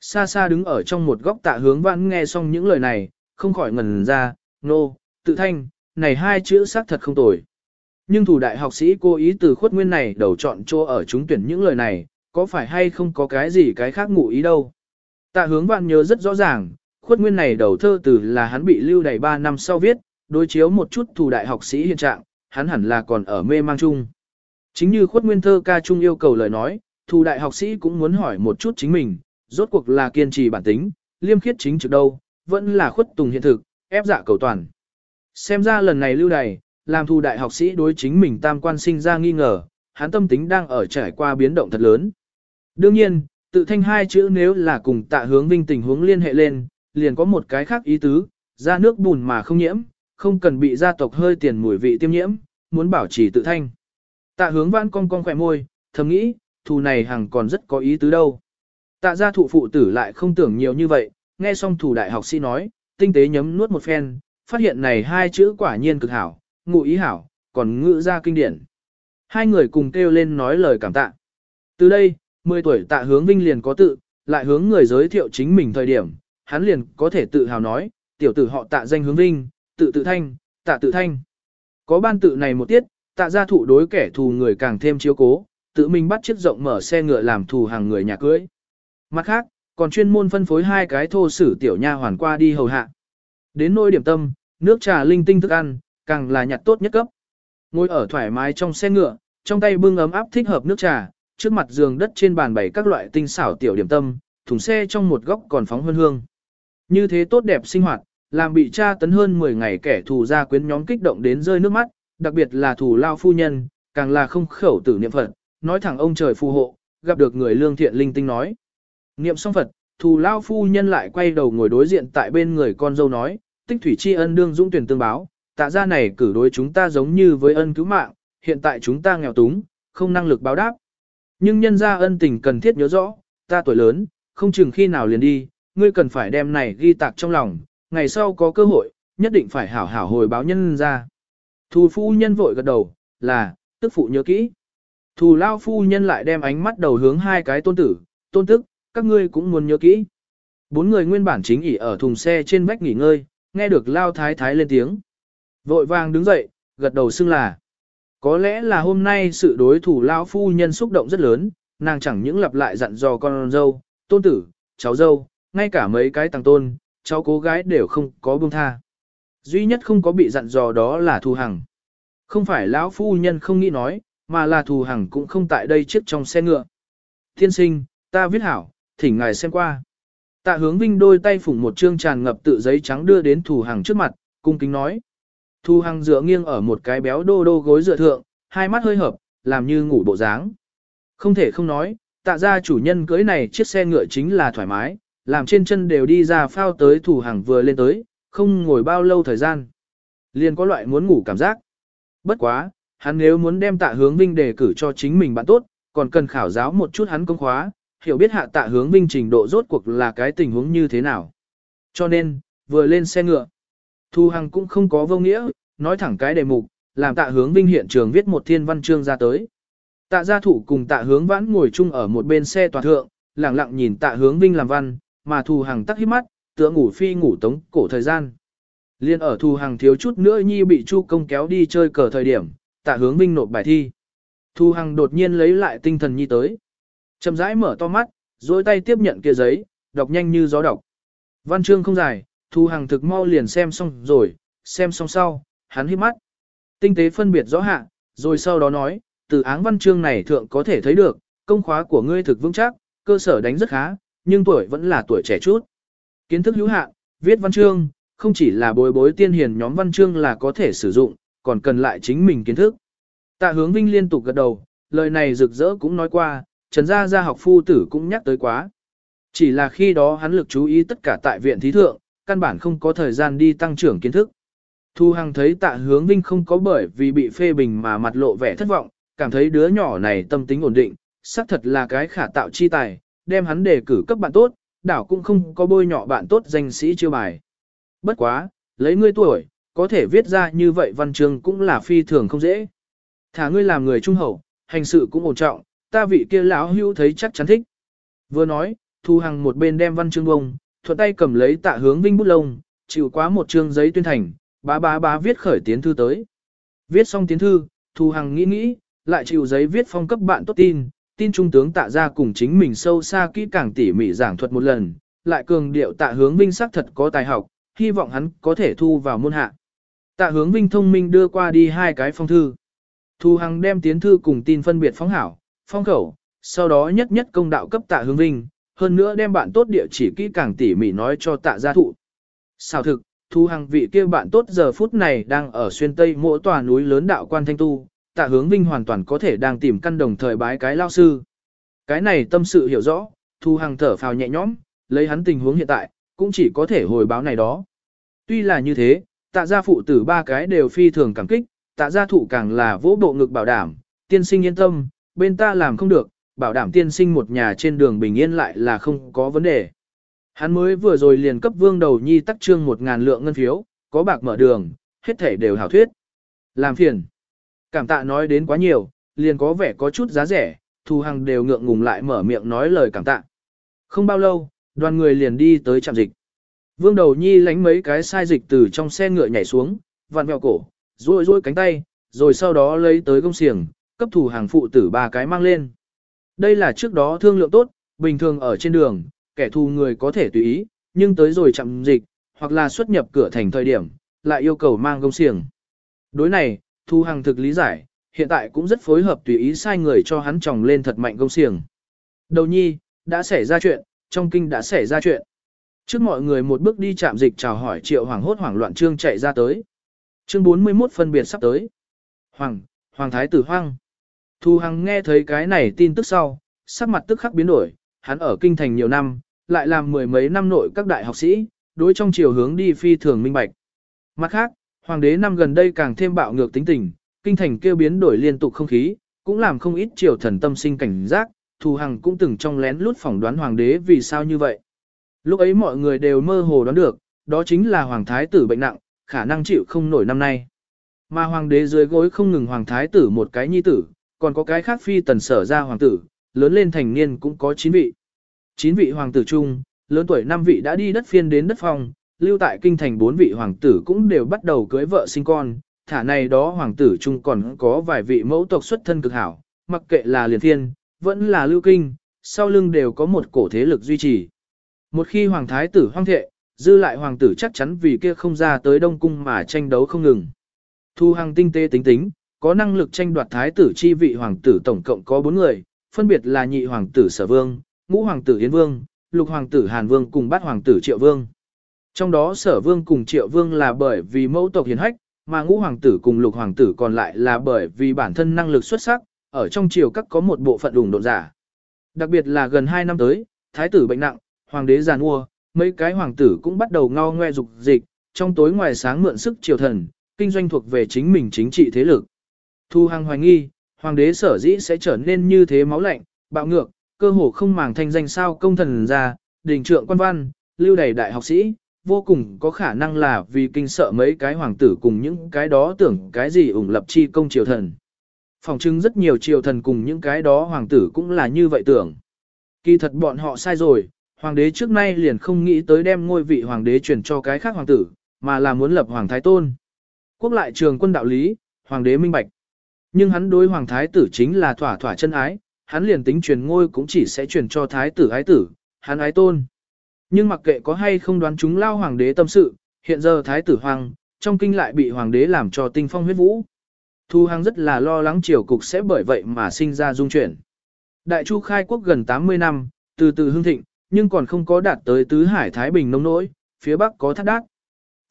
Speaker 1: Xa xa đứng ở trong một góc tạ hướng vãn nghe xong những lời này, không khỏi ngẩn ra, nô, no, tự thanh, này hai chữ xác thật không tồi. Nhưng thủ đại học sĩ cố ý từ khuất nguyên này đầu chọn chỗ ở chúng tuyển những lời này, có phải hay không có cái gì cái khác ngụ ý đâu. Tạ hướng vạn nhớ rất rõ ràng, khuất nguyên này đầu thơ từ là hắn bị lưu đầy 3 năm sau viết, đối chiếu một chút thủ đại học sĩ hiện trạng, hắn hẳn là còn ở mê mang chung. Chính như khuất nguyên thơ ca trung yêu cầu lời nói, thủ đại học sĩ cũng muốn hỏi một chút chính mình, rốt cuộc là kiên trì bản tính, liêm khiết chính trực đâu, vẫn là khuất tùng hiện thực, ép dạ cầu toàn. Xem ra lần này lưu đày, làm thu đại học sĩ đối chính mình tam quan sinh ra nghi ngờ, hắn tâm tính đang ở trải qua biến động thật lớn. Đương nhiên, tự thanh hai chữ nếu là cùng tạ hướng vinh tình huống liên hệ lên, liền có một cái khác ý tứ, ra nước bùn mà không nhiễm, không cần bị gia tộc hơi tiền mùi vị tiêm nhiễm, muốn bảo trì tự thanh. Tạ hướng vãn cong cong khỏe môi, thầm nghĩ, thù này hằng còn rất có ý tứ đâu. Tạ gia thụ phụ tử lại không tưởng nhiều như vậy, nghe xong thủ đại học sĩ nói, tinh tế nhấm nuốt một phen, phát hiện này hai chữ quả nhiên cực hảo, ngụ ý hảo, còn ngữ ra kinh điển. Hai người cùng kêu lên nói lời cảm tạ. Từ đây, 10 tuổi tạ hướng vinh liền có tự, lại hướng người giới thiệu chính mình thời điểm, hắn liền có thể tự hào nói, tiểu tử họ tạ danh hướng vinh, tự tự thanh, tạ tự thanh. Có ban tự này một tiết, tạ gia thụ đối kẻ thù người càng thêm chiếu cố, tự mình bắt chiếc rộng mở xe ngựa làm thù hàng người nhà cưới. Mặt khác, còn chuyên môn phân phối hai cái thô sử tiểu nha hoàn qua đi hầu hạ. Đến nôi điểm tâm, nước trà linh tinh thức ăn, càng là nhặt tốt nhất cấp. Ngồi ở thoải mái trong xe ngựa, trong tay bưng ấm áp thích hợp nước trà, trước mặt giường đất trên bàn bày các loại tinh xảo tiểu điểm tâm, thùng xe trong một góc còn phóng hương hương. Như thế tốt đẹp sinh hoạt, làm bị tra tấn hơn 10 ngày kẻ thù gia quyến nhóm kích động đến rơi nước mắt, đặc biệt là thủ lao phu nhân, càng là không khẩu tử niệm phật, nói thẳng ông trời phù hộ, gặp được người lương thiện linh tinh nói. Niệm xong Phật, thù lao phu nhân lại quay đầu ngồi đối diện tại bên người con dâu nói, tích thủy tri ân đương dũng tuyển tương báo, tạ gia này cử đối chúng ta giống như với ân cứu mạng, hiện tại chúng ta nghèo túng, không năng lực báo đáp. Nhưng nhân gia ân tình cần thiết nhớ rõ, ta tuổi lớn, không chừng khi nào liền đi, ngươi cần phải đem này ghi tạc trong lòng, ngày sau có cơ hội, nhất định phải hảo hảo hồi báo nhân ra. Thù phu nhân vội gật đầu, là, tức phụ nhớ kỹ. Thù lao phu nhân lại đem ánh mắt đầu hướng hai cái tôn tử, tôn tức, các ngươi cũng muốn nhớ kỹ. Bốn người nguyên bản chính ỉ ở thùng xe trên vách nghỉ ngơi, nghe được lao thái thái lên tiếng. Vội vàng đứng dậy, gật đầu xưng là. Có lẽ là hôm nay sự đối thủ lao phu nhân xúc động rất lớn, nàng chẳng những lặp lại dặn dò con dâu, tôn tử, cháu dâu, ngay cả mấy cái tăng tôn, cháu cố gái đều không có buông tha. Duy nhất không có bị dặn dò đó là Thù Hằng. Không phải lão phu nhân không nghĩ nói, mà là Thù Hằng cũng không tại đây chiếc trong xe ngựa. Thiên sinh, ta viết hảo, thỉnh ngài xem qua. Tạ hướng vinh đôi tay phủng một chương tràn ngập tự giấy trắng đưa đến Thù Hằng trước mặt, cung kính nói. Thù Hằng dựa nghiêng ở một cái béo đô đô gối dựa thượng, hai mắt hơi hợp, làm như ngủ bộ dáng. Không thể không nói, tạ ra chủ nhân cưới này chiếc xe ngựa chính là thoải mái, làm trên chân đều đi ra phao tới thủ hàng vừa lên tới, không ngồi bao lâu thời gian. Liền có loại muốn ngủ cảm giác. Bất quá, hắn nếu muốn đem tạ hướng vinh đề cử cho chính mình bạn tốt, còn cần khảo giáo một chút hắn công khóa, hiểu biết hạ tạ hướng vinh trình độ rốt cuộc là cái tình huống như thế nào. Cho nên, vừa lên xe ngựa, Thu Hằng cũng không có vô nghĩa, nói thẳng cái đề mục, làm tạ hướng vinh hiện trường viết một thiên văn chương ra tới. Tạ gia thủ cùng tạ hướng vãn ngồi chung ở một bên xe toàn thượng, lặng lặng nhìn tạ hướng vinh làm văn, mà thù hàng tắc hít mắt, tựa ngủ phi ngủ tống cổ thời gian. Liên ở thù hàng thiếu chút nữa nhi bị chu công kéo đi chơi cờ thời điểm, tạ hướng vinh nộp bài thi. Thù hằng đột nhiên lấy lại tinh thần nhi tới. chậm rãi mở to mắt, dối tay tiếp nhận kia giấy, đọc nhanh như gió đọc. Văn chương không dài, thù hằng thực mau liền xem xong rồi, xem xong sau, hắn hít mắt. Tinh tế phân biệt rõ hạ, rồi sau đó nói, từ áng văn chương này thượng có thể thấy được, công khóa của ngươi thực vững chắc, cơ sở đánh rất khá, nhưng tuổi vẫn là tuổi trẻ chút. Kiến thức hữu hạn, viết văn chương, không chỉ là bối bối tiên hiền nhóm văn chương là có thể sử dụng, còn cần lại chính mình kiến thức. Tạ hướng vinh liên tục gật đầu, lời này rực rỡ cũng nói qua, trần gia gia học phu tử cũng nhắc tới quá. Chỉ là khi đó hắn lực chú ý tất cả tại viện thí thượng, căn bản không có thời gian đi tăng trưởng kiến thức. Thu Hằng thấy tạ hướng vinh không có bởi vì bị phê bình mà mặt lộ vẻ thất vọng, cảm thấy đứa nhỏ này tâm tính ổn định, xác thật là cái khả tạo chi tài, đem hắn đề cử cấp bạn tốt, đảo cũng không có bôi nhọ bạn tốt danh sĩ chưa bài. Bất quá, lấy ngươi tuổi, có thể viết ra như vậy văn chương cũng là phi thường không dễ. Thả ngươi làm người trung hậu, hành sự cũng ổn trọng, ta vị kia lão hưu thấy chắc chắn thích. Vừa nói, Thu Hằng một bên đem văn chương bông, thuận tay cầm lấy tạ hướng vinh bút lông, chịu quá một chương giấy tuyên thành, bá bá bá viết khởi tiến thư tới. Viết xong tiến thư, Thu Hằng nghĩ nghĩ, lại chịu giấy viết phong cấp bạn tốt tin, tin trung tướng tạ ra cùng chính mình sâu xa kỹ càng tỉ mỉ giảng thuật một lần, lại cường điệu tạ hướng vinh sắc thật có tài học, hy vọng hắn có thể thu vào môn hạ. Tạ hướng vinh thông minh đưa qua đi hai cái phong thư. Thu Hằng đem tiến thư cùng tin phân biệt phóng hảo, phong khẩu, sau đó nhất nhất công đạo cấp tạ hướng vinh, hơn nữa đem bạn tốt địa chỉ kỹ càng tỉ mỉ nói cho tạ gia thụ. Sao thực, Thu Hằng vị kia bạn tốt giờ phút này đang ở xuyên tây mỗi tòa núi lớn đạo quan thanh tu, tạ hướng vinh hoàn toàn có thể đang tìm căn đồng thời bái cái lao sư. Cái này tâm sự hiểu rõ, thu hàng thở phào nhẹ nhõm, lấy hắn tình huống hiện tại, cũng chỉ có thể hồi báo này đó. Tuy là như thế, tạ gia phụ tử ba cái đều phi thường cảm kích, tạ gia thụ càng là vỗ bộ ngực bảo đảm, tiên sinh yên tâm, bên ta làm không được, bảo đảm tiên sinh một nhà trên đường bình yên lại là không có vấn đề. Hắn mới vừa rồi liền cấp vương đầu nhi tắc trương một ngàn lượng ngân phiếu, có bạc mở đường, hết thể đều hảo thuyết. Làm phiền. Cảm tạ nói đến quá nhiều, liền có vẻ có chút giá rẻ, Thu Hằng đều ngượng ngùng lại mở miệng nói lời cảm tạ. Không bao lâu, đoàn người liền đi tới trạm dịch. Vương Đầu Nhi lánh mấy cái sai dịch từ trong xe ngựa nhảy xuống, vặn mèo cổ, ruôi ruôi cánh tay, rồi sau đó lấy tới công xiềng, cấp thủ hàng phụ tử ba cái mang lên. Đây là trước đó thương lượng tốt, bình thường ở trên đường, kẻ thù người có thể tùy ý, nhưng tới rồi chậm dịch, hoặc là xuất nhập cửa thành thời điểm, lại yêu cầu mang công xiềng. Đối này, Thu Hằng thực lý giải, hiện tại cũng rất phối hợp tùy ý sai người cho hắn chồng lên thật mạnh công xiềng. Đầu nhi, đã xảy ra chuyện, trong kinh đã xảy ra chuyện. Trước mọi người một bước đi chạm dịch chào hỏi triệu hoàng hốt hoảng loạn trương chạy ra tới. Chương 41 phân biệt sắp tới. Hoàng, Hoàng Thái tử Hoang. Thu Hằng nghe thấy cái này tin tức sau, sắc mặt tức khắc biến đổi, hắn ở kinh thành nhiều năm, lại làm mười mấy năm nội các đại học sĩ, đối trong chiều hướng đi phi thường minh bạch. Mặt khác, Hoàng đế năm gần đây càng thêm bạo ngược tính tình, kinh thành kêu biến đổi liên tục không khí, cũng làm không ít triều thần tâm sinh cảnh giác, thù hằng cũng từng trong lén lút phỏng đoán hoàng đế vì sao như vậy. Lúc ấy mọi người đều mơ hồ đoán được, đó chính là hoàng thái tử bệnh nặng, khả năng chịu không nổi năm nay. Mà hoàng đế dưới gối không ngừng hoàng thái tử một cái nhi tử, còn có cái khác phi tần sở ra hoàng tử, lớn lên thành niên cũng có 9 vị. 9 vị hoàng tử chung, lớn tuổi 5 vị đã đi đất phiên đến đất phong, lưu tại kinh thành bốn vị hoàng tử cũng đều bắt đầu cưới vợ sinh con, thả này đó hoàng tử chung còn có vài vị mẫu tộc xuất thân cực hảo, mặc kệ là liền thiên, vẫn là lưu kinh, sau lưng đều có một cổ thế lực duy trì. Một khi hoàng thái tử hoang thệ, dư lại hoàng tử chắc chắn vì kia không ra tới đông cung mà tranh đấu không ngừng. Thu hàng tinh tế tính tính, có năng lực tranh đoạt thái tử chi vị hoàng tử tổng cộng có bốn người, phân biệt là nhị hoàng tử sở vương, ngũ hoàng tử yến vương, lục hoàng tử hàn vương cùng bát hoàng tử triệu vương. Trong đó sở vương cùng triệu vương là bởi vì mẫu tộc hiền hách, mà ngũ hoàng tử cùng lục hoàng tử còn lại là bởi vì bản thân năng lực xuất sắc, ở trong triều các có một bộ phận đủng độ giả. Đặc biệt là gần 2 năm tới, thái tử bệnh nặng, hoàng đế giàn ua mấy cái hoàng tử cũng bắt đầu ngao ngoe dục dịch, trong tối ngoài sáng mượn sức triều thần, kinh doanh thuộc về chính mình chính trị thế lực. Thu Hằng hoài nghi, hoàng đế sở dĩ sẽ trở nên như thế máu lạnh, bạo ngược, cơ hồ không màng thanh danh sao công thần ra, đình trượng quan văn, lưu đầy đại học sĩ, vô cùng có khả năng là vì kinh sợ mấy cái hoàng tử cùng những cái đó tưởng cái gì ủng lập chi công triều thần. Phòng chứng rất nhiều triều thần cùng những cái đó hoàng tử cũng là như vậy tưởng. Kỳ thật bọn họ sai rồi, hoàng đế trước nay liền không nghĩ tới đem ngôi vị hoàng đế chuyển cho cái khác hoàng tử, mà là muốn lập hoàng thái tôn. Quốc lại trường quân đạo lý, hoàng đế minh bạch. Nhưng hắn đối hoàng thái tử chính là thỏa thỏa chân ái, hắn liền tính truyền ngôi cũng chỉ sẽ truyền cho thái tử ái tử, hắn ái tôn. Nhưng mặc kệ có hay không đoán chúng lao hoàng đế tâm sự, hiện giờ thái tử hoàng, trong kinh lại bị hoàng đế làm cho tinh phong huyết vũ. Thu Hằng rất là lo lắng triều cục sẽ bởi vậy mà sinh ra dung chuyển. Đại Chu khai quốc gần 80 năm, từ từ hưng thịnh, nhưng còn không có đạt tới tứ hải Thái Bình nông nỗi, phía Bắc có thác đác,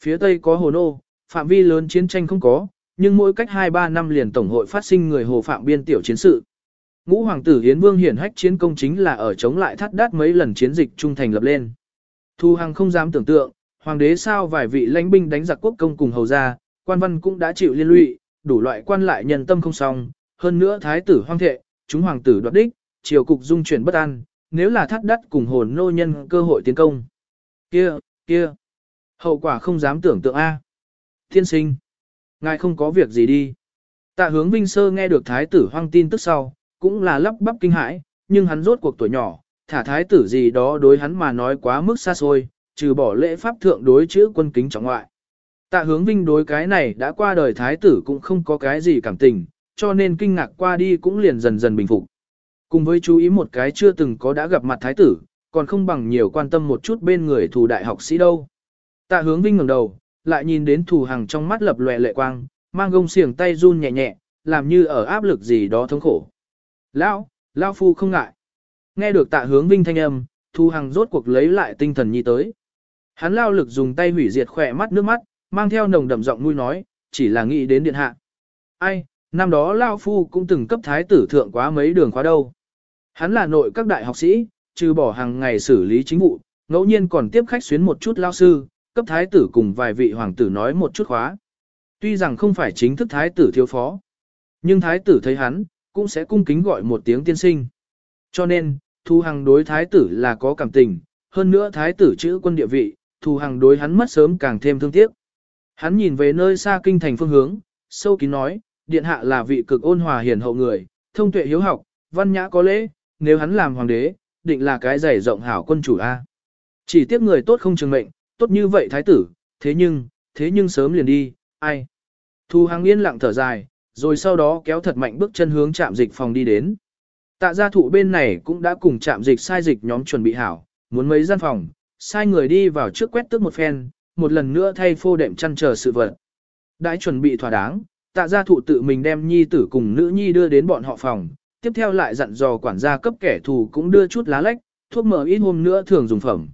Speaker 1: phía Tây có hồ nô, phạm vi lớn chiến tranh không có, nhưng mỗi cách 2-3 năm liền tổng hội phát sinh người hồ phạm biên tiểu chiến sự. Ngũ hoàng tử Hiến Vương hiển hách chiến công chính là ở chống lại thắt đát mấy lần chiến dịch trung thành lập lên. Thu Hằng không dám tưởng tượng, hoàng đế sao vài vị lãnh binh đánh giặc quốc công cùng hầu gia, quan văn cũng đã chịu liên lụy, đủ loại quan lại nhân tâm không xong, hơn nữa thái tử hoang thệ, chúng hoàng tử đoạt đích, triều cục dung chuyển bất an, nếu là thắt đắt cùng hồn nô nhân cơ hội tiến công. Kia, kia, hậu quả không dám tưởng tượng A. Thiên sinh, ngài không có việc gì đi. Tạ hướng Vinh Sơ nghe được thái tử hoang tin tức sau, cũng là lắp bắp kinh hãi, nhưng hắn rốt cuộc tuổi nhỏ, thả thái tử gì đó đối hắn mà nói quá mức xa xôi, trừ bỏ lễ pháp thượng đối chữ quân kính trọng ngoại. Tạ hướng vinh đối cái này đã qua đời thái tử cũng không có cái gì cảm tình, cho nên kinh ngạc qua đi cũng liền dần dần bình phục. Cùng với chú ý một cái chưa từng có đã gặp mặt thái tử, còn không bằng nhiều quan tâm một chút bên người thủ đại học sĩ đâu. Tạ hướng vinh ngẩng đầu, lại nhìn đến thù hằng trong mắt lập lòe lệ quang, mang gông xiềng tay run nhẹ nhẹ, làm như ở áp lực gì đó thống khổ. Lão, Lão Phu không ngại. Nghe được tạ hướng vinh thanh âm, thu hằng rốt cuộc lấy lại tinh thần nhi tới. Hắn lao lực dùng tay hủy diệt khỏe mắt nước mắt, mang theo nồng đậm giọng nuôi nói, chỉ là nghĩ đến điện hạ. Ai, năm đó Lao Phu cũng từng cấp thái tử thượng quá mấy đường khóa đâu. Hắn là nội các đại học sĩ, trừ bỏ hàng ngày xử lý chính vụ, ngẫu nhiên còn tiếp khách xuyến một chút lao sư, cấp thái tử cùng vài vị hoàng tử nói một chút khóa. Tuy rằng không phải chính thức thái tử thiếu phó, nhưng thái tử thấy hắn, cũng sẽ cung kính gọi một tiếng tiên sinh. Cho nên, Thu Hằng đối thái tử là có cảm tình, hơn nữa thái tử chữ quân địa vị, Thu Hằng đối hắn mất sớm càng thêm thương tiếc. Hắn nhìn về nơi xa kinh thành phương hướng, sâu kín nói, điện hạ là vị cực ôn hòa hiền hậu người, thông tuệ hiếu học, văn nhã có lễ, nếu hắn làm hoàng đế, định là cái giày rộng hảo quân chủ A. Chỉ tiếc người tốt không trường mệnh, tốt như vậy thái tử, thế nhưng, thế nhưng sớm liền đi, ai. Thu Hằng yên lặng thở dài, rồi sau đó kéo thật mạnh bước chân hướng chạm dịch phòng đi đến. Tạ gia thụ bên này cũng đã cùng chạm dịch sai dịch nhóm chuẩn bị hảo, muốn mấy gian phòng, sai người đi vào trước quét tước một phen, một lần nữa thay phô đệm chăn chờ sự vật. Đã chuẩn bị thỏa đáng, tạ gia thụ tự mình đem nhi tử cùng nữ nhi đưa đến bọn họ phòng, tiếp theo lại dặn dò quản gia cấp kẻ thù cũng đưa chút lá lách, thuốc mở ít hôm nữa thường dùng phẩm.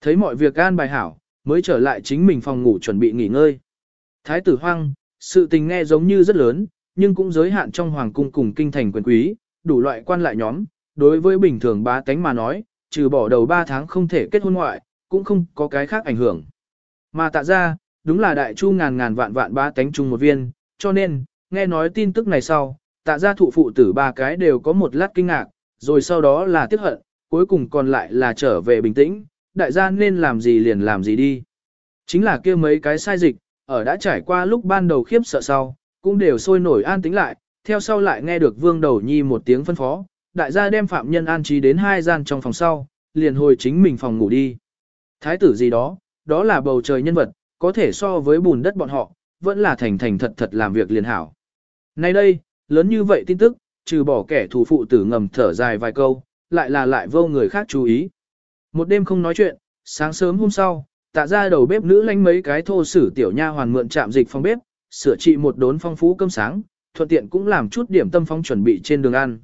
Speaker 1: Thấy mọi việc an bài hảo, mới trở lại chính mình phòng ngủ chuẩn bị nghỉ ngơi. Thái tử hoang, sự tình nghe giống như rất lớn, nhưng cũng giới hạn trong hoàng cung cùng kinh thành quyền quý, đủ loại quan lại nhóm, đối với bình thường bá tánh mà nói, trừ bỏ đầu 3 tháng không thể kết hôn ngoại, cũng không có cái khác ảnh hưởng. Mà tạ ra, đúng là đại chu ngàn ngàn vạn vạn ba tánh chung một viên, cho nên, nghe nói tin tức này sau, tạ gia thụ phụ tử ba cái đều có một lát kinh ngạc, rồi sau đó là tiếc hận, cuối cùng còn lại là trở về bình tĩnh, đại gia nên làm gì liền làm gì đi. Chính là kia mấy cái sai dịch, ở đã trải qua lúc ban đầu khiếp sợ sau, cũng đều sôi nổi an tĩnh lại, theo sau lại nghe được vương đầu nhi một tiếng phân phó, đại gia đem phạm nhân an trí đến hai gian trong phòng sau, liền hồi chính mình phòng ngủ đi. Thái tử gì đó, đó là bầu trời nhân vật, có thể so với bùn đất bọn họ, vẫn là thành thành thật thật làm việc liền hảo. Nay đây, lớn như vậy tin tức, trừ bỏ kẻ thù phụ tử ngầm thở dài vài câu, lại là lại vô người khác chú ý. Một đêm không nói chuyện, sáng sớm hôm sau, tạ ra đầu bếp nữ lánh mấy cái thô sử tiểu nha hoàn mượn chạm dịch phòng bếp, sửa trị một đốn phong phú cơm sáng, thuận tiện cũng làm chút điểm tâm phong chuẩn bị trên đường ăn.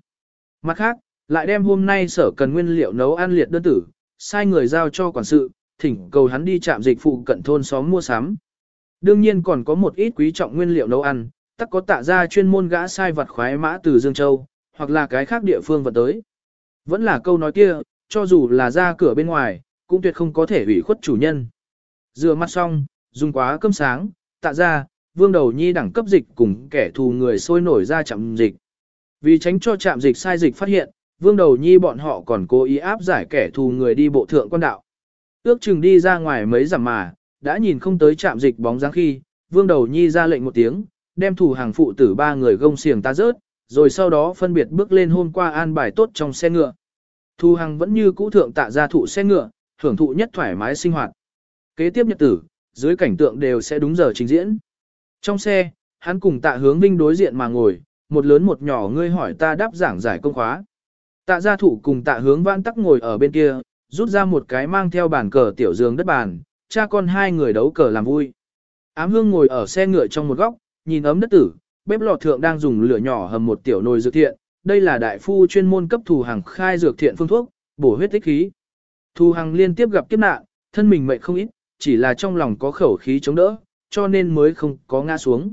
Speaker 1: Mặt khác, lại đem hôm nay sở cần nguyên liệu nấu ăn liệt đơn tử, sai người giao cho quản sự, thỉnh cầu hắn đi chạm dịch phụ cận thôn xóm mua sắm. Đương nhiên còn có một ít quý trọng nguyên liệu nấu ăn, tất có tạ ra chuyên môn gã sai vật khoái mã từ Dương Châu, hoặc là cái khác địa phương vật tới. Vẫn là câu nói kia, cho dù là ra cửa bên ngoài, cũng tuyệt không có thể ủy khuất chủ nhân. Rửa mặt xong, dùng quá cơm sáng, tạ ra, vương đầu nhi đẳng cấp dịch cùng kẻ thù người sôi nổi ra chạm dịch. Vì tránh cho chạm dịch sai dịch phát hiện, vương đầu nhi bọn họ còn cố ý áp giải kẻ thù người đi bộ thượng quan đạo. Ước chừng đi ra ngoài mấy dặm mà, đã nhìn không tới chạm dịch bóng dáng khi, vương đầu nhi ra lệnh một tiếng, đem thủ hàng phụ tử ba người gông xiềng ta rớt, rồi sau đó phân biệt bước lên hôm qua an bài tốt trong xe ngựa. Thu Hằng vẫn như cũ thượng tạ gia thụ xe ngựa, hưởng thụ nhất thoải mái sinh hoạt. Kế tiếp nhật tử, dưới cảnh tượng đều sẽ đúng giờ trình diễn. Trong xe, hắn cùng tạ hướng vinh đối diện mà ngồi, một lớn một nhỏ ngươi hỏi ta đáp giảng giải công khóa. Tạ gia thủ cùng tạ hướng vãn tắc ngồi ở bên kia, rút ra một cái mang theo bàn cờ tiểu giường đất bàn, cha con hai người đấu cờ làm vui. Ám hương ngồi ở xe ngựa trong một góc, nhìn ấm đất tử, bếp lò thượng đang dùng lửa nhỏ hầm một tiểu nồi dược thiện, đây là đại phu chuyên môn cấp thù hàng khai dược thiện phương thuốc, bổ huyết tích khí. Thù hàng liên tiếp gặp kiếp nạn, thân mình mệnh không ít, chỉ là trong lòng có khẩu khí chống đỡ, cho nên mới không có ngã xuống.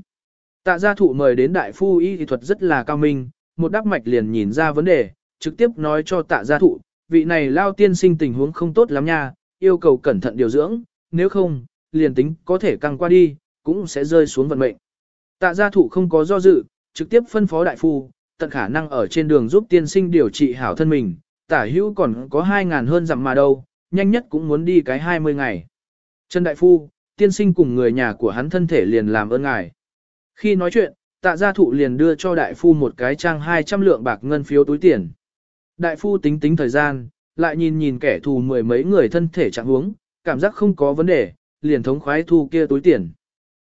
Speaker 1: Tạ gia thụ mời đến đại phu y thì thuật rất là cao minh, một đắc mạch liền nhìn ra vấn đề, trực tiếp nói cho tạ gia thụ, vị này lao tiên sinh tình huống không tốt lắm nha, yêu cầu cẩn thận điều dưỡng, nếu không, liền tính có thể căng qua đi, cũng sẽ rơi xuống vận mệnh. Tạ gia thụ không có do dự, trực tiếp phân phó đại phu, tận khả năng ở trên đường giúp tiên sinh điều trị hảo thân mình, tả hữu còn có 2.000 hơn dặm mà đâu, nhanh nhất cũng muốn đi cái 20 ngày. Trần đại phu, tiên sinh cùng người nhà của hắn thân thể liền làm ơn ngài. Khi nói chuyện, tạ gia thụ liền đưa cho đại phu một cái trang 200 lượng bạc ngân phiếu túi tiền. Đại phu tính tính thời gian, lại nhìn nhìn kẻ thù mười mấy người thân thể trạng huống, cảm giác không có vấn đề, liền thống khoái thu kia túi tiền.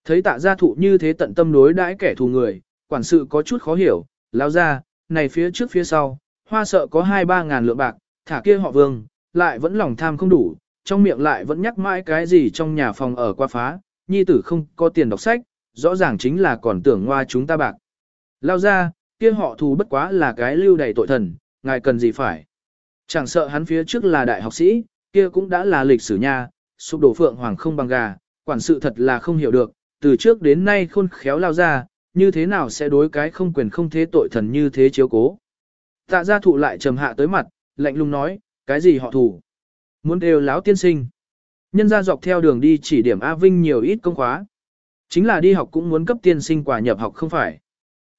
Speaker 1: Thấy tạ gia thụ như thế tận tâm đối đãi kẻ thù người, quản sự có chút khó hiểu, lao ra, này phía trước phía sau, hoa sợ có hai ba ngàn lượng bạc, thả kia họ vương, lại vẫn lòng tham không đủ, trong miệng lại vẫn nhắc mãi cái gì trong nhà phòng ở qua phá, nhi tử không có tiền đọc sách, rõ ràng chính là còn tưởng ngoa chúng ta bạc. Lao ra, kia họ thù bất quá là cái lưu đầy tội thần, ngài cần gì phải. Chẳng sợ hắn phía trước là đại học sĩ, kia cũng đã là lịch sử nha, sụp đổ phượng hoàng không bằng gà, quản sự thật là không hiểu được, từ trước đến nay khôn khéo lao ra, như thế nào sẽ đối cái không quyền không thế tội thần như thế chiếu cố. Tạ gia thụ lại trầm hạ tới mặt, lạnh lùng nói, cái gì họ thủ. Muốn đều láo tiên sinh. Nhân ra dọc theo đường đi chỉ điểm A Vinh nhiều ít công khóa. Chính là đi học cũng muốn cấp tiên sinh quả nhập học không phải.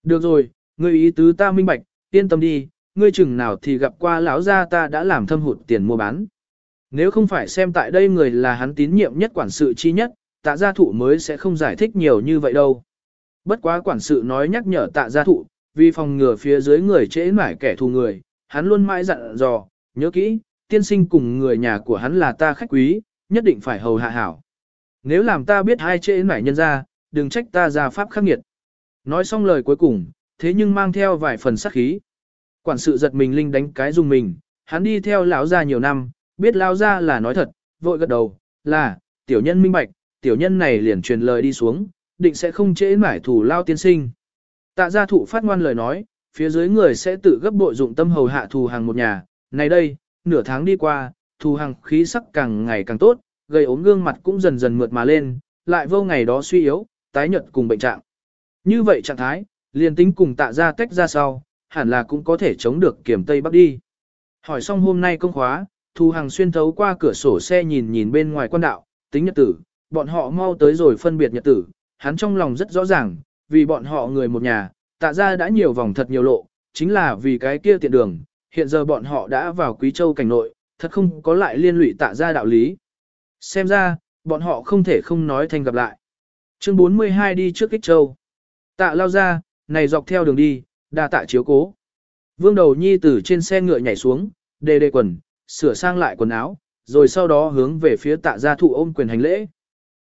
Speaker 1: Được rồi, ngươi ý tứ ta minh bạch, yên tâm đi, ngươi chừng nào thì gặp qua lão gia ta đã làm thâm hụt tiền mua bán. Nếu không phải xem tại đây người là hắn tín nhiệm nhất quản sự chi nhất, tạ gia thụ mới sẽ không giải thích nhiều như vậy đâu. Bất quá quản sự nói nhắc nhở tạ gia thụ, vì phòng ngừa phía dưới người trễ mải kẻ thù người, hắn luôn mãi dặn dò, nhớ kỹ, tiên sinh cùng người nhà của hắn là ta khách quý, nhất định phải hầu hạ hảo. Nếu làm ta biết hai trễ mải nhân ra, đừng trách ta ra pháp khắc nghiệt. Nói xong lời cuối cùng, thế nhưng mang theo vài phần sắc khí. Quản sự giật mình linh đánh cái dùng mình, hắn đi theo lão gia nhiều năm, biết lão gia là nói thật, vội gật đầu, là, tiểu nhân minh bạch, tiểu nhân này liền truyền lời đi xuống, định sẽ không trễ mải thủ lao tiên sinh. Tạ gia thụ phát ngoan lời nói, phía dưới người sẽ tự gấp bội dụng tâm hầu hạ thù hàng một nhà, này đây, nửa tháng đi qua, thù hằng khí sắc càng ngày càng tốt, gây ốm gương mặt cũng dần dần mượt mà lên, lại vô ngày đó suy yếu, tái nhợt cùng bệnh trạng. Như vậy trạng thái, liền tính cùng tạ gia tách ra sau, hẳn là cũng có thể chống được kiểm Tây Bắc đi. Hỏi xong hôm nay công khóa, thù hằng xuyên thấu qua cửa sổ xe nhìn nhìn bên ngoài quan đạo, tính nhật tử, bọn họ mau tới rồi phân biệt nhật tử, hắn trong lòng rất rõ ràng, vì bọn họ người một nhà, tạ ra đã nhiều vòng thật nhiều lộ, chính là vì cái kia tiện đường, hiện giờ bọn họ đã vào Quý Châu cảnh nội, thật không có lại liên lụy tạ ra đạo lý. Xem ra, bọn họ không thể không nói thành gặp lại. Chương 42 đi trước Kích Châu. Tạ lao ra, này dọc theo đường đi, đa tạ chiếu cố. Vương đầu nhi từ trên xe ngựa nhảy xuống, đề đề quần, sửa sang lại quần áo, rồi sau đó hướng về phía tạ gia thụ ôm quyền hành lễ.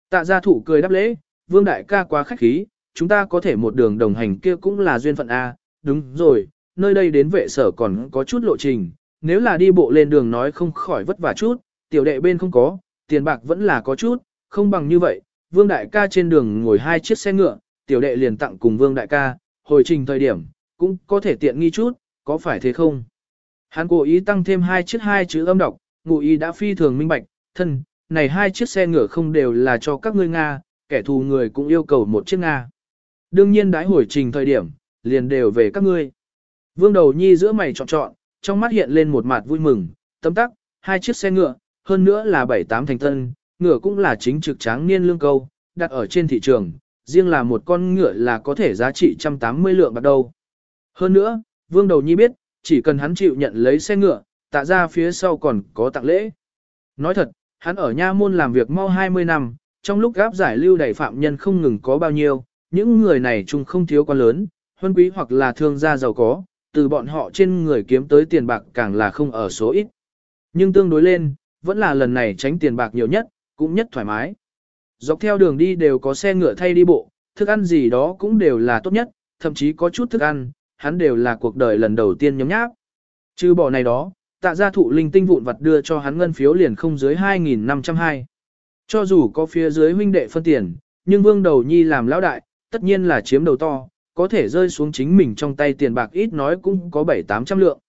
Speaker 1: Tạ gia thụ cười đáp lễ, vương đại ca quá khách khí, chúng ta có thể một đường đồng hành kia cũng là duyên phận A, đúng rồi, nơi đây đến vệ sở còn có chút lộ trình, nếu là đi bộ lên đường nói không khỏi vất vả chút, tiểu đệ bên không có, tiền bạc vẫn là có chút, không bằng như vậy, vương đại ca trên đường ngồi hai chiếc xe ngựa, tiểu đệ liền tặng cùng vương đại ca, hồi trình thời điểm, cũng có thể tiện nghi chút, có phải thế không? Hắn cố ý tăng thêm hai chiếc hai chữ âm đọc, ngụ ý đã phi thường minh bạch, thân, này hai chiếc xe ngựa không đều là cho các ngươi Nga, kẻ thù người cũng yêu cầu một chiếc Nga. Đương nhiên đãi hồi trình thời điểm, liền đều về các ngươi. Vương đầu nhi giữa mày chọn chọn, trong mắt hiện lên một mặt vui mừng, tấm tắc, hai chiếc xe ngựa, hơn nữa là bảy tám thành tân, ngựa cũng là chính trực tráng niên lương câu, đặt ở trên thị trường, riêng là một con ngựa là có thể giá trị 180 lượng bạc đầu. Hơn nữa, vương đầu nhi biết, chỉ cần hắn chịu nhận lấy xe ngựa, tạ ra phía sau còn có tặng lễ. Nói thật, hắn ở nha môn làm việc mau 20 năm, trong lúc gáp giải lưu đầy phạm nhân không ngừng có bao nhiêu, những người này chung không thiếu quan lớn, huân quý hoặc là thương gia giàu có, từ bọn họ trên người kiếm tới tiền bạc càng là không ở số ít. Nhưng tương đối lên, vẫn là lần này tránh tiền bạc nhiều nhất, cũng nhất thoải mái. Dọc theo đường đi đều có xe ngựa thay đi bộ, thức ăn gì đó cũng đều là tốt nhất, thậm chí có chút thức ăn, hắn đều là cuộc đời lần đầu tiên nhấm nháp. Trừ bỏ này đó, tạ gia thụ linh tinh vụn vặt đưa cho hắn ngân phiếu liền không dưới 2.502. Cho dù có phía dưới huynh đệ phân tiền, nhưng vương đầu nhi làm lão đại, tất nhiên là chiếm đầu to, có thể rơi xuống chính mình trong tay tiền bạc ít nói cũng có 7-800 lượng.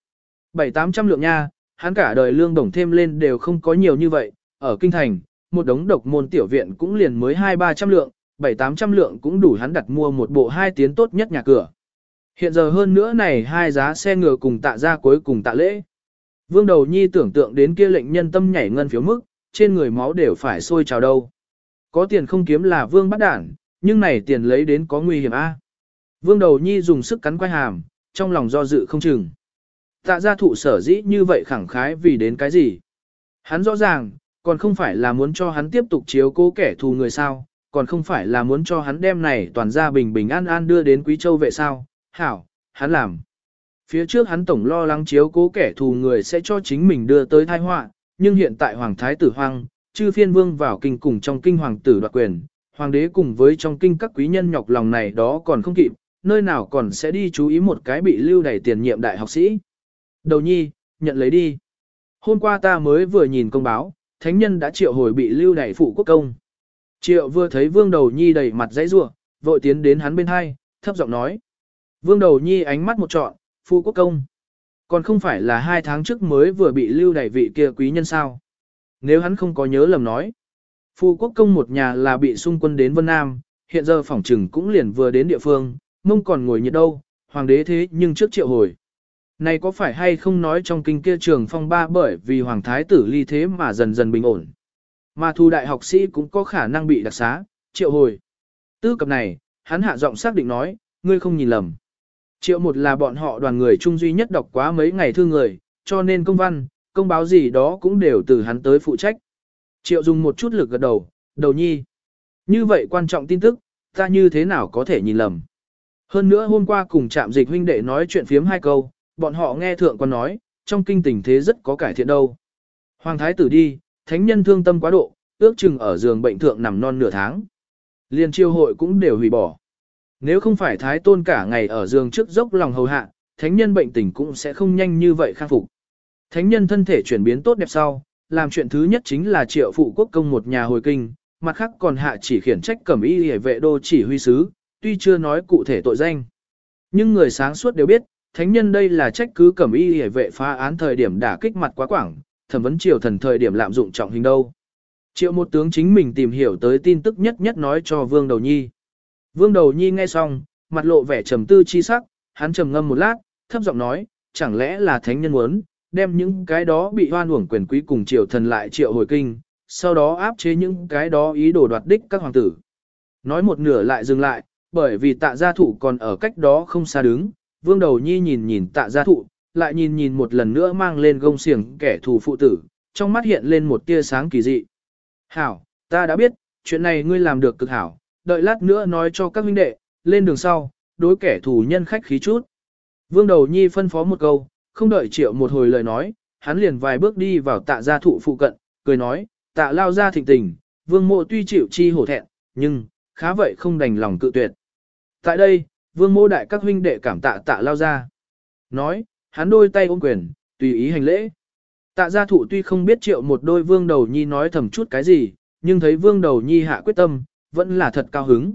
Speaker 1: 7-800 lượng nha, hắn cả đời lương đồng thêm lên đều không có nhiều như vậy, ở kinh thành, một đống độc môn tiểu viện cũng liền mới 2-300 lượng, 7-800 lượng cũng đủ hắn đặt mua một bộ hai tiến tốt nhất nhà cửa. Hiện giờ hơn nữa này hai giá xe ngựa cùng tạ ra cuối cùng tạ lễ. Vương đầu nhi tưởng tượng đến kia lệnh nhân tâm nhảy ngân phiếu mức, trên người máu đều phải sôi trào đâu. Có tiền không kiếm là vương bắt đản, nhưng này tiền lấy đến có nguy hiểm a. Vương đầu nhi dùng sức cắn quay hàm, trong lòng do dự không chừng. Tạ gia thụ sở dĩ như vậy khẳng khái vì đến cái gì? Hắn rõ ràng, còn không phải là muốn cho hắn tiếp tục chiếu cố kẻ thù người sao, còn không phải là muốn cho hắn đem này toàn gia bình bình an an đưa đến Quý Châu vệ sao, hảo, hắn làm. Phía trước hắn tổng lo lắng chiếu cố kẻ thù người sẽ cho chính mình đưa tới tai họa, nhưng hiện tại Hoàng Thái tử Hoang, chư phiên vương vào kinh cùng trong kinh hoàng tử đoạt quyền, hoàng đế cùng với trong kinh các quý nhân nhọc lòng này đó còn không kịp, nơi nào còn sẽ đi chú ý một cái bị lưu đẩy tiền nhiệm đại học sĩ. Đầu nhi, nhận lấy đi. Hôm qua ta mới vừa nhìn công báo, thánh nhân đã triệu hồi bị lưu đẩy phụ quốc công. Triệu vừa thấy vương đầu nhi đầy mặt dãy rủa vội tiến đến hắn bên hai, thấp giọng nói. Vương đầu nhi ánh mắt một trọn, phụ quốc công. Còn không phải là hai tháng trước mới vừa bị lưu đẩy vị kia quý nhân sao. Nếu hắn không có nhớ lầm nói. Phụ quốc công một nhà là bị xung quân đến Vân Nam, hiện giờ phỏng trừng cũng liền vừa đến địa phương, mông còn ngồi nhiệt đâu, hoàng đế thế nhưng trước triệu hồi. Này có phải hay không nói trong kinh kia trường phong ba bởi vì hoàng thái tử ly thế mà dần dần bình ổn. Mà thu đại học sĩ cũng có khả năng bị đặc xá, triệu hồi. Tư cập này, hắn hạ giọng xác định nói, ngươi không nhìn lầm. Triệu một là bọn họ đoàn người chung duy nhất đọc quá mấy ngày thư người, cho nên công văn, công báo gì đó cũng đều từ hắn tới phụ trách. Triệu dùng một chút lực gật đầu, đầu nhi. Như vậy quan trọng tin tức, ta như thế nào có thể nhìn lầm. Hơn nữa hôm qua cùng trạm dịch huynh đệ nói chuyện phiếm hai câu, bọn họ nghe thượng quan nói, trong kinh tình thế rất có cải thiện đâu. Hoàng thái tử đi, thánh nhân thương tâm quá độ, ước chừng ở giường bệnh thượng nằm non nửa tháng. Liên triều hội cũng đều hủy bỏ. Nếu không phải thái tôn cả ngày ở giường trước dốc lòng hầu hạ, thánh nhân bệnh tình cũng sẽ không nhanh như vậy khang phục. Thánh nhân thân thể chuyển biến tốt đẹp sau, làm chuyện thứ nhất chính là triệu phụ quốc công một nhà hồi kinh, mặt khác còn hạ chỉ khiển trách cẩm y hề vệ đô chỉ huy sứ, tuy chưa nói cụ thể tội danh. Nhưng người sáng suốt đều biết, thánh nhân đây là trách cứ cẩm y hề vệ phá án thời điểm đả kích mặt quá quảng, thẩm vấn triều thần thời điểm lạm dụng trọng hình đâu. Triệu một tướng chính mình tìm hiểu tới tin tức nhất nhất nói cho Vương Đầu Nhi. Vương Đầu Nhi nghe xong, mặt lộ vẻ trầm tư chi sắc, hắn trầm ngâm một lát, thấp giọng nói, chẳng lẽ là thánh nhân muốn, đem những cái đó bị hoan uổng quyền quý cùng triều thần lại triệu hồi kinh, sau đó áp chế những cái đó ý đồ đoạt đích các hoàng tử. Nói một nửa lại dừng lại, bởi vì tạ gia thụ còn ở cách đó không xa đứng, vương đầu nhi nhìn nhìn tạ gia thụ, lại nhìn nhìn một lần nữa mang lên gông xiềng kẻ thù phụ tử, trong mắt hiện lên một tia sáng kỳ dị. Hảo, ta đã biết, chuyện này ngươi làm được cực hảo, đợi lát nữa nói cho các huynh đệ, lên đường sau, đối kẻ thù nhân khách khí chút. Vương đầu nhi phân phó một câu, không đợi triệu một hồi lời nói, hắn liền vài bước đi vào tạ gia thụ phụ cận, cười nói, tạ lao ra thịnh tình, vương mộ tuy chịu chi hổ thẹn, nhưng, khá vậy không đành lòng cự tuyệt. Tại đây, vương mô đại các huynh đệ cảm tạ tạ lao ra. Nói, hắn đôi tay ôm quyền, tùy ý hành lễ. Tạ gia thụ tuy không biết triệu một đôi vương đầu nhi nói thầm chút cái gì, nhưng thấy vương đầu nhi hạ quyết tâm, vẫn là thật cao hứng.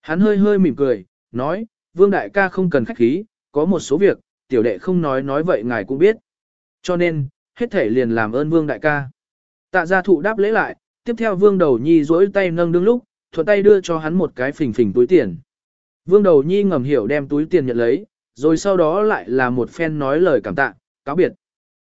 Speaker 1: Hắn hơi hơi mỉm cười, nói, vương đại ca không cần khách khí, có một số việc, tiểu đệ không nói nói vậy ngài cũng biết. Cho nên, hết thể liền làm ơn vương đại ca. Tạ gia thụ đáp lễ lại, tiếp theo vương đầu nhi duỗi tay nâng đứng lúc, thuận tay đưa cho hắn một cái phình phình túi tiền. Vương đầu nhi ngầm hiểu đem túi tiền nhận lấy, rồi sau đó lại là một phen nói lời cảm tạ, cáo biệt.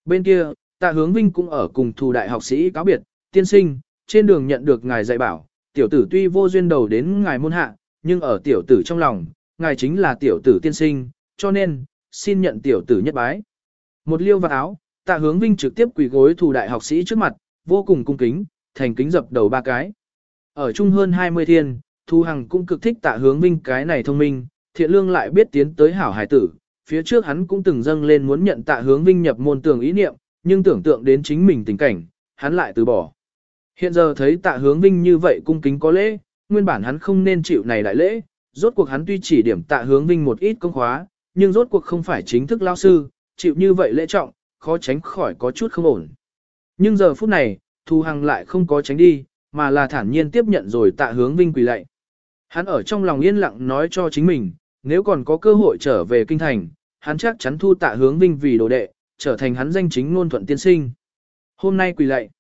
Speaker 1: Bên kia, tạ hướng vinh cũng ở cùng thù đại học sĩ cáo biệt, tiên sinh, trên đường nhận được ngài dạy bảo, tiểu tử tuy vô duyên đầu đến ngài môn hạ, nhưng ở tiểu tử trong lòng, ngài chính là tiểu tử tiên sinh, cho nên, xin nhận tiểu tử nhất bái. Một liêu vạt áo, tạ hướng vinh trực tiếp quỳ gối thù đại học sĩ trước mặt, vô cùng cung kính, thành kính dập đầu ba cái. Ở chung hơn 20 thiên, Thu Hằng cũng cực thích tạ hướng vinh cái này thông minh, thiện lương lại biết tiến tới hảo hải tử. Phía trước hắn cũng từng dâng lên muốn nhận tạ hướng vinh nhập môn tưởng ý niệm, nhưng tưởng tượng đến chính mình tình cảnh, hắn lại từ bỏ. Hiện giờ thấy tạ hướng vinh như vậy cung kính có lễ, nguyên bản hắn không nên chịu này đại lễ, rốt cuộc hắn tuy chỉ điểm tạ hướng vinh một ít công khóa, nhưng rốt cuộc không phải chính thức lao sư, chịu như vậy lễ trọng, khó tránh khỏi có chút không ổn. Nhưng giờ phút này, Thu Hằng lại không có tránh đi, mà là thản nhiên tiếp nhận rồi tạ hướng vinh quỳ lạy. Hắn ở trong lòng yên lặng nói cho chính mình, nếu còn có cơ hội trở về kinh thành, hắn chắc chắn thu tạ hướng vinh vì đồ đệ, trở thành hắn danh chính ngôn thuận tiên sinh. Hôm nay quỳ lạy,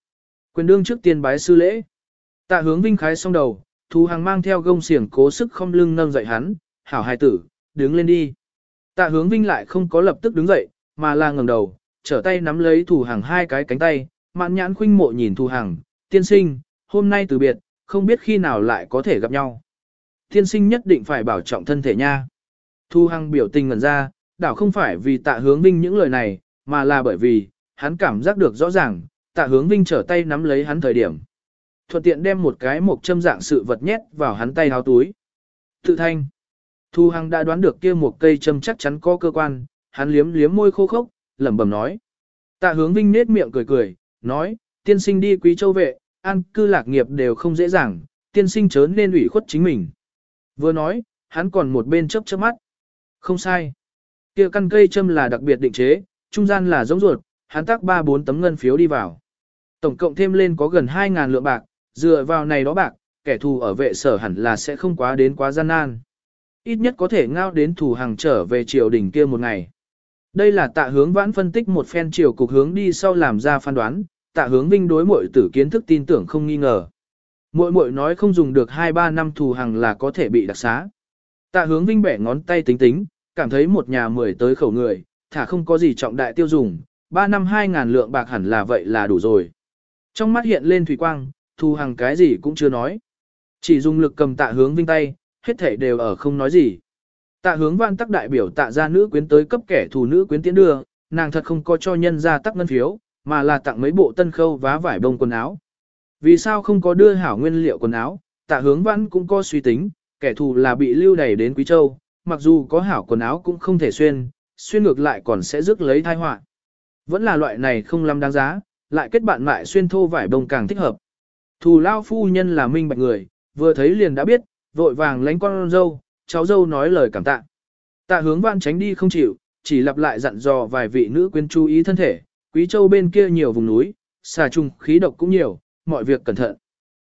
Speaker 1: quyền đương trước tiên bái sư lễ. Tạ hướng vinh khái xong đầu, Thu Hằng mang theo gông xiềng cố sức không lưng nâng dậy hắn, hảo hài tử, đứng lên đi. Tạ hướng vinh lại không có lập tức đứng dậy, mà là ngẩng đầu, trở tay nắm lấy thủ hàng hai cái cánh tay, mạn nhãn khuynh mộ nhìn thủ hàng, tiên sinh, hôm nay từ biệt, không biết khi nào lại có thể gặp nhau. Thiên sinh nhất định phải bảo trọng thân thể nha. Thu Hằng biểu tình ngẩn ra, đảo không phải vì tạ hướng vinh những lời này, mà là bởi vì, hắn cảm giác được rõ ràng, tạ hướng vinh trở tay nắm lấy hắn thời điểm. Thuận tiện đem một cái mộc châm dạng sự vật nhét vào hắn tay háo túi. Tự thanh. Thu Hằng đã đoán được kia một cây châm chắc chắn có cơ quan, hắn liếm liếm môi khô khốc, lẩm bẩm nói. Tạ hướng vinh nết miệng cười cười, nói, tiên sinh đi quý châu vệ, an cư lạc nghiệp đều không dễ dàng, tiên sinh chớ nên ủy khuất chính mình. Vừa nói, hắn còn một bên chớp chớp mắt. Không sai. kia căn cây châm là đặc biệt định chế, trung gian là giống ruột, hắn tác 3-4 tấm ngân phiếu đi vào. Tổng cộng thêm lên có gần 2.000 lượng bạc, dựa vào này đó bạc, kẻ thù ở vệ sở hẳn là sẽ không quá đến quá gian nan. Ít nhất có thể ngao đến thủ hàng trở về triều đình kia một ngày. Đây là tạ hướng vãn phân tích một phen triều cục hướng đi sau làm ra phán đoán, tạ hướng vinh đối mọi tử kiến thức tin tưởng không nghi ngờ. Muội muội nói không dùng được 2-3 năm thù hàng là có thể bị đặc xá. Tạ hướng vinh bẻ ngón tay tính tính, cảm thấy một nhà mười tới khẩu người, thả không có gì trọng đại tiêu dùng, 3 năm 2 ngàn lượng bạc hẳn là vậy là đủ rồi. Trong mắt hiện lên thủy quang, thù hàng cái gì cũng chưa nói. Chỉ dùng lực cầm tạ hướng vinh tay, hết thể đều ở không nói gì. Tạ hướng văn tắc đại biểu tạ ra nữ quyến tới cấp kẻ thù nữ quyến tiến đưa, nàng thật không có cho nhân ra tắc ngân phiếu, mà là tặng mấy bộ tân khâu vá vải bông quần áo. Vì sao không có đưa hảo nguyên liệu quần áo, tạ hướng Vãn cũng có suy tính, kẻ thù là bị lưu đày đến Quý Châu, mặc dù có hảo quần áo cũng không thể xuyên, xuyên ngược lại còn sẽ rước lấy tai họa. Vẫn là loại này không lắm đáng giá, lại kết bạn mại xuyên thô vải bông càng thích hợp. Thù lao phu nhân là minh bạch người, vừa thấy liền đã biết, vội vàng lánh con dâu, cháu dâu nói lời cảm tạ. Tạ hướng Vãn tránh đi không chịu, chỉ lặp lại dặn dò vài vị nữ quyến chú ý thân thể, quý châu bên kia nhiều vùng núi, xà trùng khí độc cũng nhiều, mọi việc cẩn thận.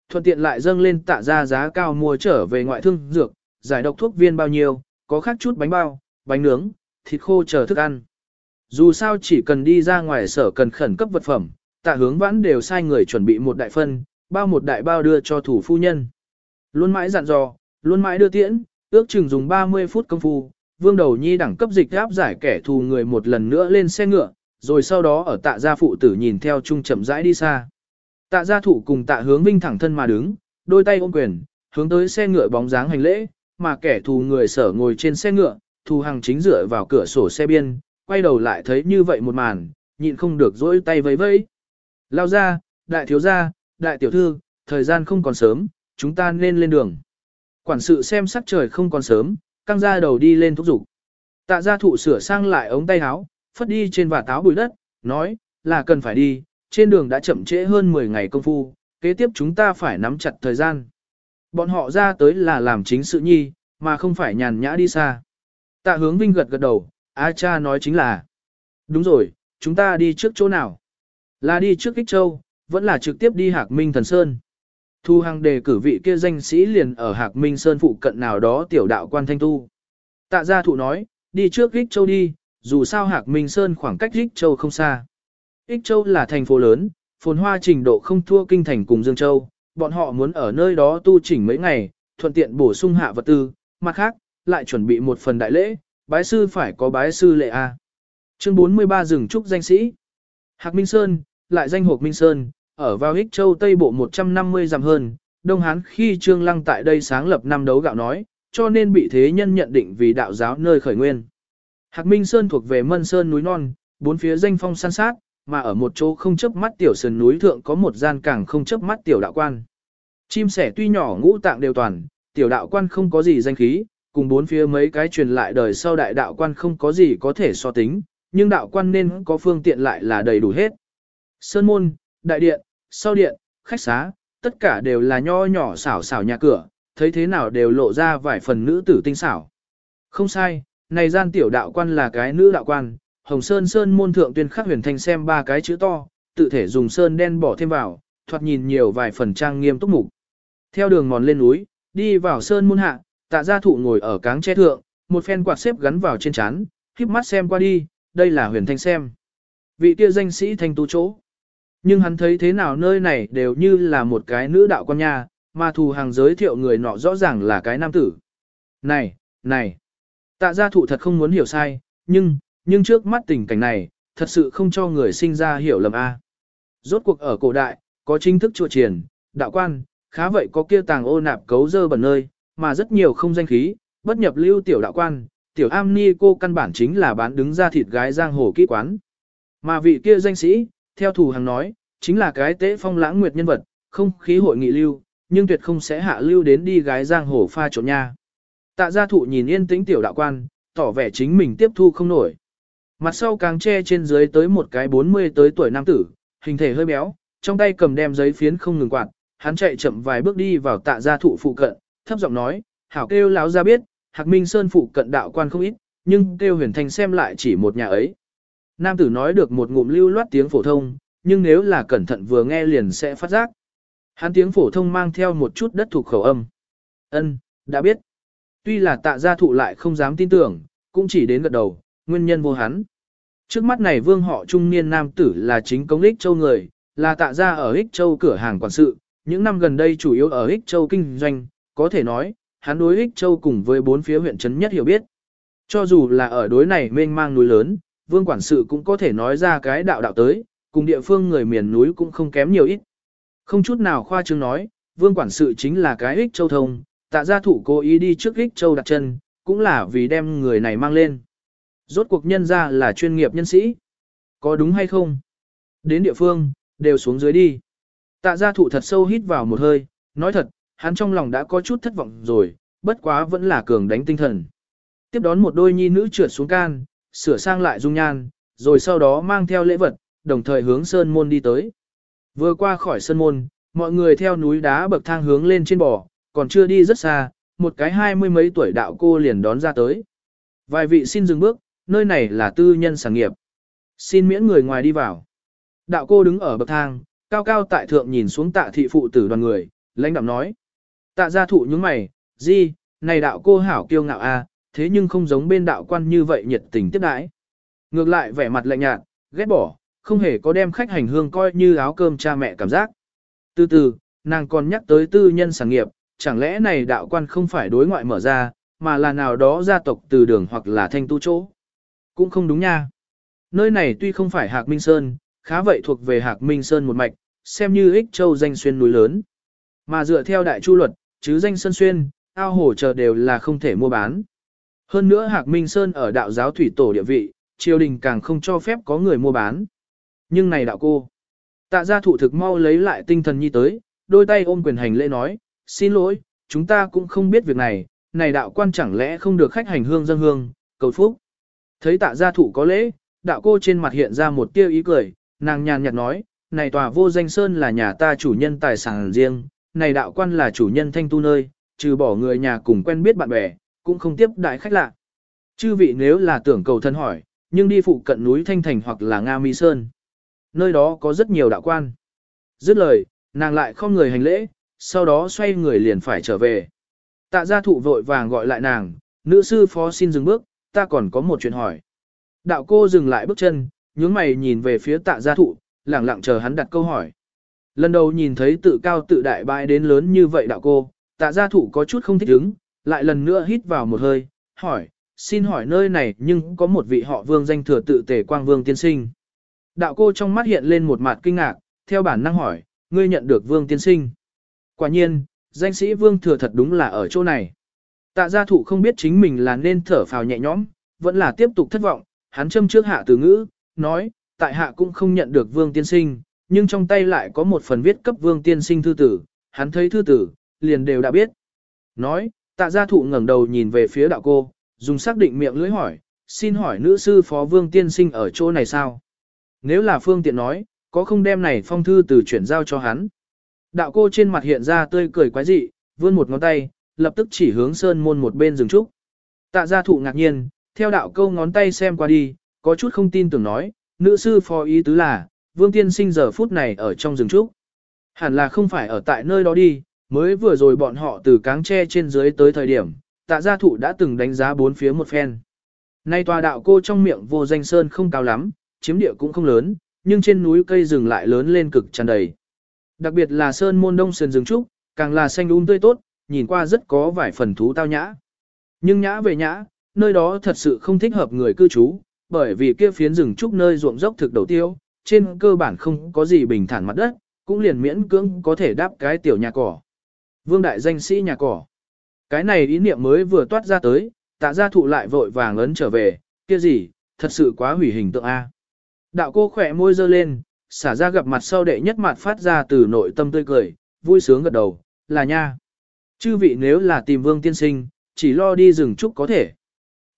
Speaker 1: Thuận tiện lại dâng lên tạ ra giá cao mua trở về ngoại thương dược, giải độc thuốc viên bao nhiêu, có khác chút bánh bao, bánh nướng, thịt khô chờ thức ăn. Dù sao chỉ cần đi ra ngoài sở cần khẩn cấp vật phẩm, tạ hướng vãn đều sai người chuẩn bị một đại phân, bao một đại bao đưa cho thủ phu nhân. Luôn mãi dặn dò, luôn mãi đưa tiễn, ước chừng dùng 30 phút công phu, vương đầu nhi đẳng cấp dịch áp giải kẻ thù người một lần nữa lên xe ngựa, rồi sau đó ở tạ gia phụ tử nhìn theo chung chậm rãi đi xa. Tạ gia thủ cùng tạ hướng vinh thẳng thân mà đứng, đôi tay ôm quyền, hướng tới xe ngựa bóng dáng hành lễ, mà kẻ thù người sở ngồi trên xe ngựa, thù hàng chính dựa vào cửa sổ xe biên, quay đầu lại thấy như vậy một màn, nhịn không được dỗi tay vẫy vẫy. Lao ra, đại thiếu gia, đại tiểu thư, thời gian không còn sớm, chúng ta nên lên đường. Quản sự xem sắc trời không còn sớm, căng ra đầu đi lên thúc giục. Tạ gia thụ sửa sang lại ống tay áo, phất đi trên vạt táo bụi đất, nói, là cần phải đi, trên đường đã chậm trễ hơn 10 ngày công phu, kế tiếp chúng ta phải nắm chặt thời gian. Bọn họ ra tới là làm chính sự nhi, mà không phải nhàn nhã đi xa. Tạ hướng vinh gật gật đầu, A cha nói chính là. Đúng rồi, chúng ta đi trước chỗ nào? Là đi trước Kích Châu, vẫn là trực tiếp đi Hạc Minh Thần Sơn. Thu Hằng đề cử vị kia danh sĩ liền ở Hạc Minh Sơn phụ cận nào đó tiểu đạo quan thanh tu. Tạ gia thụ nói, đi trước Kích Châu đi, dù sao Hạc Minh Sơn khoảng cách Kích Châu không xa. Ích Châu là thành phố lớn, phồn hoa trình độ không thua kinh thành cùng Dương Châu, bọn họ muốn ở nơi đó tu chỉnh mấy ngày, thuận tiện bổ sung hạ vật tư, mặt khác, lại chuẩn bị một phần đại lễ, bái sư phải có bái sư lệ A. Chương 43 rừng trúc danh sĩ. Hạc Minh Sơn, lại danh hộp Minh Sơn, ở vào Ích Châu Tây Bộ 150 dặm hơn, Đông Hán khi Trương Lăng tại đây sáng lập năm đấu gạo nói, cho nên bị thế nhân nhận định vì đạo giáo nơi khởi nguyên. Hạc Minh Sơn thuộc về Mân Sơn núi non, bốn phía danh phong san sát, mà ở một chỗ không chấp mắt tiểu sườn núi thượng có một gian càng không chấp mắt tiểu đạo quan. Chim sẻ tuy nhỏ ngũ tạng đều toàn, tiểu đạo quan không có gì danh khí, cùng bốn phía mấy cái truyền lại đời sau đại đạo quan không có gì có thể so tính, nhưng đạo quan nên có phương tiện lại là đầy đủ hết. Sơn môn, đại điện, sau điện, khách xá, tất cả đều là nho nhỏ xảo xảo nhà cửa, thấy thế nào đều lộ ra vài phần nữ tử tinh xảo. Không sai, này gian tiểu đạo quan là cái nữ đạo quan, Hồng Sơn Sơn môn thượng tuyên khắc huyền thanh xem ba cái chữ to, tự thể dùng sơn đen bỏ thêm vào, thoạt nhìn nhiều vài phần trang nghiêm túc mục. Theo đường mòn lên núi, đi vào sơn môn hạ, tạ gia thụ ngồi ở cáng che thượng, một phen quạt xếp gắn vào trên chán, híp mắt xem qua đi, đây là huyền thanh xem. Vị kia danh sĩ thanh tu chỗ. Nhưng hắn thấy thế nào nơi này đều như là một cái nữ đạo quan nha, mà thù hàng giới thiệu người nọ rõ ràng là cái nam tử. Này, này, tạ gia thụ thật không muốn hiểu sai, nhưng, nhưng trước mắt tình cảnh này, thật sự không cho người sinh ra hiểu lầm a. Rốt cuộc ở cổ đại, có chính thức chùa triển, đạo quan, khá vậy có kia tàng ô nạp cấu dơ bẩn nơi, mà rất nhiều không danh khí, bất nhập lưu tiểu đạo quan, tiểu am ni cô căn bản chính là bán đứng ra thịt gái giang hồ kỹ quán. Mà vị kia danh sĩ, theo thủ hàng nói, chính là cái tế phong lãng nguyệt nhân vật, không khí hội nghị lưu, nhưng tuyệt không sẽ hạ lưu đến đi gái giang hồ pha trộn nha. Tạ gia thụ nhìn yên tĩnh tiểu đạo quan, tỏ vẻ chính mình tiếp thu không nổi. Mặt sau càng che trên dưới tới một cái 40 tới tuổi nam tử, hình thể hơi béo, trong tay cầm đem giấy phiến không ngừng quạt, hắn chạy chậm vài bước đi vào tạ gia thụ phụ cận, thấp giọng nói, hảo kêu láo ra biết, Hạc Minh Sơn phụ cận đạo quan không ít, nhưng kêu huyền thành xem lại chỉ một nhà ấy. Nam tử nói được một ngụm lưu loát tiếng phổ thông, nhưng nếu là cẩn thận vừa nghe liền sẽ phát giác. Hắn tiếng phổ thông mang theo một chút đất thuộc khẩu âm. Ân, đã biết. Tuy là tạ gia thụ lại không dám tin tưởng, cũng chỉ đến gật đầu, nguyên nhân vô hắn. Trước mắt này vương họ trung niên nam tử là chính công Ích Châu người, là tạ ra ở Ích Châu cửa hàng quản sự, những năm gần đây chủ yếu ở Ích Châu kinh doanh, có thể nói, hắn đối Ích Châu cùng với bốn phía huyện trấn nhất hiểu biết. Cho dù là ở đối này mênh mang núi lớn, vương quản sự cũng có thể nói ra cái đạo đạo tới, cùng địa phương người miền núi cũng không kém nhiều ít. Không chút nào khoa trương nói, vương quản sự chính là cái Ích Châu thông, tạ gia thủ cố ý đi trước Ích Châu đặt chân, cũng là vì đem người này mang lên. Rốt cuộc nhân ra là chuyên nghiệp nhân sĩ. Có đúng hay không? Đến địa phương, đều xuống dưới đi. Tạ gia thụ thật sâu hít vào một hơi, nói thật, hắn trong lòng đã có chút thất vọng rồi, bất quá vẫn là cường đánh tinh thần. Tiếp đón một đôi nhi nữ trượt xuống can, sửa sang lại dung nhan, rồi sau đó mang theo lễ vật, đồng thời hướng sơn môn đi tới. Vừa qua khỏi sơn môn, mọi người theo núi đá bậc thang hướng lên trên bò, còn chưa đi rất xa, một cái hai mươi mấy tuổi đạo cô liền đón ra tới. Vài vị xin dừng bước, nơi này là tư nhân sản nghiệp. Xin miễn người ngoài đi vào. Đạo cô đứng ở bậc thang, cao cao tại thượng nhìn xuống tạ thị phụ tử đoàn người, lãnh đạm nói. Tạ gia thụ những mày, gì, này đạo cô hảo kiêu ngạo a, à, thế nhưng không giống bên đạo quan như vậy nhiệt tình tiếp đãi. Ngược lại vẻ mặt lạnh nhạt, ghét bỏ, không hề có đem khách hành hương coi như áo cơm cha mẹ cảm giác. Từ từ, nàng còn nhắc tới tư nhân sản nghiệp, chẳng lẽ này đạo quan không phải đối ngoại mở ra, mà là nào đó gia tộc từ đường hoặc là thanh tu chỗ. Cũng không đúng nha. Nơi này tuy không phải Hạc Minh Sơn, khá vậy thuộc về Hạc Minh Sơn một mạch, xem như ích châu danh xuyên núi lớn. Mà dựa theo đại chu luật, chứ danh sơn xuyên, ao hồ chờ đều là không thể mua bán. Hơn nữa Hạc Minh Sơn ở đạo giáo thủy tổ địa vị, triều đình càng không cho phép có người mua bán. Nhưng này đạo cô, tạ gia thụ thực mau lấy lại tinh thần nhi tới, đôi tay ôm quyền hành lễ nói, xin lỗi, chúng ta cũng không biết việc này, này đạo quan chẳng lẽ không được khách hành hương dân hương, cầu phúc. Thấy tạ gia thụ có lễ, đạo cô trên mặt hiện ra một tia ý cười, nàng nhàn nhạt nói, này tòa vô danh sơn là nhà ta chủ nhân tài sản riêng, này đạo quan là chủ nhân thanh tu nơi, trừ bỏ người nhà cùng quen biết bạn bè, cũng không tiếp đại khách lạ. Chư vị nếu là tưởng cầu thân hỏi, nhưng đi phụ cận núi Thanh Thành hoặc là Nga Mi Sơn. Nơi đó có rất nhiều đạo quan. Dứt lời, nàng lại không người hành lễ, sau đó xoay người liền phải trở về. Tạ gia thụ vội vàng gọi lại nàng, nữ sư phó xin dừng bước, ta còn có một chuyện hỏi. Đạo cô dừng lại bước chân, nhướng mày nhìn về phía tạ gia thụ, lẳng lặng chờ hắn đặt câu hỏi. Lần đầu nhìn thấy tự cao tự đại bãi đến lớn như vậy đạo cô, tạ gia thụ có chút không thích ứng, lại lần nữa hít vào một hơi, hỏi, xin hỏi nơi này nhưng có một vị họ vương danh thừa tự tề quang vương tiên sinh. Đạo cô trong mắt hiện lên một mặt kinh ngạc, theo bản năng hỏi, ngươi nhận được vương tiên sinh. Quả nhiên, danh sĩ vương thừa thật đúng là ở chỗ này. Tạ gia thụ không biết chính mình là nên thở phào nhẹ nhõm, vẫn là tiếp tục thất vọng, hắn châm trước hạ từ ngữ, nói, tại hạ cũng không nhận được vương tiên sinh, nhưng trong tay lại có một phần viết cấp vương tiên sinh thư tử, hắn thấy thư tử, liền đều đã biết. Nói, tạ gia thụ ngẩng đầu nhìn về phía đạo cô, dùng xác định miệng lưỡi hỏi, xin hỏi nữ sư phó vương tiên sinh ở chỗ này sao? Nếu là phương tiện nói, có không đem này phong thư từ chuyển giao cho hắn? Đạo cô trên mặt hiện ra tươi cười quái dị, vươn một ngón tay, lập tức chỉ hướng sơn môn một bên rừng trúc. Tạ gia thụ ngạc nhiên, theo đạo câu ngón tay xem qua đi, có chút không tin tưởng nói, nữ sư phó ý tứ là, vương tiên sinh giờ phút này ở trong rừng trúc. Hẳn là không phải ở tại nơi đó đi, mới vừa rồi bọn họ từ cáng tre trên dưới tới thời điểm, tạ gia thụ đã từng đánh giá bốn phía một phen. Nay tòa đạo cô trong miệng vô danh sơn không cao lắm, chiếm địa cũng không lớn, nhưng trên núi cây rừng lại lớn lên cực tràn đầy. Đặc biệt là sơn môn đông sườn rừng trúc, càng là xanh um tươi tốt, nhìn qua rất có vài phần thú tao nhã. Nhưng nhã về nhã, nơi đó thật sự không thích hợp người cư trú, bởi vì kia phiến rừng trúc nơi ruộng dốc thực đầu tiêu, trên cơ bản không có gì bình thản mặt đất, cũng liền miễn cưỡng có thể đáp cái tiểu nhà cỏ. Vương đại danh sĩ nhà cỏ. Cái này ý niệm mới vừa toát ra tới, tạ gia thụ lại vội vàng ấn trở về, kia gì, thật sự quá hủy hình tượng A. Đạo cô khỏe môi dơ lên, xả ra gặp mặt sau đệ nhất mặt phát ra từ nội tâm tươi cười, vui sướng gật đầu, là nha. Chư vị nếu là tìm vương tiên sinh, chỉ lo đi rừng trúc có thể.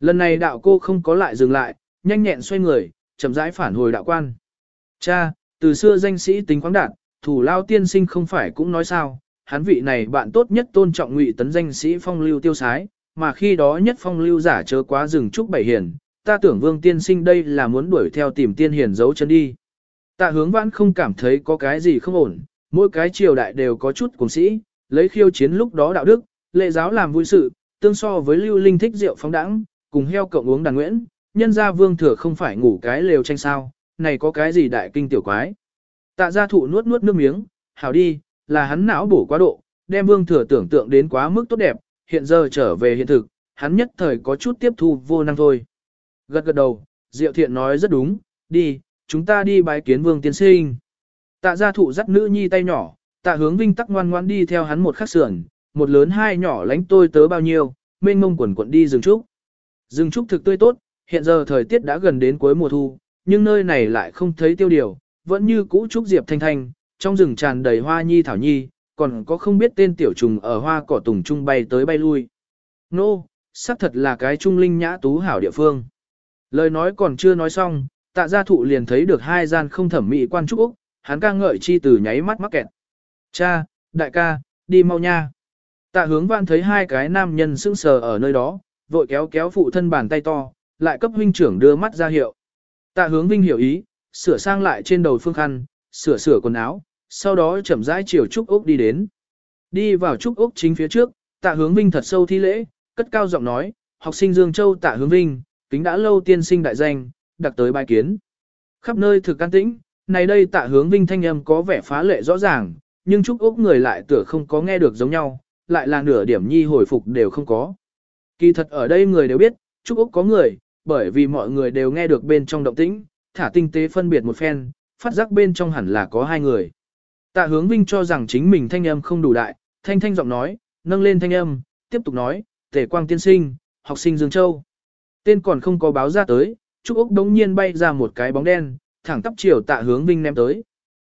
Speaker 1: Lần này đạo cô không có lại dừng lại, nhanh nhẹn xoay người, chậm rãi phản hồi đạo quan. Cha, từ xưa danh sĩ tính khoáng đạt, thủ lao tiên sinh không phải cũng nói sao, hắn vị này bạn tốt nhất tôn trọng ngụy tấn danh sĩ phong lưu tiêu sái, mà khi đó nhất phong lưu giả chớ quá rừng trúc bảy hiền, ta tưởng vương tiên sinh đây là muốn đuổi theo tìm tiên hiền giấu chân đi. Tạ hướng vãn không cảm thấy có cái gì không ổn, mỗi cái triều đại đều có chút cùng sĩ, lấy khiêu chiến lúc đó đạo đức, lệ giáo làm vui sự, tương so với lưu linh thích rượu phóng đẳng, cùng heo cộng uống đàn nguyễn, nhân gia vương thừa không phải ngủ cái lều tranh sao, này có cái gì đại kinh tiểu quái. Tạ gia thụ nuốt nuốt nước miếng, hảo đi, là hắn não bổ quá độ, đem vương thừa tưởng tượng đến quá mức tốt đẹp, hiện giờ trở về hiện thực, hắn nhất thời có chút tiếp thu vô năng thôi. Gật gật đầu, Diệu Thiện nói rất đúng, đi, chúng ta đi bái kiến vương tiên sinh. Tạ gia thụ dắt nữ nhi tay nhỏ, tạ hướng vinh tắc ngoan ngoan đi theo hắn một khắc sườn, một lớn hai nhỏ lánh tôi tớ bao nhiêu, mênh mông quần quận đi rừng trúc. Rừng trúc thực tươi tốt, hiện giờ thời tiết đã gần đến cuối mùa thu, nhưng nơi này lại không thấy tiêu điều, vẫn như cũ trúc diệp thanh thanh, trong rừng tràn đầy hoa nhi thảo nhi, còn có không biết tên tiểu trùng ở hoa cỏ tùng trung bay tới bay lui. Nô, no, xác thật là cái trung linh nhã tú hảo địa phương. Lời nói còn chưa nói xong, tạ gia thụ liền thấy được hai gian không thẩm mỹ quan trúc Úc, hắn ca ngợi chi từ nháy mắt mắc kẹt. Cha, đại ca, đi mau nha. Tạ hướng văn thấy hai cái nam nhân sững sờ ở nơi đó, vội kéo kéo phụ thân bàn tay to, lại cấp huynh trưởng đưa mắt ra hiệu. Tạ hướng vinh hiểu ý, sửa sang lại trên đầu phương khăn, sửa sửa quần áo, sau đó chậm rãi chiều Trúc Úc đi đến. Đi vào Trúc Úc chính phía trước, tạ hướng vinh thật sâu thi lễ, cất cao giọng nói, học sinh Dương Châu tạ hướng vinh, kính đã lâu tiên sinh đại danh, đặc tới bài kiến. Khắp nơi thực can tĩnh, này đây tạ hướng vinh thanh âm có vẻ phá lệ rõ ràng, nhưng Trúc Úc người lại tựa không có nghe được giống nhau, lại là nửa điểm nhi hồi phục đều không có. Kỳ thật ở đây người đều biết, Trúc Úc có người, bởi vì mọi người đều nghe được bên trong động tĩnh, thả tinh tế phân biệt một phen, phát giác bên trong hẳn là có hai người. Tạ hướng vinh cho rằng chính mình thanh âm không đủ đại, thanh thanh giọng nói, nâng lên thanh âm, tiếp tục nói, tể quang tiên sinh, học sinh Dương Châu. Tên còn không có báo ra tới, Trúc Úc đống nhiên bay ra một cái bóng đen, thẳng tắp chiều tạ hướng vinh ném tới.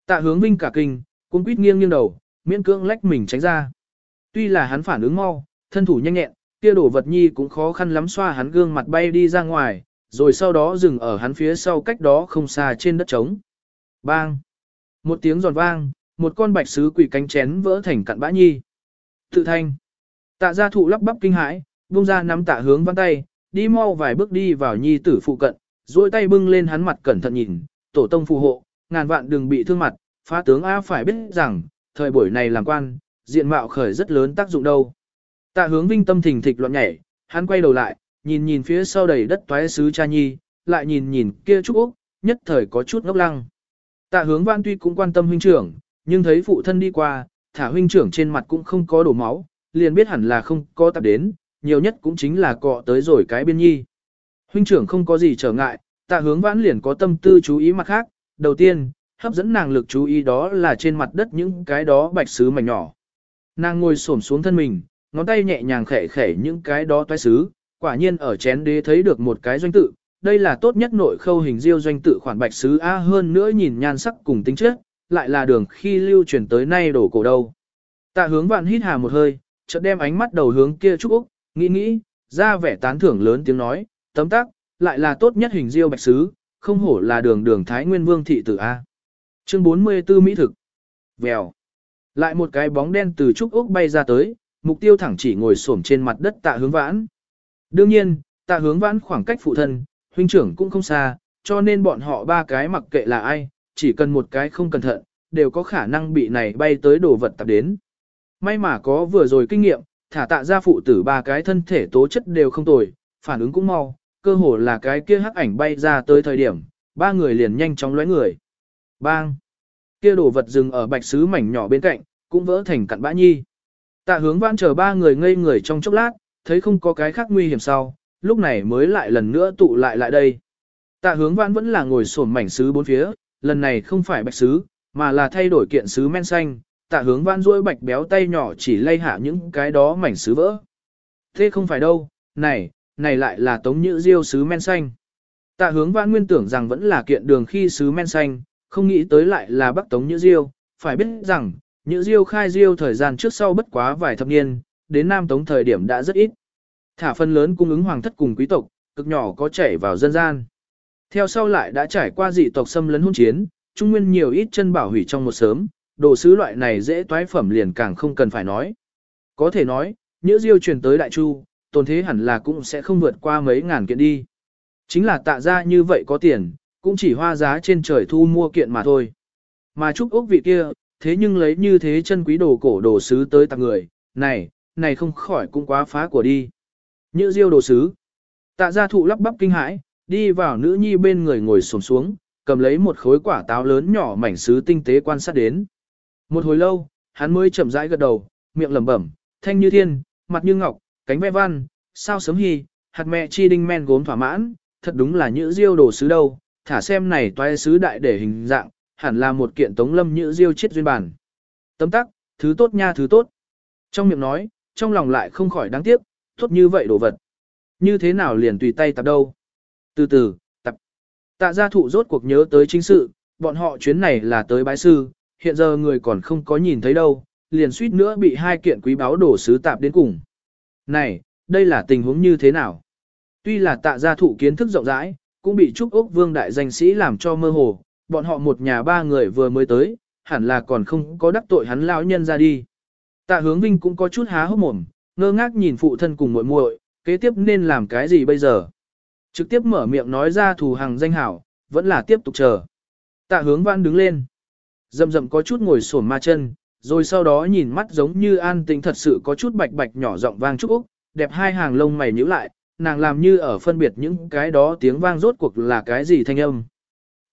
Speaker 1: Tạ hướng vinh cả kinh, cung quýt nghiêng nghiêng đầu, miễn cưỡng lách mình tránh ra. Tuy là hắn phản ứng mau, thân thủ nhanh nhẹn, kia đổ vật nhi cũng khó khăn lắm xoa hắn gương mặt bay đi ra ngoài, rồi sau đó dừng ở hắn phía sau cách đó không xa trên đất trống. Bang! Một tiếng giòn vang, một con bạch sứ quỷ cánh chén vỡ thành cặn bã nhi. Tự thanh! Tạ gia thụ lắp bắp kinh hãi, buông ra nắm tạ hướng văn tay, đi mau vài bước đi vào nhi tử phụ cận, duỗi tay bưng lên hắn mặt cẩn thận nhìn, tổ tông phù hộ, ngàn vạn đừng bị thương mặt, phá tướng A phải biết rằng, thời buổi này làm quan, diện mạo khởi rất lớn tác dụng đâu. Tạ hướng vinh tâm thình thịch loạn nhảy, hắn quay đầu lại, nhìn nhìn phía sau đầy đất toái sứ cha nhi, lại nhìn nhìn kia Trúc Úc, nhất thời có chút ngốc lăng. Tạ hướng văn tuy cũng quan tâm huynh trưởng, nhưng thấy phụ thân đi qua, thả huynh trưởng trên mặt cũng không có đổ máu, liền biết hẳn là không có tập đến, nhiều nhất cũng chính là cọ tới rồi cái biên nhi. Huynh trưởng không có gì trở ngại, tạ hướng vãn liền có tâm tư chú ý mặt khác, đầu tiên, hấp dẫn nàng lực chú ý đó là trên mặt đất những cái đó bạch sứ mảnh nhỏ. Nàng ngồi xổm xuống thân mình, ngón tay nhẹ nhàng khẽ khẽ những cái đó toái sứ, quả nhiên ở chén đế thấy được một cái doanh tự, đây là tốt nhất nội khâu hình diêu doanh tự khoản bạch sứ A hơn nữa nhìn nhan sắc cùng tính chất, lại là đường khi lưu truyền tới nay đổ cổ đâu. Tạ hướng vạn hít hà một hơi, chợt đem ánh mắt đầu hướng kia Trúc Úc, nghĩ nghĩ, ra vẻ tán thưởng lớn tiếng nói, tấm tắc, lại là tốt nhất hình diêu bạch sứ, không hổ là đường đường Thái Nguyên Vương thị tử A. Chương 44 Mỹ thực. Vèo. Lại một cái bóng đen từ Trúc ốc bay ra tới, mục tiêu thẳng chỉ ngồi xổm trên mặt đất tạ hướng vãn. Đương nhiên, tạ hướng vãn khoảng cách phụ thân, huynh trưởng cũng không xa, cho nên bọn họ ba cái mặc kệ là ai, chỉ cần một cái không cẩn thận, đều có khả năng bị này bay tới đồ vật tập đến. May mà có vừa rồi kinh nghiệm, thả tạ ra phụ tử ba cái thân thể tố chất đều không tồi, phản ứng cũng mau, cơ hồ là cái kia hắc ảnh bay ra tới thời điểm, ba người liền nhanh chóng lóe người. Bang! Kia đồ vật dừng ở bạch sứ mảnh nhỏ bên cạnh, cũng vỡ thành cặn bã nhi. Tạ hướng vãn chờ ba người ngây người trong chốc lát, thấy không có cái khác nguy hiểm sau, lúc này mới lại lần nữa tụ lại lại đây. Tạ hướng vãn vẫn là ngồi sổm mảnh sứ bốn phía, lần này không phải bạch sứ, mà là thay đổi kiện sứ men xanh, tạ hướng vãn duỗi bạch béo tay nhỏ chỉ lay hạ những cái đó mảnh sứ vỡ. Thế không phải đâu, này, này lại là tống nhữ diêu sứ men xanh. Tạ hướng vãn nguyên tưởng rằng vẫn là kiện đường khi sứ men xanh, không nghĩ tới lại là bắc tống nhữ diêu, phải biết rằng, nhữ diêu khai diêu thời gian trước sau bất quá vài thập niên, đến nam tống thời điểm đã rất ít. Thả phân lớn cung ứng hoàng thất cùng quý tộc, cực nhỏ có chảy vào dân gian. Theo sau lại đã trải qua dị tộc xâm lấn hôn chiến, trung nguyên nhiều ít chân bảo hủy trong một sớm, đồ sứ loại này dễ toái phẩm liền càng không cần phải nói. Có thể nói, nhữ diêu truyền tới đại chu, tồn thế hẳn là cũng sẽ không vượt qua mấy ngàn kiện đi. Chính là tạ ra như vậy có tiền, cũng chỉ hoa giá trên trời thu mua kiện mà thôi. Mà Trúc Úc vị kia, thế nhưng lấy như thế chân quý đồ cổ đồ sứ tới tặng người, này, này không khỏi cũng quá phá của đi. Như diêu đồ sứ. Tạ gia thụ lắp bắp kinh hãi, đi vào nữ nhi bên người ngồi xổm xuống, cầm lấy một khối quả táo lớn nhỏ mảnh sứ tinh tế quan sát đến. Một hồi lâu, hắn mới chậm rãi gật đầu, miệng lẩm bẩm, thanh như thiên, mặt như ngọc, cánh ve văn, sao sớm hy, hạt mẹ chi đinh men gốm thỏa mãn, thật đúng là nhữ diêu đồ sứ đâu, thả xem này toái sứ đại để hình dạng, hẳn là một kiện tống lâm nhữ diêu chết duyên bản. Tấm tắc, thứ tốt nha thứ tốt. Trong miệng nói, trong lòng lại không khỏi đáng tiếc, tốt như vậy đồ vật. Như thế nào liền tùy tay tập đâu. Từ từ, tập. Tạ gia thụ rốt cuộc nhớ tới chính sự, bọn họ chuyến này là tới bái sư, hiện giờ người còn không có nhìn thấy đâu, liền suýt nữa bị hai kiện quý báo đổ sứ tạp đến cùng. Này, đây là tình huống như thế nào? Tuy là tạ gia thụ kiến thức rộng rãi, cũng bị Trúc Úc Vương đại danh sĩ làm cho mơ hồ, bọn họ một nhà ba người vừa mới tới, hẳn là còn không có đắc tội hắn lão nhân ra đi. Tạ hướng vinh cũng có chút há hốc mồm, ngơ ngác nhìn phụ thân cùng muội muội, kế tiếp nên làm cái gì bây giờ? Trực tiếp mở miệng nói ra thù hàng danh hảo, vẫn là tiếp tục chờ. Tạ hướng văn đứng lên. Dầm dầm có chút ngồi xổm ma chân, rồi sau đó nhìn mắt giống như an tĩnh thật sự có chút bạch bạch nhỏ giọng vang trúc úc, đẹp hai hàng lông mày nhíu lại, nàng làm như ở phân biệt những cái đó tiếng vang rốt cuộc là cái gì thanh âm.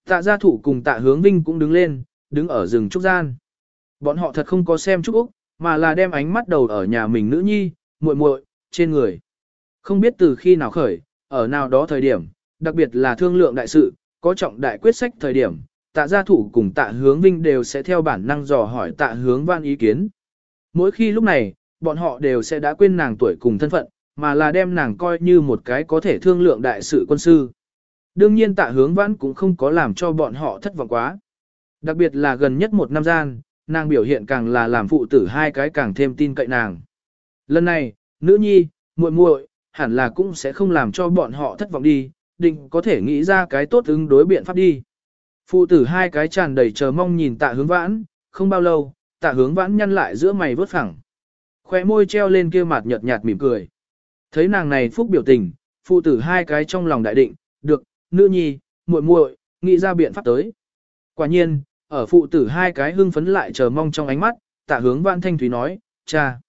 Speaker 1: Tạ gia thủ cùng tạ hướng vinh cũng đứng lên, đứng ở rừng trúc gian. Bọn họ thật không có xem trúc úc, mà là đem ánh mắt đầu ở nhà mình nữ nhi, muội muội trên người. Không biết từ khi nào khởi, ở nào đó thời điểm, đặc biệt là thương lượng đại sự, có trọng đại quyết sách thời điểm, tạ gia thủ cùng tạ hướng vinh đều sẽ theo bản năng dò hỏi tạ hướng văn ý kiến. Mỗi khi lúc này, bọn họ đều sẽ đã quên nàng tuổi cùng thân phận, mà là đem nàng coi như một cái có thể thương lượng đại sự quân sư. Đương nhiên tạ hướng Vãn cũng không có làm cho bọn họ thất vọng quá. Đặc biệt là gần nhất một năm gian, nàng biểu hiện càng là làm phụ tử hai cái càng thêm tin cậy nàng. Lần này, nữ nhi, muội muội, hẳn là cũng sẽ không làm cho bọn họ thất vọng đi, định có thể nghĩ ra cái tốt ứng đối biện pháp đi. Phụ tử hai cái tràn đầy chờ mong nhìn tạ hướng vãn, không bao lâu, tạ hướng vãn nhăn lại giữa mày vớt phẳng. Khoe môi treo lên kia mặt nhợt nhạt mỉm cười. Thấy nàng này phúc biểu tình, phụ tử hai cái trong lòng đại định, được, nữ nhi, muội muội, nghĩ ra biện pháp tới. Quả nhiên, ở phụ tử hai cái hưng phấn lại chờ mong trong ánh mắt, tạ hướng vãn thanh thúy nói, cha.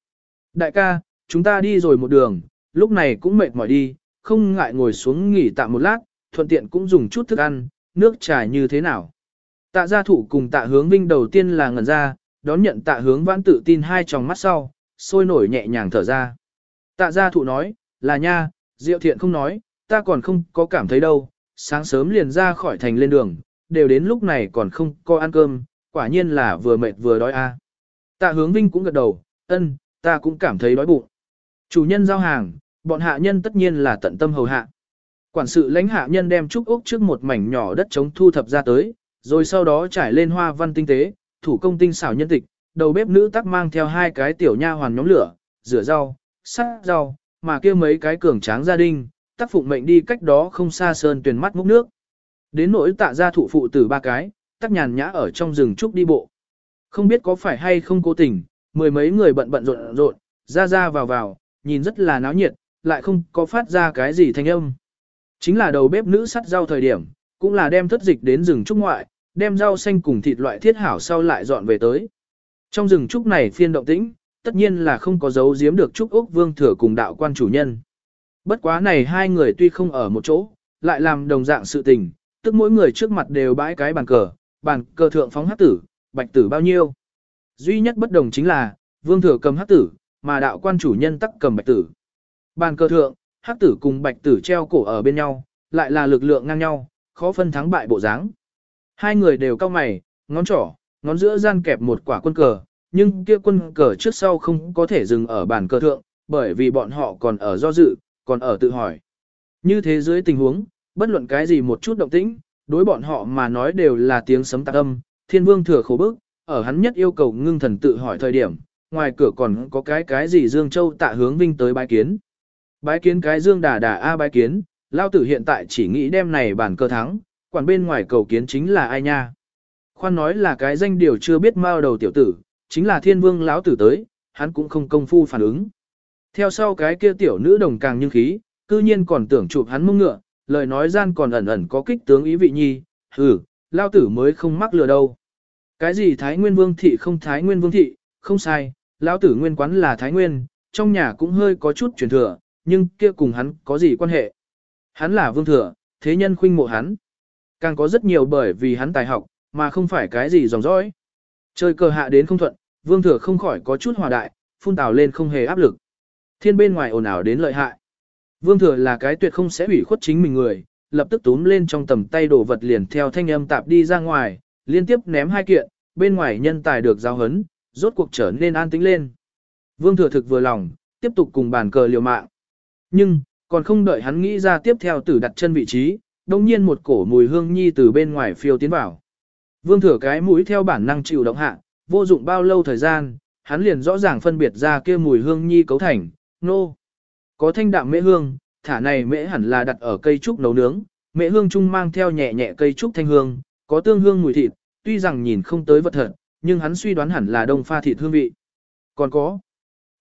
Speaker 1: Đại ca, chúng ta đi rồi một đường, lúc này cũng mệt mỏi đi, không ngại ngồi xuống nghỉ tạm một lát, thuận tiện cũng dùng chút thức ăn, nước trà như thế nào. Tạ gia thủ cùng tạ hướng vinh đầu tiên là ngẩn ra, đón nhận tạ hướng vãn tự tin hai tròng mắt sau, sôi nổi nhẹ nhàng thở ra. Tạ gia thủ nói, là nha, diệu thiện không nói, ta còn không có cảm thấy đâu, sáng sớm liền ra khỏi thành lên đường, đều đến lúc này còn không có ăn cơm, quả nhiên là vừa mệt vừa đói a. Tạ hướng vinh cũng gật đầu, ân, ta cũng cảm thấy đói bụng. Chủ nhân giao hàng, bọn hạ nhân tất nhiên là tận tâm hầu hạ. Quản sự lãnh hạ nhân đem trúc ốc trước một mảnh nhỏ đất trống thu thập ra tới, rồi sau đó trải lên hoa văn tinh tế, thủ công tinh xảo nhân tịch, đầu bếp nữ tắc mang theo hai cái tiểu nha hoàn nhóm lửa, rửa rau, sắt rau, mà kia mấy cái cường tráng gia đình, tác phụng mệnh đi cách đó không xa sơn tuyển mắt múc nước. Đến nỗi tạ gia thụ phụ tử ba cái, tắc nhàn nhã ở trong rừng trúc đi bộ. Không biết có phải hay không cố tình, mười mấy người bận bận rộn rộn, ra ra vào vào, nhìn rất là náo nhiệt, lại không có phát ra cái gì thanh âm. Chính là đầu bếp nữ sắt rau thời điểm, cũng là đem thất dịch đến rừng trúc ngoại, đem rau xanh cùng thịt loại thiết hảo sau lại dọn về tới. Trong rừng trúc này phiên động tĩnh, tất nhiên là không có dấu giếm được trúc Úc vương thừa cùng đạo quan chủ nhân. Bất quá này hai người tuy không ở một chỗ, lại làm đồng dạng sự tình, tức mỗi người trước mặt đều bãi cái bàn cờ, bàn cờ thượng phóng hắc tử, bạch tử bao nhiêu. Duy nhất bất đồng chính là, vương thừa cầm hắc tử, mà đạo quan chủ nhân tắc cầm bạch tử. Bàn cờ thượng, hắc tử cùng bạch tử treo cổ ở bên nhau, lại là lực lượng ngang nhau, khó phân thắng bại bộ dáng. Hai người đều cao mày, ngón trỏ, ngón giữa gian kẹp một quả quân cờ, nhưng kia quân cờ trước sau không có thể dừng ở bàn cờ thượng, bởi vì bọn họ còn ở do dự, còn ở tự hỏi. Như thế dưới tình huống, bất luận cái gì một chút động tĩnh, đối bọn họ mà nói đều là tiếng sấm tạc âm, thiên vương thừa khổ bức, ở hắn nhất yêu cầu ngưng thần tự hỏi thời điểm, ngoài cửa còn có cái cái gì Dương Châu tạ hướng vinh tới bái kiến. Bái kiến cái Dương đà đà A bái kiến, lao tử hiện tại chỉ nghĩ đem này bản cơ thắng, quản bên ngoài cầu kiến chính là ai nha. Khoan nói là cái danh điều chưa biết mao đầu tiểu tử, chính là thiên vương lão tử tới, hắn cũng không công phu phản ứng. Theo sau cái kia tiểu nữ đồng càng nhưng khí, cư nhiên còn tưởng chụp hắn mông ngựa, lời nói gian còn ẩn ẩn có kích tướng ý vị nhi, hừ, lao tử mới không mắc lừa đâu. Cái gì Thái Nguyên Vương Thị không Thái Nguyên Vương Thị, không sai, lão tử nguyên quán là Thái Nguyên, trong nhà cũng hơi có chút truyền thừa, nhưng kia cùng hắn có gì quan hệ. Hắn là vương thừa, thế nhân khuynh mộ hắn. Càng có rất nhiều bởi vì hắn tài học, mà không phải cái gì dòng dõi. Chơi cờ hạ đến không thuận, vương thừa không khỏi có chút hòa đại, phun tào lên không hề áp lực. Thiên bên ngoài ồn ào đến lợi hại. Vương thừa là cái tuyệt không sẽ ủy khuất chính mình người, lập tức túm lên trong tầm tay đồ vật liền theo thanh âm tạp đi ra ngoài, liên tiếp ném hai kiện, bên ngoài nhân tài được giao hấn, rốt cuộc trở nên an tĩnh lên. Vương thừa thực vừa lòng, tiếp tục cùng bàn cờ liều mạng. Nhưng, còn không đợi hắn nghĩ ra tiếp theo tử đặt chân vị trí, đồng nhiên một cổ mùi hương nhi từ bên ngoài phiêu tiến vào. Vương thừa cái mũi theo bản năng chịu động hạ, vô dụng bao lâu thời gian, hắn liền rõ ràng phân biệt ra kia mùi hương nhi cấu thành, nô. Có thanh đạm mễ hương, thả này mễ hẳn là đặt ở cây trúc nấu nướng, mễ hương chung mang theo nhẹ nhẹ cây trúc thanh hương, có tương hương mùi thịt, tuy rằng nhìn không tới vật thật, nhưng hắn suy đoán hẳn là đông pha thịt hương vị. Còn có,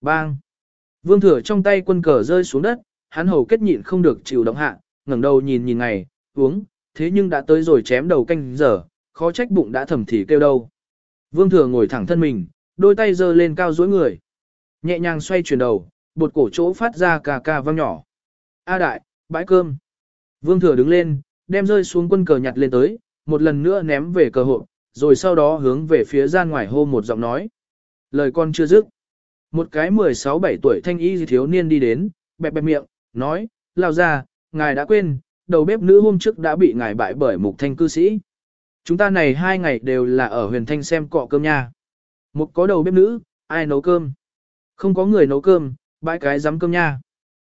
Speaker 1: bang. Vương thừa trong tay quân cờ rơi xuống đất, hắn hầu kết nhịn không được chịu động hạ, ngẩng đầu nhìn nhìn ngày, uống, thế nhưng đã tới rồi chém đầu canh giờ, khó trách bụng đã thầm thì kêu đâu. Vương thừa ngồi thẳng thân mình, đôi tay giơ lên cao dối người. Nhẹ nhàng xoay chuyển đầu, bột cổ chỗ phát ra cà cà vang nhỏ. A đại, bãi cơm. Vương thừa đứng lên, đem rơi xuống quân cờ nhặt lên tới, một lần nữa ném về cờ hộ, rồi sau đó hướng về phía gian ngoài hô một giọng nói. Lời con chưa dứt. Một cái 16-17 tuổi thanh y thiếu niên đi đến, bẹp bẹp miệng, nói, lao ra, ngài đã quên, đầu bếp nữ hôm trước đã bị ngài bại bởi mục thanh cư sĩ. Chúng ta này hai ngày đều là ở huyền thanh xem cọ cơm nha. Một có đầu bếp nữ, ai nấu cơm? Không có người nấu cơm, bãi cái dám cơm nha.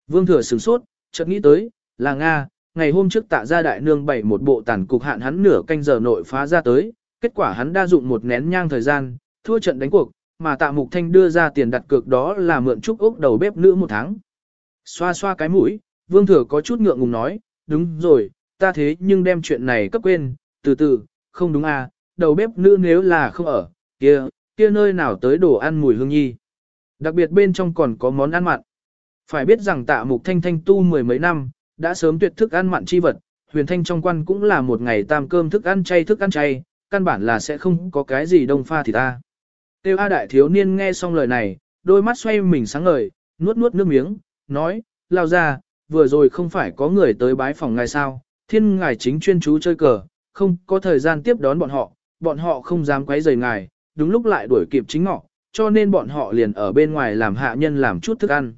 Speaker 1: Vương thừa sửng sốt, chợt nghĩ tới, là Nga, ngày hôm trước tạ ra đại nương bảy một bộ tàn cục hạn hắn nửa canh giờ nội phá ra tới, kết quả hắn đa dụng một nén nhang thời gian, thua trận đánh cuộc, mà tạ mục thanh đưa ra tiền đặt cược đó là mượn trúc ốc đầu bếp nữ một tháng. Xoa xoa cái mũi, vương thừa có chút ngượng ngùng nói, đúng rồi, ta thế nhưng đem chuyện này cấp quên, từ từ, không đúng à, đầu bếp nữ nếu là không ở, kia, kia nơi nào tới đồ ăn mùi hương nhi. Đặc biệt bên trong còn có món ăn mặn. Phải biết rằng tạ mục thanh thanh tu mười mấy năm, đã sớm tuyệt thức ăn mặn chi vật, huyền thanh trong quan cũng là một ngày tam cơm thức ăn chay thức ăn chay, căn bản là sẽ không có cái gì đông pha thì ta. Tiêu A đại thiếu niên nghe xong lời này, đôi mắt xoay mình sáng ngời, nuốt nuốt nước miếng, nói, lao ra, vừa rồi không phải có người tới bái phòng ngài sao, thiên ngài chính chuyên chú chơi cờ, không có thời gian tiếp đón bọn họ, bọn họ không dám quấy rầy ngài, đúng lúc lại đuổi kịp chính ngọ, cho nên bọn họ liền ở bên ngoài làm hạ nhân làm chút thức ăn.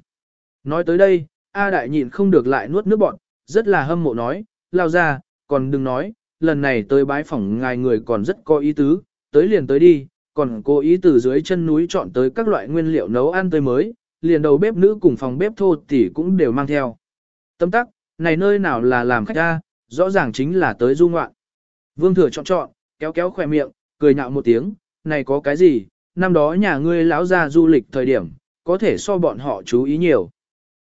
Speaker 1: Nói tới đây, A đại nhịn không được lại nuốt nước bọn, rất là hâm mộ nói, lao ra, còn đừng nói, lần này tới bái phỏng ngài người còn rất có ý tứ, tới liền tới đi, còn cố ý từ dưới chân núi chọn tới các loại nguyên liệu nấu ăn tươi mới, liền đầu bếp nữ cùng phòng bếp thô tỷ cũng đều mang theo. Tâm tắc, này nơi nào là làm khách ra, rõ ràng chính là tới du ngoạn. Vương thừa chọn chọn, kéo kéo khỏe miệng, cười nhạo một tiếng, này có cái gì, năm đó nhà ngươi lão ra du lịch thời điểm, có thể so bọn họ chú ý nhiều.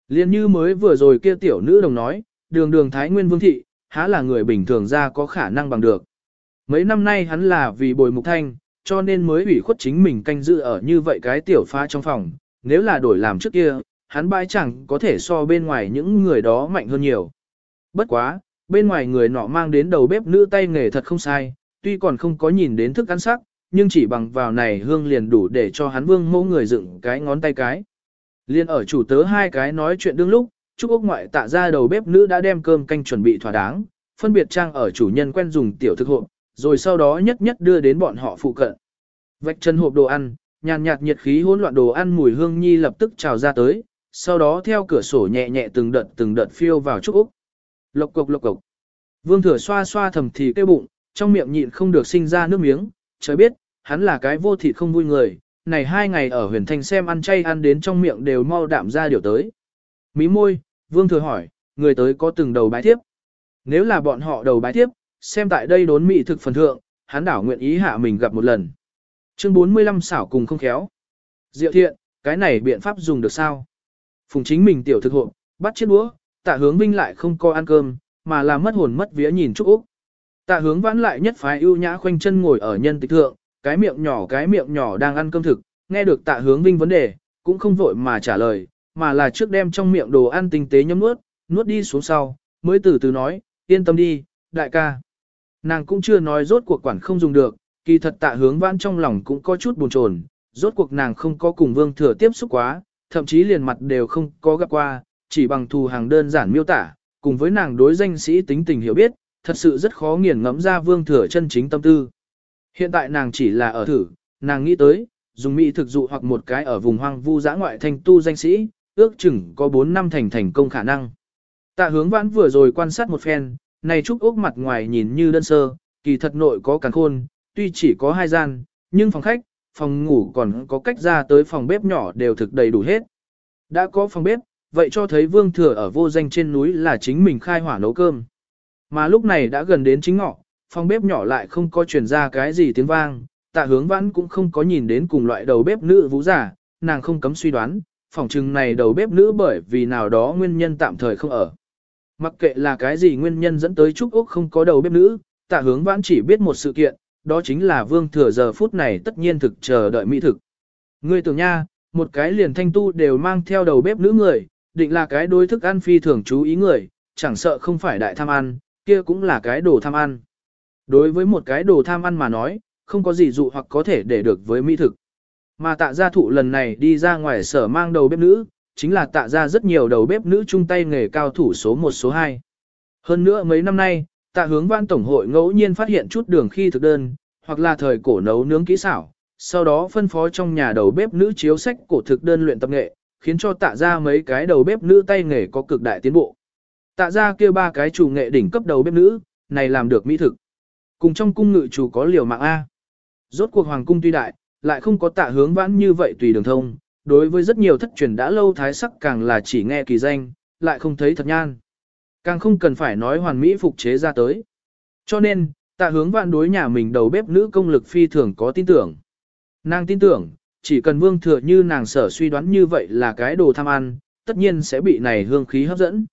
Speaker 1: Liên như mới vừa rồi kia tiểu nữ đồng nói, đường đường Thái Nguyên Vương Thị, há là người bình thường ra có khả năng bằng được. Mấy năm nay hắn là vì bồi mục thanh, cho nên mới ủy khuất chính mình canh giữ ở như vậy cái tiểu pha trong phòng, nếu là đổi làm trước kia, hắn bãi chẳng có thể so bên ngoài những người đó mạnh hơn nhiều. Bất quá, bên ngoài người nọ mang đến đầu bếp nữ tay nghề thật không sai, tuy còn không có nhìn đến thức ăn sắc, nhưng chỉ bằng vào này hương liền đủ để cho hắn vương mẫu người dựng cái ngón tay cái. Liên ở chủ tớ hai cái nói chuyện đương lúc, Trúc Úc ngoại tạ ra đầu bếp nữ đã đem cơm canh chuẩn bị thỏa đáng, phân biệt trang ở chủ nhân quen dùng tiểu thực hộp, rồi sau đó nhất nhất đưa đến bọn họ phụ cận. Vạch chân hộp đồ ăn, nhàn nhạt nhiệt khí hỗn loạn đồ ăn mùi hương nhi lập tức trào ra tới, sau đó theo cửa sổ nhẹ nhẹ từng đợt từng đợt phiêu vào Trúc Úc. Lộc cục lộc cục. Vương thừa xoa xoa thầm thì kêu bụng, trong miệng nhịn không được sinh ra nước miếng, trời biết, hắn là cái vô thịt không vui người, này hai ngày ở huyền thành xem ăn chay ăn đến trong miệng đều mau đạm ra điều tới. Mí môi, vương thừa hỏi, người tới có từng đầu bái thiếp. Nếu là bọn họ đầu bái thiếp, xem tại đây đốn mị thực phần thượng, hắn đảo nguyện ý hạ mình gặp một lần. Chương 45 xảo cùng không khéo. Diệu thiện, cái này biện pháp dùng được sao? Phùng chính mình tiểu thực hộ, bắt chiếc đũa, tạ hướng vinh lại không coi ăn cơm, mà là mất hồn mất vía nhìn Trúc Úc. Tạ hướng vãn lại nhất phái ưu nhã khoanh chân ngồi ở nhân tịch thượng, cái miệng nhỏ cái miệng nhỏ đang ăn cơm thực, nghe được tạ hướng vinh vấn đề, cũng không vội mà trả lời, mà là trước đem trong miệng đồ ăn tinh tế nhấm nuốt, nuốt đi xuống sau, mới từ từ nói, yên tâm đi, đại ca. Nàng cũng chưa nói rốt cuộc quản không dùng được, kỳ thật tạ hướng vãn trong lòng cũng có chút buồn chồn, rốt cuộc nàng không có cùng vương thừa tiếp xúc quá, thậm chí liền mặt đều không có gặp qua, chỉ bằng thù hàng đơn giản miêu tả, cùng với nàng đối danh sĩ tính tình hiểu biết, thật sự rất khó nghiền ngẫm ra vương thừa chân chính tâm tư. Hiện tại nàng chỉ là ở thử, nàng nghĩ tới, dùng mỹ thực dụ hoặc một cái ở vùng hoang vu giã ngoại thành tu danh sĩ, ước chừng có 4 năm thành thành công khả năng. Tạ hướng vãn vừa rồi quan sát một phen, này trúc ốc mặt ngoài nhìn như đơn sơ, kỳ thật nội có càn khôn, tuy chỉ có hai gian, nhưng phòng khách, phòng ngủ còn có cách ra tới phòng bếp nhỏ đều thực đầy đủ hết. Đã có phòng bếp, vậy cho thấy vương thừa ở vô danh trên núi là chính mình khai hỏa nấu cơm. Mà lúc này đã gần đến chính ngọ, phòng bếp nhỏ lại không có truyền ra cái gì tiếng vang, tạ hướng vãn cũng không có nhìn đến cùng loại đầu bếp nữ vũ giả, nàng không cấm suy đoán, phòng trừng này đầu bếp nữ bởi vì nào đó nguyên nhân tạm thời không ở. Mặc kệ là cái gì nguyên nhân dẫn tới Trúc Úc không có đầu bếp nữ, tạ hướng vãn chỉ biết một sự kiện, đó chính là vương thừa giờ phút này tất nhiên thực chờ đợi mỹ thực. Ngươi tưởng nha, một cái liền thanh tu đều mang theo đầu bếp nữ người, định là cái đối thức ăn phi thường chú ý người, chẳng sợ không phải đại tham ăn, kia cũng là cái đồ tham ăn. Đối với một cái đồ tham ăn mà nói, không có gì dụ hoặc có thể để được với mỹ thực. Mà tạ gia thụ lần này đi ra ngoài sở mang đầu bếp nữ, chính là tạ gia rất nhiều đầu bếp nữ chung tay nghề cao thủ số 1 số 2. Hơn nữa mấy năm nay, tạ hướng văn tổng hội ngẫu nhiên phát hiện chút đường khi thực đơn, hoặc là thời cổ nấu nướng kỹ xảo, sau đó phân phó trong nhà đầu bếp nữ chiếu sách cổ thực đơn luyện tập nghệ, khiến cho tạ ra mấy cái đầu bếp nữ tay nghề có cực đại tiến bộ. Tạ ra kia ba cái chủ nghệ đỉnh cấp đầu bếp nữ, này làm được mỹ thực. Cùng trong cung ngự chủ có liều mạng A. Rốt cuộc hoàng cung tuy đại, lại không có tạ hướng vãn như vậy tùy đường thông, đối với rất nhiều thất truyền đã lâu thái sắc càng là chỉ nghe kỳ danh, lại không thấy thật nhan. Càng không cần phải nói hoàn mỹ phục chế ra tới. Cho nên, tạ hướng vãn đối nhà mình đầu bếp nữ công lực phi thường có tin tưởng. Nàng tin tưởng, chỉ cần vương thừa như nàng sở suy đoán như vậy là cái đồ tham ăn, tất nhiên sẽ bị này hương khí hấp dẫn.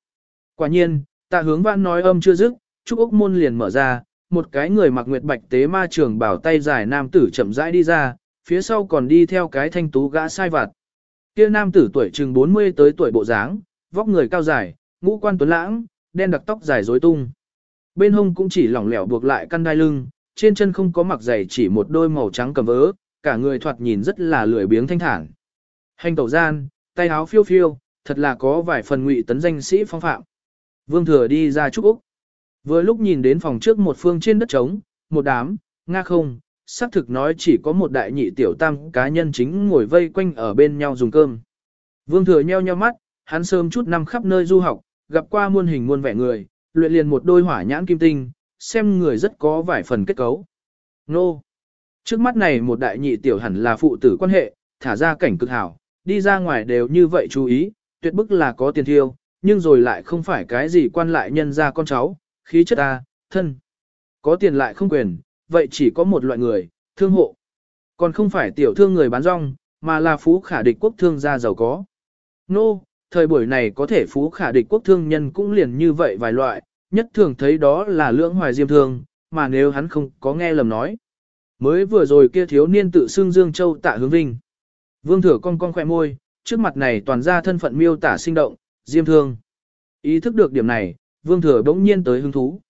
Speaker 1: Quả nhiên, tạ hướng vãn nói âm chưa dứt, trúc Úc môn liền mở ra, một cái người mặc nguyệt bạch tế ma trường bảo tay dài nam tử chậm rãi đi ra, phía sau còn đi theo cái thanh tú gã sai vặt. Kia nam tử tuổi chừng 40 tới tuổi bộ dáng, vóc người cao dài, ngũ quan tuấn lãng, đen đặc tóc dài rối tung. Bên hông cũng chỉ lỏng lẻo buộc lại căn đai lưng, trên chân không có mặc giày chỉ một đôi màu trắng cầm vớ, cả người thoạt nhìn rất là lười biếng thanh thản. Hành tẩu gian, tay áo phiêu phiêu, thật là có vài phần ngụy tấn danh sĩ phong phạm. Vương thừa đi ra chúc Úc. Vừa lúc nhìn đến phòng trước một phương trên đất trống, một đám, nga không, xác thực nói chỉ có một đại nhị tiểu tam cá nhân chính ngồi vây quanh ở bên nhau dùng cơm. Vương thừa nheo nheo mắt, hắn sớm chút năm khắp nơi du học, gặp qua muôn hình muôn vẻ người, luyện liền một đôi hỏa nhãn kim tinh, xem người rất có vài phần kết cấu. Nô! Trước mắt này một đại nhị tiểu hẳn là phụ tử quan hệ, thả ra cảnh cực hảo, đi ra ngoài đều như vậy chú ý, tuyệt bức là có tiền thiêu, nhưng rồi lại không phải cái gì quan lại nhân ra con cháu, khí chất A, thân. Có tiền lại không quyền, vậy chỉ có một loại người, thương hộ. Còn không phải tiểu thương người bán rong, mà là phú khả địch quốc thương gia giàu có. Nô, no, thời buổi này có thể phú khả địch quốc thương nhân cũng liền như vậy vài loại, nhất thường thấy đó là lưỡng hoài diêm thương, mà nếu hắn không có nghe lầm nói. Mới vừa rồi kia thiếu niên tự xưng Dương Châu tạ hướng vinh. Vương thừa con con khỏe môi, trước mặt này toàn ra thân phận miêu tả sinh động, diêm thương. Ý thức được điểm này, vương thừa bỗng nhiên tới hứng thú.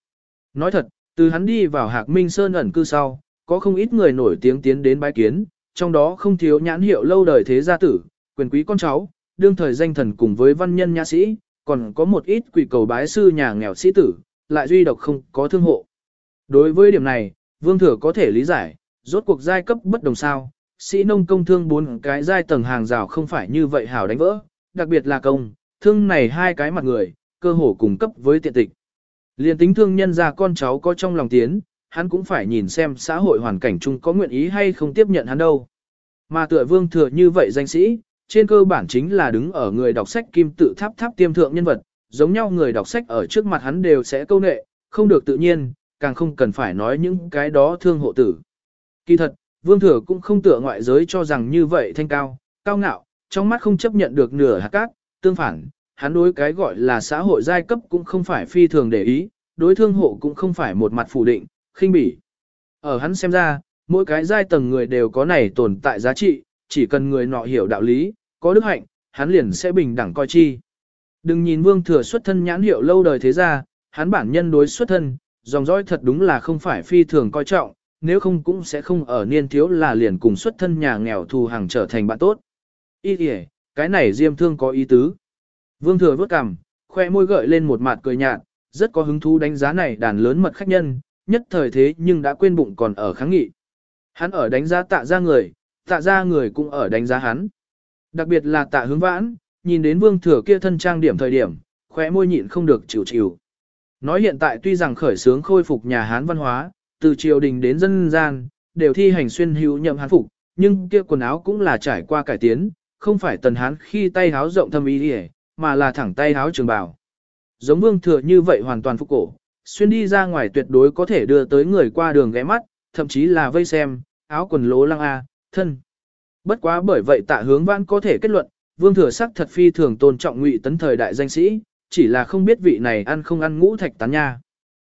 Speaker 1: Nói thật, từ hắn đi vào Hạc Minh Sơn ẩn cư sau, có không ít người nổi tiếng tiến đến bái kiến, trong đó không thiếu nhãn hiệu lâu đời thế gia tử, quyền quý con cháu, đương thời danh thần cùng với văn nhân nhã sĩ, còn có một ít quỷ cầu bái sư nhà nghèo sĩ tử, lại duy độc không có thương hộ. Đối với điểm này, vương thừa có thể lý giải, rốt cuộc giai cấp bất đồng sao, sĩ nông công thương bốn cái giai tầng hàng rào không phải như vậy hảo đánh vỡ, đặc biệt là công, thương này hai cái mặt người, cơ hồ cùng cấp với tiện tịch. Liên tính thương nhân ra con cháu có trong lòng tiến, hắn cũng phải nhìn xem xã hội hoàn cảnh chung có nguyện ý hay không tiếp nhận hắn đâu. Mà tựa vương thừa như vậy danh sĩ, trên cơ bản chính là đứng ở người đọc sách kim tự tháp tháp tiêm thượng nhân vật, giống nhau người đọc sách ở trước mặt hắn đều sẽ câu nệ, không được tự nhiên, càng không cần phải nói những cái đó thương hộ tử. Kỳ thật, vương thừa cũng không tựa ngoại giới cho rằng như vậy thanh cao, cao ngạo, trong mắt không chấp nhận được nửa hạt cát, tương phản, hắn đối cái gọi là xã hội giai cấp cũng không phải phi thường để ý, đối thương hộ cũng không phải một mặt phủ định, khinh bỉ. Ở hắn xem ra, mỗi cái giai tầng người đều có này tồn tại giá trị, chỉ cần người nọ hiểu đạo lý, có đức hạnh, hắn liền sẽ bình đẳng coi chi. Đừng nhìn vương thừa xuất thân nhãn hiệu lâu đời thế ra, hắn bản nhân đối xuất thân, dòng dõi thật đúng là không phải phi thường coi trọng, nếu không cũng sẽ không ở niên thiếu là liền cùng xuất thân nhà nghèo thù hàng trở thành bạn tốt. Ý kìa, cái này diêm thương có ý tứ. Vương thừa vớt cằm, khoe môi gợi lên một mặt cười nhạt, rất có hứng thú đánh giá này đàn lớn mật khách nhân, nhất thời thế nhưng đã quên bụng còn ở kháng nghị. Hắn ở đánh giá tạ ra người, tạ ra người cũng ở đánh giá hắn. Đặc biệt là tạ hướng vãn, nhìn đến vương thừa kia thân trang điểm thời điểm, khóe môi nhịn không được chịu chịu. Nói hiện tại tuy rằng khởi sướng khôi phục nhà Hán văn hóa, từ triều đình đến dân gian, đều thi hành xuyên hữu nhậm Hán phục, nhưng kia quần áo cũng là trải qua cải tiến, không phải tần Hán khi tay háo rộng thâm ý hề, mà là thẳng tay háo trường bào. Giống vương thừa như vậy hoàn toàn phục cổ, xuyên đi ra ngoài tuyệt đối có thể đưa tới người qua đường ghé mắt, thậm chí là vây xem, áo quần lố lăng A, thân. Bất quá bởi vậy tạ hướng vãn có thể kết luận, vương thừa sắc thật phi thường tôn trọng ngụy tấn thời đại danh sĩ, chỉ là không biết vị này ăn không ăn ngũ thạch tán nha.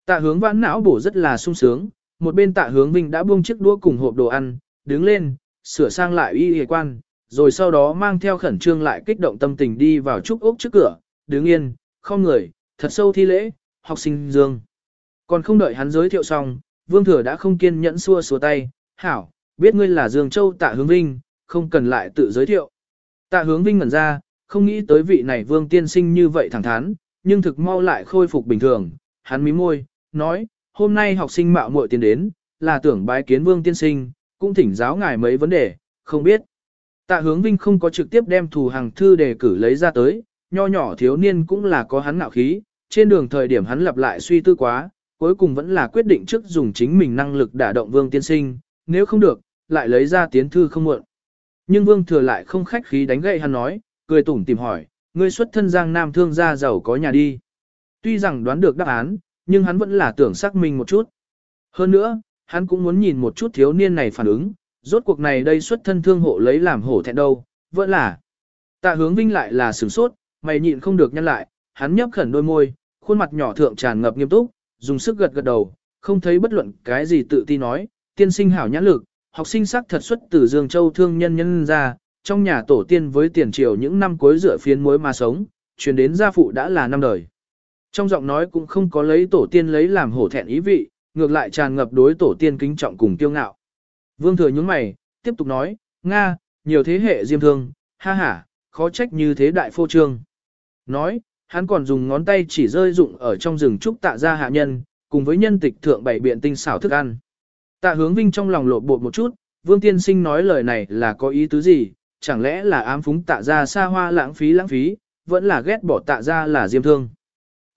Speaker 1: Tạ hướng vãn não bổ rất là sung sướng, một bên tạ hướng vinh đã buông chiếc đũa cùng hộp đồ ăn, đứng lên, sửa sang lại y y quan, rồi sau đó mang theo khẩn trương lại kích động tâm tình đi vào trúc ốc trước cửa, đứng yên, không người, thật sâu thi lễ, học sinh dương. Còn không đợi hắn giới thiệu xong, vương thừa đã không kiên nhẫn xua xua tay, hảo, biết ngươi là Dương Châu tạ hướng vinh, không cần lại tự giới thiệu. Tạ hướng vinh ngẩn ra, không nghĩ tới vị này vương tiên sinh như vậy thẳng thắn, nhưng thực mau lại khôi phục bình thường, hắn mí môi, nói, hôm nay học sinh mạo muội tiến đến, là tưởng bái kiến vương tiên sinh, cũng thỉnh giáo ngài mấy vấn đề, không biết. Tạ hướng vinh không có trực tiếp đem thù hàng thư đề cử lấy ra tới, nho nhỏ thiếu niên cũng là có hắn ngạo khí, trên đường thời điểm hắn lặp lại suy tư quá, cuối cùng vẫn là quyết định trước dùng chính mình năng lực đả động Vương Tiên Sinh, nếu không được, lại lấy ra tiến thư không muộn. Nhưng Vương Thừa lại không khách khí đánh gậy hắn nói, cười tủm tìm hỏi, ngươi xuất thân Giang Nam thương gia giàu có nhà đi. Tuy rằng đoán được đáp án, nhưng hắn vẫn là tưởng xác minh một chút. Hơn nữa, hắn cũng muốn nhìn một chút thiếu niên này phản ứng, rốt cuộc này đây xuất thân thương hộ lấy làm hổ thẹn đâu, vẫn là. Tạ hướng vinh lại là sửng sốt, mày nhịn không được nhăn lại, hắn nhấp khẩn đôi môi, khuôn mặt nhỏ thượng tràn ngập nghiêm túc, dùng sức gật gật đầu, không thấy bất luận cái gì tự ti nói, tiên sinh hảo nhãn lực, học sinh sắc thật xuất từ Dương Châu thương nhân nhân ra, trong nhà tổ tiên với tiền triều những năm cuối rửa phiến muối mà sống, truyền đến gia phụ đã là năm đời. Trong giọng nói cũng không có lấy tổ tiên lấy làm hổ thẹn ý vị, ngược lại tràn ngập đối tổ tiên kính trọng cùng kiêu ngạo. Vương thừa nhướng mày, tiếp tục nói, Nga, nhiều thế hệ diêm thương, ha ha, khó trách như thế đại phô trương. Nói, hắn còn dùng ngón tay chỉ rơi dụng ở trong rừng trúc tạ ra hạ nhân, cùng với nhân tịch thượng bảy biện tinh xảo thức ăn. Tạ hướng vinh trong lòng lột bột một chút, vương tiên sinh nói lời này là có ý tứ gì, chẳng lẽ là ám phúng tạ ra xa hoa lãng phí lãng phí, vẫn là ghét bỏ tạ ra là diêm thương.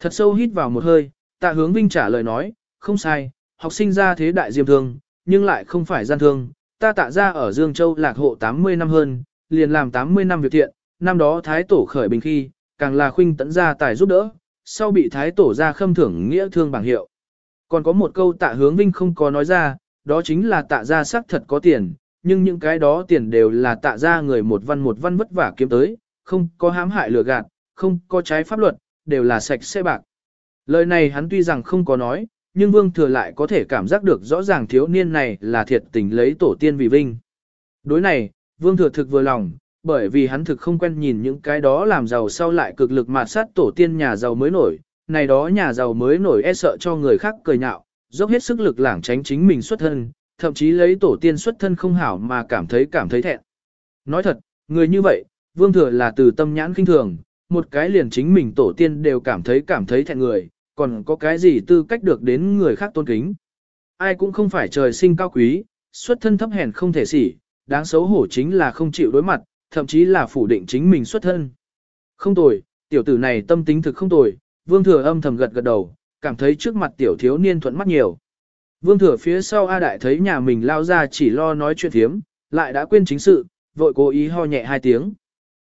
Speaker 1: Thật sâu hít vào một hơi, tạ hướng vinh trả lời nói, không sai, học sinh ra thế đại diêm thương, nhưng lại không phải gian thương, ta tạ ra ở Dương Châu lạc hộ 80 năm hơn, liền làm 80 năm việc thiện, năm đó Thái Tổ khởi bình khi, càng là khuynh tấn ra tài giúp đỡ, sau bị Thái Tổ ra khâm thưởng nghĩa thương bảng hiệu. Còn có một câu tạ hướng vinh không có nói ra, đó chính là tạ ra xác thật có tiền, nhưng những cái đó tiền đều là tạ ra người một văn một văn vất vả kiếm tới, không có hãm hại lừa gạt, không có trái pháp luật, đều là sạch sẽ bạc. Lời này hắn tuy rằng không có nói, nhưng Vương Thừa lại có thể cảm giác được rõ ràng thiếu niên này là thiệt tình lấy tổ tiên vì vinh. Đối này, Vương Thừa thực vừa lòng, bởi vì hắn thực không quen nhìn những cái đó làm giàu sau lại cực lực mạt sát tổ tiên nhà giàu mới nổi, này đó nhà giàu mới nổi e sợ cho người khác cười nhạo, dốc hết sức lực lảng tránh chính mình xuất thân, thậm chí lấy tổ tiên xuất thân không hảo mà cảm thấy cảm thấy thẹn. Nói thật, người như vậy, Vương Thừa là từ tâm nhãn kinh thường, một cái liền chính mình tổ tiên đều cảm thấy cảm thấy thẹn người, còn có cái gì tư cách được đến người khác tôn kính. Ai cũng không phải trời sinh cao quý, xuất thân thấp hèn không thể xỉ, đáng xấu hổ chính là không chịu đối mặt, thậm chí là phủ định chính mình xuất thân. Không tồi, tiểu tử này tâm tính thực không tồi, vương thừa âm thầm gật gật đầu, cảm thấy trước mặt tiểu thiếu niên thuận mắt nhiều. Vương thừa phía sau A Đại thấy nhà mình lao ra chỉ lo nói chuyện thiếm, lại đã quên chính sự, vội cố ý ho nhẹ hai tiếng.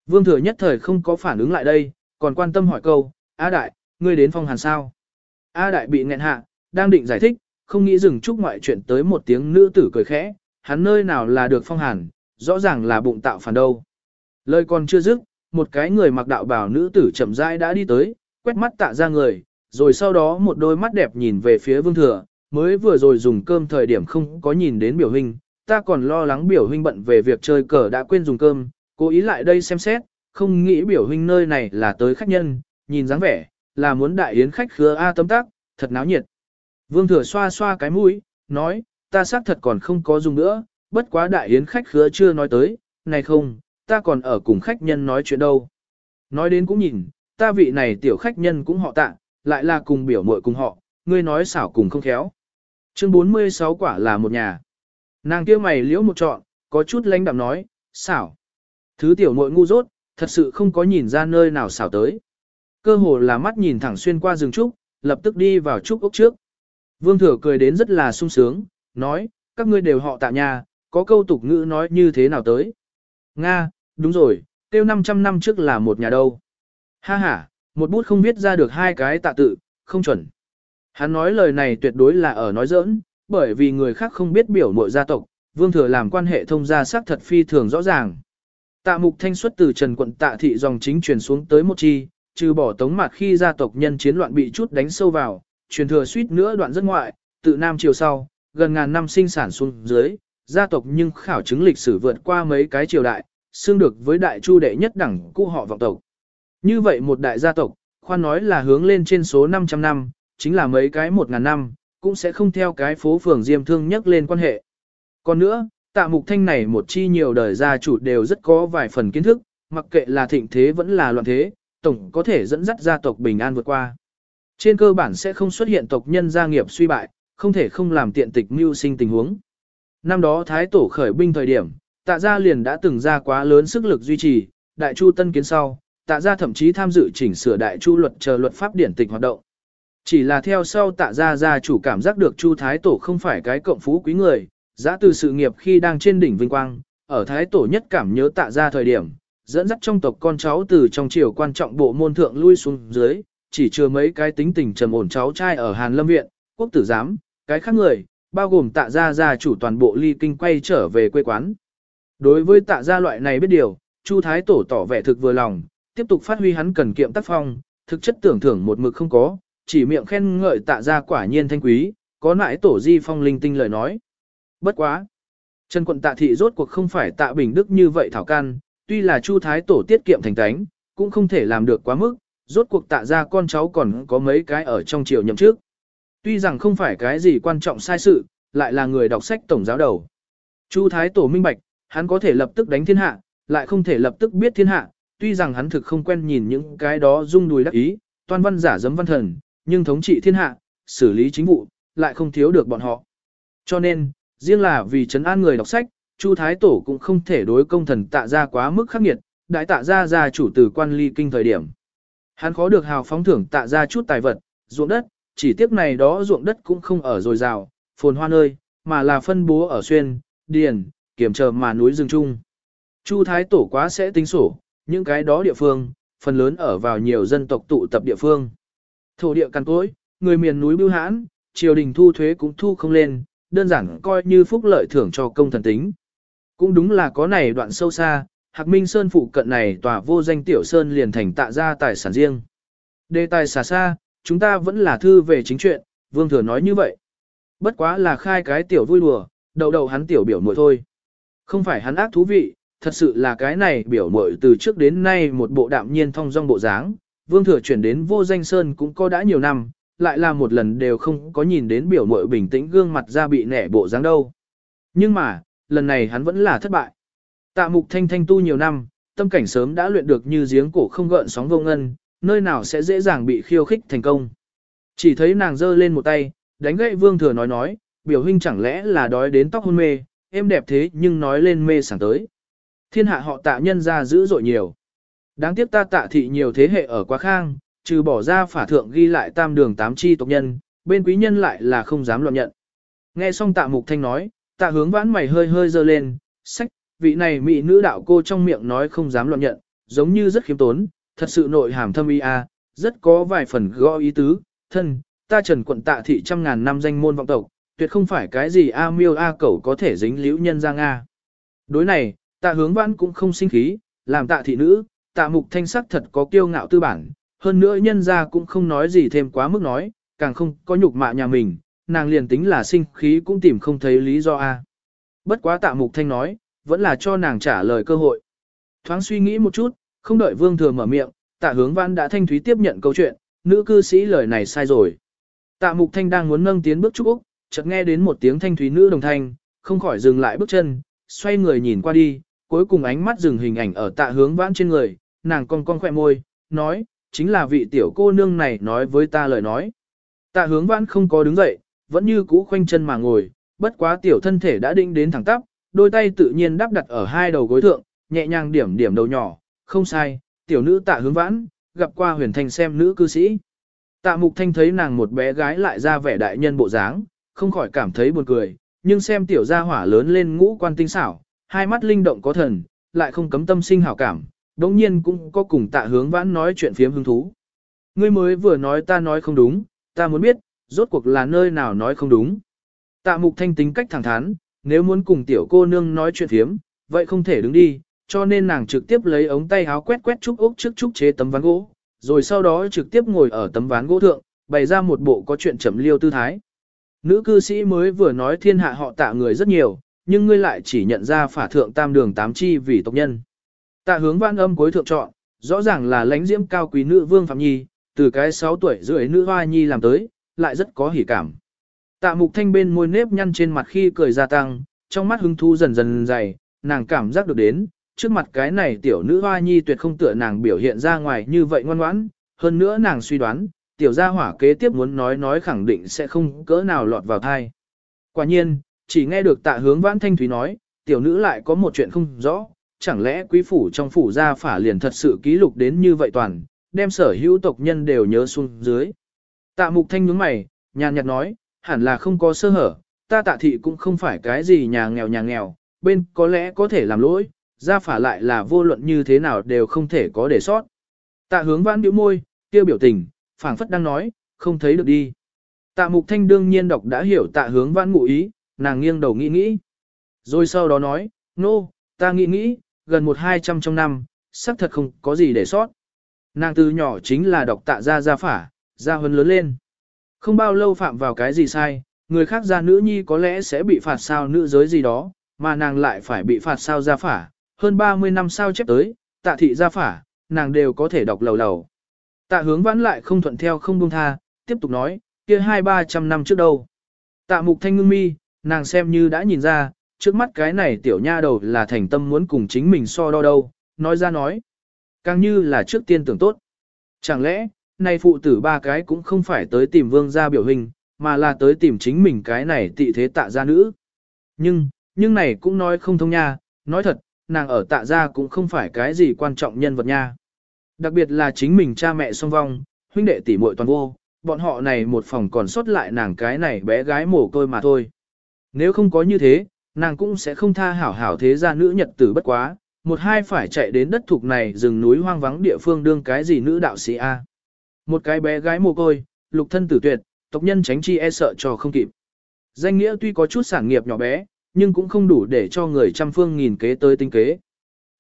Speaker 1: Vương thừa nhất thời không có phản ứng lại đây, còn quan tâm hỏi câu, A Đại, ngươi đến phong hàn sao? A Đại bị nghẹn hạ, đang định giải thích, không nghĩ dừng chút ngoại chuyện tới một tiếng nữ tử cười khẽ, hắn nơi nào là được phong hàn, rõ ràng là bụng tạo phản đâu. Lời còn chưa dứt, một cái người mặc đạo bào nữ tử chậm rãi đã đi tới, quét mắt tạ ra người, rồi sau đó một đôi mắt đẹp nhìn về phía vương thừa, mới vừa rồi dùng cơm thời điểm không có nhìn đến biểu hình, ta còn lo lắng biểu huynh bận về việc chơi cờ đã quên dùng cơm, cố ý lại đây xem xét, không nghĩ biểu huynh nơi này là tới khách nhân, nhìn dáng vẻ, là muốn đại yến khách khứa A tâm tác, thật náo nhiệt. Vương thừa xoa xoa cái mũi, nói, ta xác thật còn không có dùng nữa, bất quá đại yến khách khứa chưa nói tới, này không, ta còn ở cùng khách nhân nói chuyện đâu. Nói đến cũng nhìn, ta vị này tiểu khách nhân cũng họ tạ, lại là cùng biểu muội cùng họ, ngươi nói xảo cùng không khéo. Chương 46 quả là một nhà. Nàng kia mày liễu một trọn, có chút lãnh đạm nói, xảo. Thứ tiểu muội ngu dốt, thật sự không có nhìn ra nơi nào xảo tới. Cơ hồ là mắt nhìn thẳng xuyên qua rừng trúc, lập tức đi vào trúc ốc trước. Vương thừa cười đến rất là sung sướng, nói, các ngươi đều họ tạ nhà, có câu tục ngữ nói như thế nào tới. Nga, đúng rồi, tiêu 500 năm trước là một nhà đâu. Ha ha, một bút không viết ra được hai cái tạ tự, không chuẩn. Hắn nói lời này tuyệt đối là ở nói giỡn, bởi vì người khác không biết biểu mội gia tộc, vương thừa làm quan hệ thông gia xác thật phi thường rõ ràng. Tạ mục thanh xuất từ trần quận tạ thị dòng chính truyền xuống tới một chi, trừ bỏ tống mạc khi gia tộc nhân chiến loạn bị chút đánh sâu vào, truyền thừa suýt nữa đoạn rất ngoại, tự nam triều sau, gần ngàn năm sinh sản xuống dưới, gia tộc nhưng khảo chứng lịch sử vượt qua mấy cái triều đại, xương được với đại chu đệ nhất đẳng cụ họ vọng tộc. Như vậy một đại gia tộc, khoan nói là hướng lên trên số 500 năm, chính là mấy cái 1.000 năm, cũng sẽ không theo cái phố phường diêm thương nhắc lên quan hệ. Còn nữa, tạ mục thanh này một chi nhiều đời gia chủ đều rất có vài phần kiến thức, mặc kệ là thịnh thế vẫn là loạn thế, tổng có thể dẫn dắt gia tộc bình an vượt qua. Trên cơ bản sẽ không xuất hiện tộc nhân gia nghiệp suy bại, không thể không làm tiện tịch mưu sinh tình huống. Năm đó Thái Tổ khởi binh thời điểm, tạ gia liền đã từng ra quá lớn sức lực duy trì, đại chu tân kiến sau, tạ gia thậm chí tham dự chỉnh sửa đại chu luật chờ luật pháp điển tịch hoạt động. Chỉ là theo sau tạ gia gia chủ cảm giác được Chu Thái Tổ không phải cái cộng phú quý người, giã từ sự nghiệp khi đang trên đỉnh vinh quang, ở Thái Tổ nhất cảm nhớ tạ gia thời điểm, dẫn dắt trong tộc con cháu từ trong triều quan trọng bộ môn thượng lui xuống dưới, chỉ chưa mấy cái tính tình trầm ổn cháu trai ở Hàn Lâm Viện, quốc tử giám, cái khác người, bao gồm tạ gia gia chủ toàn bộ ly kinh quay trở về quê quán. Đối với tạ gia loại này biết điều, Chu Thái Tổ tỏ vẻ thực vừa lòng, tiếp tục phát huy hắn cần kiệm tác phong, thực chất tưởng thưởng một mực không có, chỉ miệng khen ngợi tạ gia quả nhiên thanh quý, có nãi tổ di phong linh tinh lời nói. Bất quá. Trần quận tạ thị rốt cuộc không phải tạ bình đức như vậy thảo can, tuy là Chu Thái Tổ tiết kiệm thành tánh, cũng không thể làm được quá mức, rốt cuộc tạ ra con cháu còn có mấy cái ở trong triều nhậm trước. Tuy rằng không phải cái gì quan trọng sai sự, lại là người đọc sách tổng giáo đầu. Chu Thái Tổ minh bạch, hắn có thể lập tức đánh thiên hạ, lại không thể lập tức biết thiên hạ, tuy rằng hắn thực không quen nhìn những cái đó rung đùi đắc ý, toan văn giả dấm văn thần, nhưng thống trị thiên hạ, xử lý chính vụ, lại không thiếu được bọn họ. Cho nên, riêng là vì trấn an người đọc sách, Chu Thái Tổ cũng không thể đối công thần tạ ra quá mức khắc nghiệt, đại tạ ra ra chủ tử quan ly kinh thời điểm. Hắn khó được hào phóng thưởng tạ ra chút tài vật, ruộng đất, chỉ tiếc này đó ruộng đất cũng không ở dồi dào, phồn hoa nơi, mà là phân bố ở xuyên, điền, kiểm chờ mà núi rừng chung. Chu Thái Tổ quá sẽ tính sổ, những cái đó địa phương, phần lớn ở vào nhiều dân tộc tụ tập địa phương. Thổ địa cằn cỗi, người miền núi bưu hãn, triều đình thu thuế cũng thu không lên, đơn giản coi như phúc lợi thưởng cho công thần tính. Cũng đúng là có này đoạn sâu xa, Hạc Minh Sơn phụ cận này tòa vô danh tiểu sơn liền thành tạ ra tài sản riêng. Đề tài xả xa, chúng ta vẫn là thư về chính chuyện, Vương Thừa nói như vậy. Bất quá là khai cái tiểu vui đùa, đầu đầu hắn tiểu biểu muội thôi. Không phải hắn ác thú vị, thật sự là cái này biểu muội từ trước đến nay một bộ đạm nhiên thong dong bộ dáng. Vương Thừa chuyển đến vô danh sơn cũng có đã nhiều năm, lại là một lần đều không có nhìn đến biểu mội bình tĩnh gương mặt ra bị nẻ bộ dáng đâu. Nhưng mà, lần này hắn vẫn là thất bại. Tạ mục thanh thanh tu nhiều năm, tâm cảnh sớm đã luyện được như giếng cổ không gợn sóng vô ngân, nơi nào sẽ dễ dàng bị khiêu khích thành công. Chỉ thấy nàng giơ lên một tay, đánh gậy vương thừa nói nói, biểu huynh chẳng lẽ là đói đến tóc hôn mê, em đẹp thế nhưng nói lên mê sảng tới. Thiên hạ họ tạ nhân ra dữ dội nhiều. Đáng tiếc ta tạ thị nhiều thế hệ ở quá khang, trừ bỏ ra phả thượng ghi lại tam đường tám chi tộc nhân, bên quý nhân lại là không dám luận nhận. Nghe xong tạ mục thanh nói, tạ hướng vãn mày hơi hơi dơ lên, sách, vị này mỹ nữ đạo cô trong miệng nói không dám luận nhận, giống như rất khiêm tốn, thật sự nội hàm thâm y a, rất có vài phần gõ ý tứ, thân, ta trần quận tạ thị trăm ngàn năm danh môn vọng tộc, tuyệt không phải cái gì a miêu a cẩu có thể dính liễu nhân ra Nga. Đối này, tạ hướng vãn cũng không sinh khí, làm tạ thị nữ, tạ mục thanh sắc thật có kiêu ngạo tư bản, hơn nữa nhân ra cũng không nói gì thêm quá mức nói, càng không có nhục mạ nhà mình, nàng liền tính là sinh khí cũng tìm không thấy lý do a. Bất quá tạ mục thanh nói, vẫn là cho nàng trả lời cơ hội. Thoáng suy nghĩ một chút, không đợi vương thừa mở miệng, tạ hướng văn đã thanh thúy tiếp nhận câu chuyện, nữ cư sĩ lời này sai rồi. Tạ mục thanh đang muốn nâng tiến bước chúc Úc, chợt nghe đến một tiếng thanh thúy nữ đồng thanh, không khỏi dừng lại bước chân, xoay người nhìn qua đi, cuối cùng ánh mắt dừng hình ảnh ở tạ hướng vãn trên người, nàng cong cong khỏe môi, nói, chính là vị tiểu cô nương này nói với ta lời nói. Tạ hướng vãn không có đứng dậy, vẫn như cũ khoanh chân mà ngồi, bất quá tiểu thân thể đã định đến thẳng tắp, đôi tay tự nhiên đắp đặt ở hai đầu gối thượng, nhẹ nhàng điểm điểm đầu nhỏ, không sai, tiểu nữ tạ hướng vãn, gặp qua huyền thanh xem nữ cư sĩ. Tạ mục thanh thấy nàng một bé gái lại ra vẻ đại nhân bộ dáng, không khỏi cảm thấy buồn cười, nhưng xem tiểu gia hỏa lớn lên ngũ quan tinh xảo, hai mắt linh động có thần, lại không cấm tâm sinh hảo cảm, đồng nhiên cũng có cùng tạ hướng vãn nói chuyện phiếm hứng thú. Ngươi mới vừa nói ta nói không đúng, ta muốn biết, rốt cuộc là nơi nào nói không đúng. Tạ mục thanh tính cách thẳng thắn, nếu muốn cùng tiểu cô nương nói chuyện phiếm, vậy không thể đứng đi, cho nên nàng trực tiếp lấy ống tay áo quét quét trúc ốc trước trúc chế tấm ván gỗ, rồi sau đó trực tiếp ngồi ở tấm ván gỗ thượng, bày ra một bộ có chuyện chậm liêu tư thái. Nữ cư sĩ mới vừa nói thiên hạ họ tạ người rất nhiều, nhưng ngươi lại chỉ nhận ra phả thượng tam đường tám chi vì tộc nhân. Tạ hướng văn âm cuối thượng chọn, rõ ràng là lãnh diễm cao quý nữ vương Phạm Nhi, từ cái 6 tuổi rưỡi nữ hoa nhi làm tới, lại rất có hỉ cảm. Tạ mục thanh bên môi nếp nhăn trên mặt khi cười gia tăng, trong mắt hứng thú dần dần dày, nàng cảm giác được đến, trước mặt cái này tiểu nữ hoa nhi tuyệt không tựa nàng biểu hiện ra ngoài như vậy ngoan ngoãn, hơn nữa nàng suy đoán, tiểu gia hỏa kế tiếp muốn nói nói khẳng định sẽ không cỡ nào lọt vào thai. Quả nhiên, chỉ nghe được tạ hướng vãn thanh thúy nói, tiểu nữ lại có một chuyện không rõ, chẳng lẽ quý phủ trong phủ gia phả liền thật sự ký lục đến như vậy toàn, đem sở hữu tộc nhân đều nhớ xuống dưới. Tạ mục thanh nhướng mày, nhàn nhạt nói, hẳn là không có sơ hở, ta tạ thị cũng không phải cái gì nhà nghèo nhà nghèo, bên có lẽ có thể làm lỗi, gia phả lại là vô luận như thế nào đều không thể có để sót. Tạ hướng vãn biểu môi, kêu biểu tình, phảng phất đang nói, không thấy được đi. Tạ mục thanh đương nhiên đọc đã hiểu tạ hướng vãn ngụ ý, nàng nghiêng đầu nghĩ nghĩ. Rồi sau đó nói, nô, no, ta nghĩ nghĩ, gần một hai trăm trong năm, xác thật không có gì để sót. Nàng từ nhỏ chính là đọc tạ gia gia phả, gia huấn lớn lên. Không bao lâu phạm vào cái gì sai, người khác gia nữ nhi có lẽ sẽ bị phạt sao nữ giới gì đó, mà nàng lại phải bị phạt sao gia phả, hơn 30 năm sau chép tới, tạ thị gia phả, nàng đều có thể đọc lầu lầu. Tạ hướng vãn lại không thuận theo không buông tha, tiếp tục nói, kia hai ba trăm năm trước đâu. Tạ mục thanh ngưng mi, nàng xem như đã nhìn ra, trước mắt cái này tiểu nha đầu là thành tâm muốn cùng chính mình so đo đâu, nói ra nói. Càng như là trước tiên tưởng tốt. Chẳng lẽ, nay phụ tử ba cái cũng không phải tới tìm vương gia biểu hình, mà là tới tìm chính mình cái này tị thế tạ gia nữ. Nhưng, nhưng này cũng nói không thông nha, nói thật, nàng ở tạ gia cũng không phải cái gì quan trọng nhân vật nha. Đặc biệt là chính mình cha mẹ song vong, huynh đệ tỷ muội toàn vô, bọn họ này một phòng còn sót lại nàng cái này bé gái mồ côi mà thôi. Nếu không có như thế, nàng cũng sẽ không tha hảo hảo thế gia nữ nhật tử bất quá, một hai phải chạy đến đất thuộc này rừng núi hoang vắng địa phương đương cái gì nữ đạo sĩ A. Một cái bé gái mồ côi, lục thân tử tuyệt, tộc nhân tránh chi e sợ cho không kịp. Danh nghĩa tuy có chút sản nghiệp nhỏ bé, nhưng cũng không đủ để cho người trăm phương nghìn kế tới tinh kế.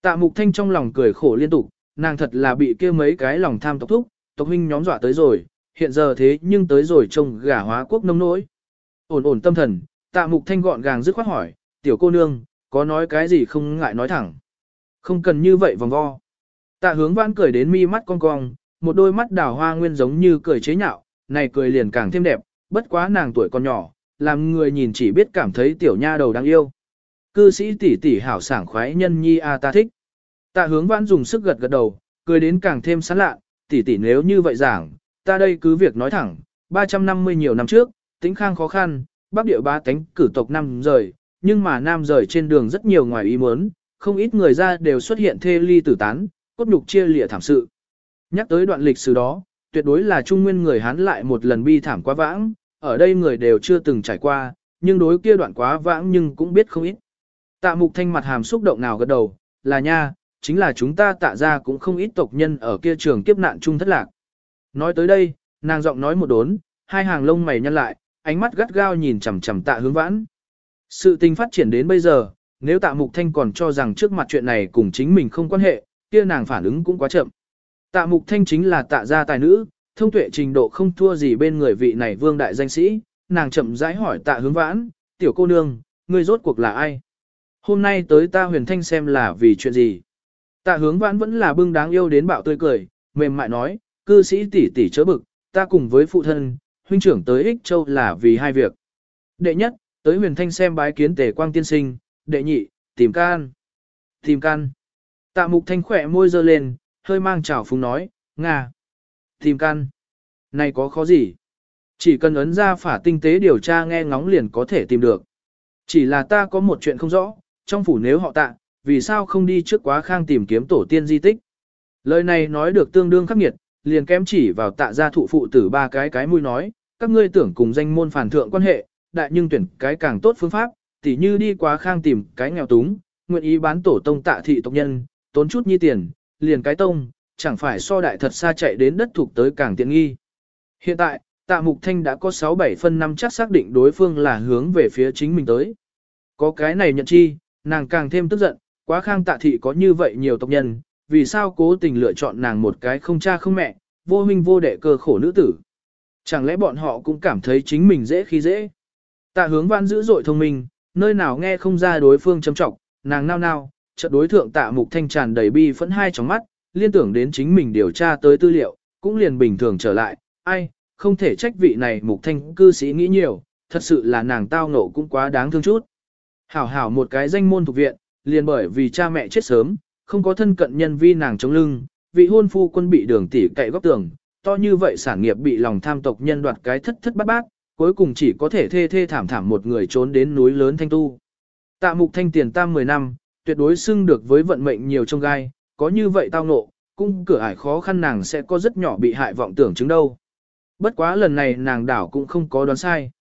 Speaker 1: Tạ mục thanh trong lòng cười khổ liên tục, nàng thật là bị kia mấy cái lòng tham tộc thúc, tộc huynh nhóm dọa tới rồi, hiện giờ thế nhưng tới rồi trông gà hóa quốc nông nỗi. Ổn ổn tâm thần, tạ mục thanh gọn gàng dứt khoát hỏi, tiểu cô nương, có nói cái gì không ngại nói thẳng. Không cần như vậy vòng vo. Tạ hướng vãn cười đến mi mắt cong cong, một đôi mắt đào hoa nguyên giống như cười chế nhạo, này cười liền càng thêm đẹp, bất quá nàng tuổi còn nhỏ, làm người nhìn chỉ biết cảm thấy tiểu nha đầu đáng yêu. Cư sĩ tỷ tỷ hảo sảng khoái nhân nhi a ta thích. Tạ hướng vãn dùng sức gật gật đầu, cười đến càng thêm sán lạ, tỷ tỷ nếu như vậy giảng, ta đây cứ việc nói thẳng, 350 nhiều năm trước, tính khang khó khăn, bắc địa ba tánh cử tộc năm rời, nhưng mà nam rời trên đường rất nhiều ngoài ý muốn, không ít người ra đều xuất hiện thê ly tử tán, cốt nhục chia lịa thảm sự. Nhắc tới đoạn lịch sử đó, tuyệt đối là trung nguyên người Hán lại một lần bi thảm quá vãng, ở đây người đều chưa từng trải qua, nhưng đối kia đoạn quá vãng nhưng cũng biết không ít. Tạ mục thanh mặt hàm xúc động nào gật đầu, là nha, chính là chúng ta tạ ra cũng không ít tộc nhân ở kia trường kiếp nạn chung thất lạc. Nói tới đây, nàng giọng nói một đốn, hai hàng lông mày nhăn lại, ánh mắt gắt gao nhìn chằm chằm tạ hướng vãn. Sự tình phát triển đến bây giờ, nếu tạ mục thanh còn cho rằng trước mặt chuyện này cùng chính mình không quan hệ, kia nàng phản ứng cũng quá chậm. Tạ mục thanh chính là tạ gia tài nữ, thông tuệ trình độ không thua gì bên người vị này vương đại danh sĩ, nàng chậm rãi hỏi tạ hướng vãn, tiểu cô nương, ngươi rốt cuộc là ai? Hôm nay tới ta huyền thanh xem là vì chuyện gì? Tạ hướng vãn vẫn là bưng đáng yêu đến bạo tươi cười, mềm mại nói, cư sĩ tỷ tỷ chớ bực, ta cùng với phụ thân, huynh trưởng tới Ích Châu là vì hai việc. Đệ nhất, tới huyền thanh xem bái kiến tề quang tiên sinh, đệ nhị, tìm can. Tìm can. Tạ mục thanh khỏe môi dơ lên, hơi mang trào phúng nói, Nga. Tìm can. Này có khó gì? Chỉ cần ấn ra phả tinh tế điều tra nghe ngóng liền có thể tìm được. Chỉ là ta có một chuyện không rõ, trong phủ nếu họ tạ, vì sao không đi trước quá khang tìm kiếm tổ tiên di tích. Lời này nói được tương đương khắc nghiệt, liền kém chỉ vào tạ gia thụ phụ tử ba cái cái mũi nói, các ngươi tưởng cùng danh môn phản thượng quan hệ, đại nhưng tuyển cái càng tốt phương pháp, tỉ như đi quá khang tìm cái nghèo túng, nguyện ý bán tổ tông tạ thị tộc nhân, tốn chút nhi tiền, liền cái tông, chẳng phải so đại thật xa chạy đến đất thuộc tới càng tiện nghi. Hiện tại, tạ mục thanh đã có 6-7 phân năm chắc xác định đối phương là hướng về phía chính mình tới. Có cái này nhận chi, nàng càng thêm tức giận, quá khang tạ thị có như vậy nhiều tộc nhân, vì sao cố tình lựa chọn nàng một cái không cha không mẹ, vô huynh vô đệ cơ khổ nữ tử. Chẳng lẽ bọn họ cũng cảm thấy chính mình dễ khi dễ. Tạ hướng văn dữ dội thông minh, nơi nào nghe không ra đối phương châm trọng, nàng nao nao, chợt đối thượng tạ mục thanh tràn đầy bi phẫn hai trong mắt, liên tưởng đến chính mình điều tra tới tư liệu, cũng liền bình thường trở lại, ai, không thể trách vị này mục thanh cư sĩ nghĩ nhiều, thật sự là nàng tao ngộ cũng quá đáng thương chút. Hảo hảo một cái danh môn thuộc viện, liền bởi vì cha mẹ chết sớm, không có thân cận nhân vi nàng chống lưng, vị hôn phu quân bị đường tỷ cậy góc tường, to như vậy sản nghiệp bị lòng tham tộc nhân đoạt cái thất thất bát bát, cuối cùng chỉ có thể thê thê thảm thảm một người trốn đến núi lớn thanh tu. Tạ mục thanh tiền tam 10 năm, tuyệt đối xưng được với vận mệnh nhiều trong gai, có như vậy tao ngộ, cung cửa ải khó khăn nàng sẽ có rất nhỏ bị hại vọng tưởng chứng đâu. Bất quá lần này nàng đảo cũng không có đoán sai.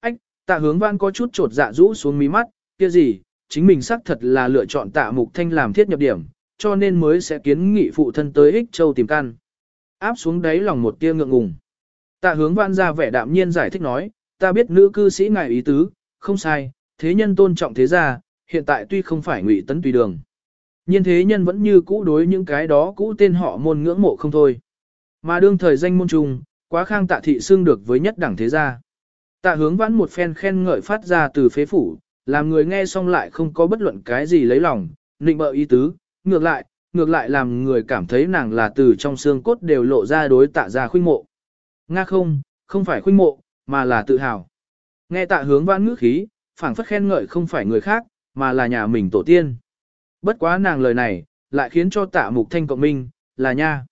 Speaker 1: Ách, tạ hướng văn có chút trột dạ rũ xuống mí mắt, kia gì, chính mình xác thật là lựa chọn tạ mục thanh làm thiết nhập điểm, cho nên mới sẽ kiến nghị phụ thân tới ích châu tìm căn. Áp xuống đáy lòng một tia ngượng ngùng. Tạ hướng văn ra vẻ đạm nhiên giải thích nói, ta biết nữ cư sĩ ngài ý tứ, không sai, thế nhân tôn trọng thế gia, hiện tại tuy không phải ngụy tấn tùy đường. nhưng thế nhân vẫn như cũ đối những cái đó cũ tên họ môn ngưỡng mộ không thôi. Mà đương thời danh môn trùng, quá khang tạ thị xương được với nhất đẳng thế gia. Tạ hướng vãn một phen khen ngợi phát ra từ phế phủ, làm người nghe xong lại không có bất luận cái gì lấy lòng, nịnh bợ ý tứ, ngược lại, ngược lại làm người cảm thấy nàng là từ trong xương cốt đều lộ ra đối tạ ra khuynh mộ. Nga không, không phải khuynh mộ, mà là tự hào. Nghe tạ hướng vãn ngữ khí, phảng phất khen ngợi không phải người khác, mà là nhà mình tổ tiên. Bất quá nàng lời này, lại khiến cho tạ mục thanh cộng minh, là nha.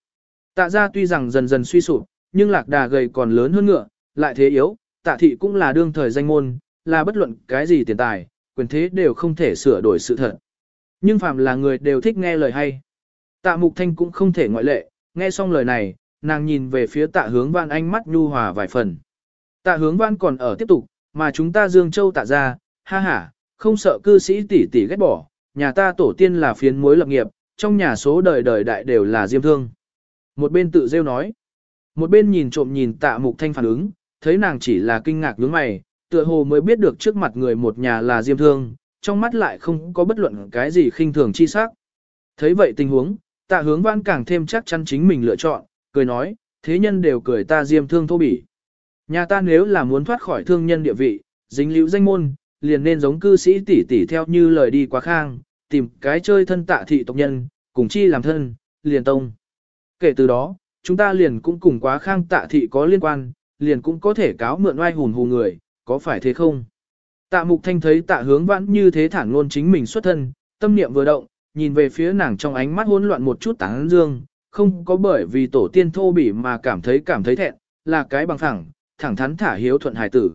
Speaker 1: Tạ ra tuy rằng dần dần suy sụp, nhưng lạc đà gầy còn lớn hơn ngựa, lại thế yếu, tạ thị cũng là đương thời danh môn, là bất luận cái gì tiền tài, quyền thế đều không thể sửa đổi sự thật. Nhưng phàm là người đều thích nghe lời hay. Tạ mục thanh cũng không thể ngoại lệ, nghe xong lời này, nàng nhìn về phía tạ hướng văn ánh mắt nhu hòa vài phần. Tạ hướng văn còn ở tiếp tục, mà chúng ta Dương Châu tạ ra, ha ha, không sợ cư sĩ tỷ tỷ ghét bỏ, nhà ta tổ tiên là phiến mối lập nghiệp, trong nhà số đời đời đại đều là diêm thương. Một bên tự rêu nói, một bên nhìn trộm nhìn tạ mục thanh phản ứng, thấy nàng chỉ là kinh ngạc nhướng mày, tựa hồ mới biết được trước mặt người một nhà là diêm thương, trong mắt lại không có bất luận cái gì khinh thường chi sắc. Thấy vậy tình huống, tạ hướng văn càng thêm chắc chắn chính mình lựa chọn, cười nói, thế nhân đều cười ta diêm thương thô bỉ. Nhà ta nếu là muốn thoát khỏi thương nhân địa vị, dính liễu danh môn, liền nên giống cư sĩ tỷ tỷ theo như lời đi quá khang, tìm cái chơi thân tạ thị tộc nhân, cùng chi làm thân, liền tông. Kể từ đó, chúng ta liền cũng cùng quá khang tạ thị có liên quan, liền cũng có thể cáo mượn oai hùn hù người, có phải thế không? Tạ mục thanh thấy tạ hướng vãn như thế thản luôn chính mình xuất thân, tâm niệm vừa động, nhìn về phía nàng trong ánh mắt hỗn loạn một chút tán dương, không có bởi vì tổ tiên thô bỉ mà cảm thấy cảm thấy thẹn, là cái bằng thẳng, thẳng thắn thả hiếu thuận hài tử.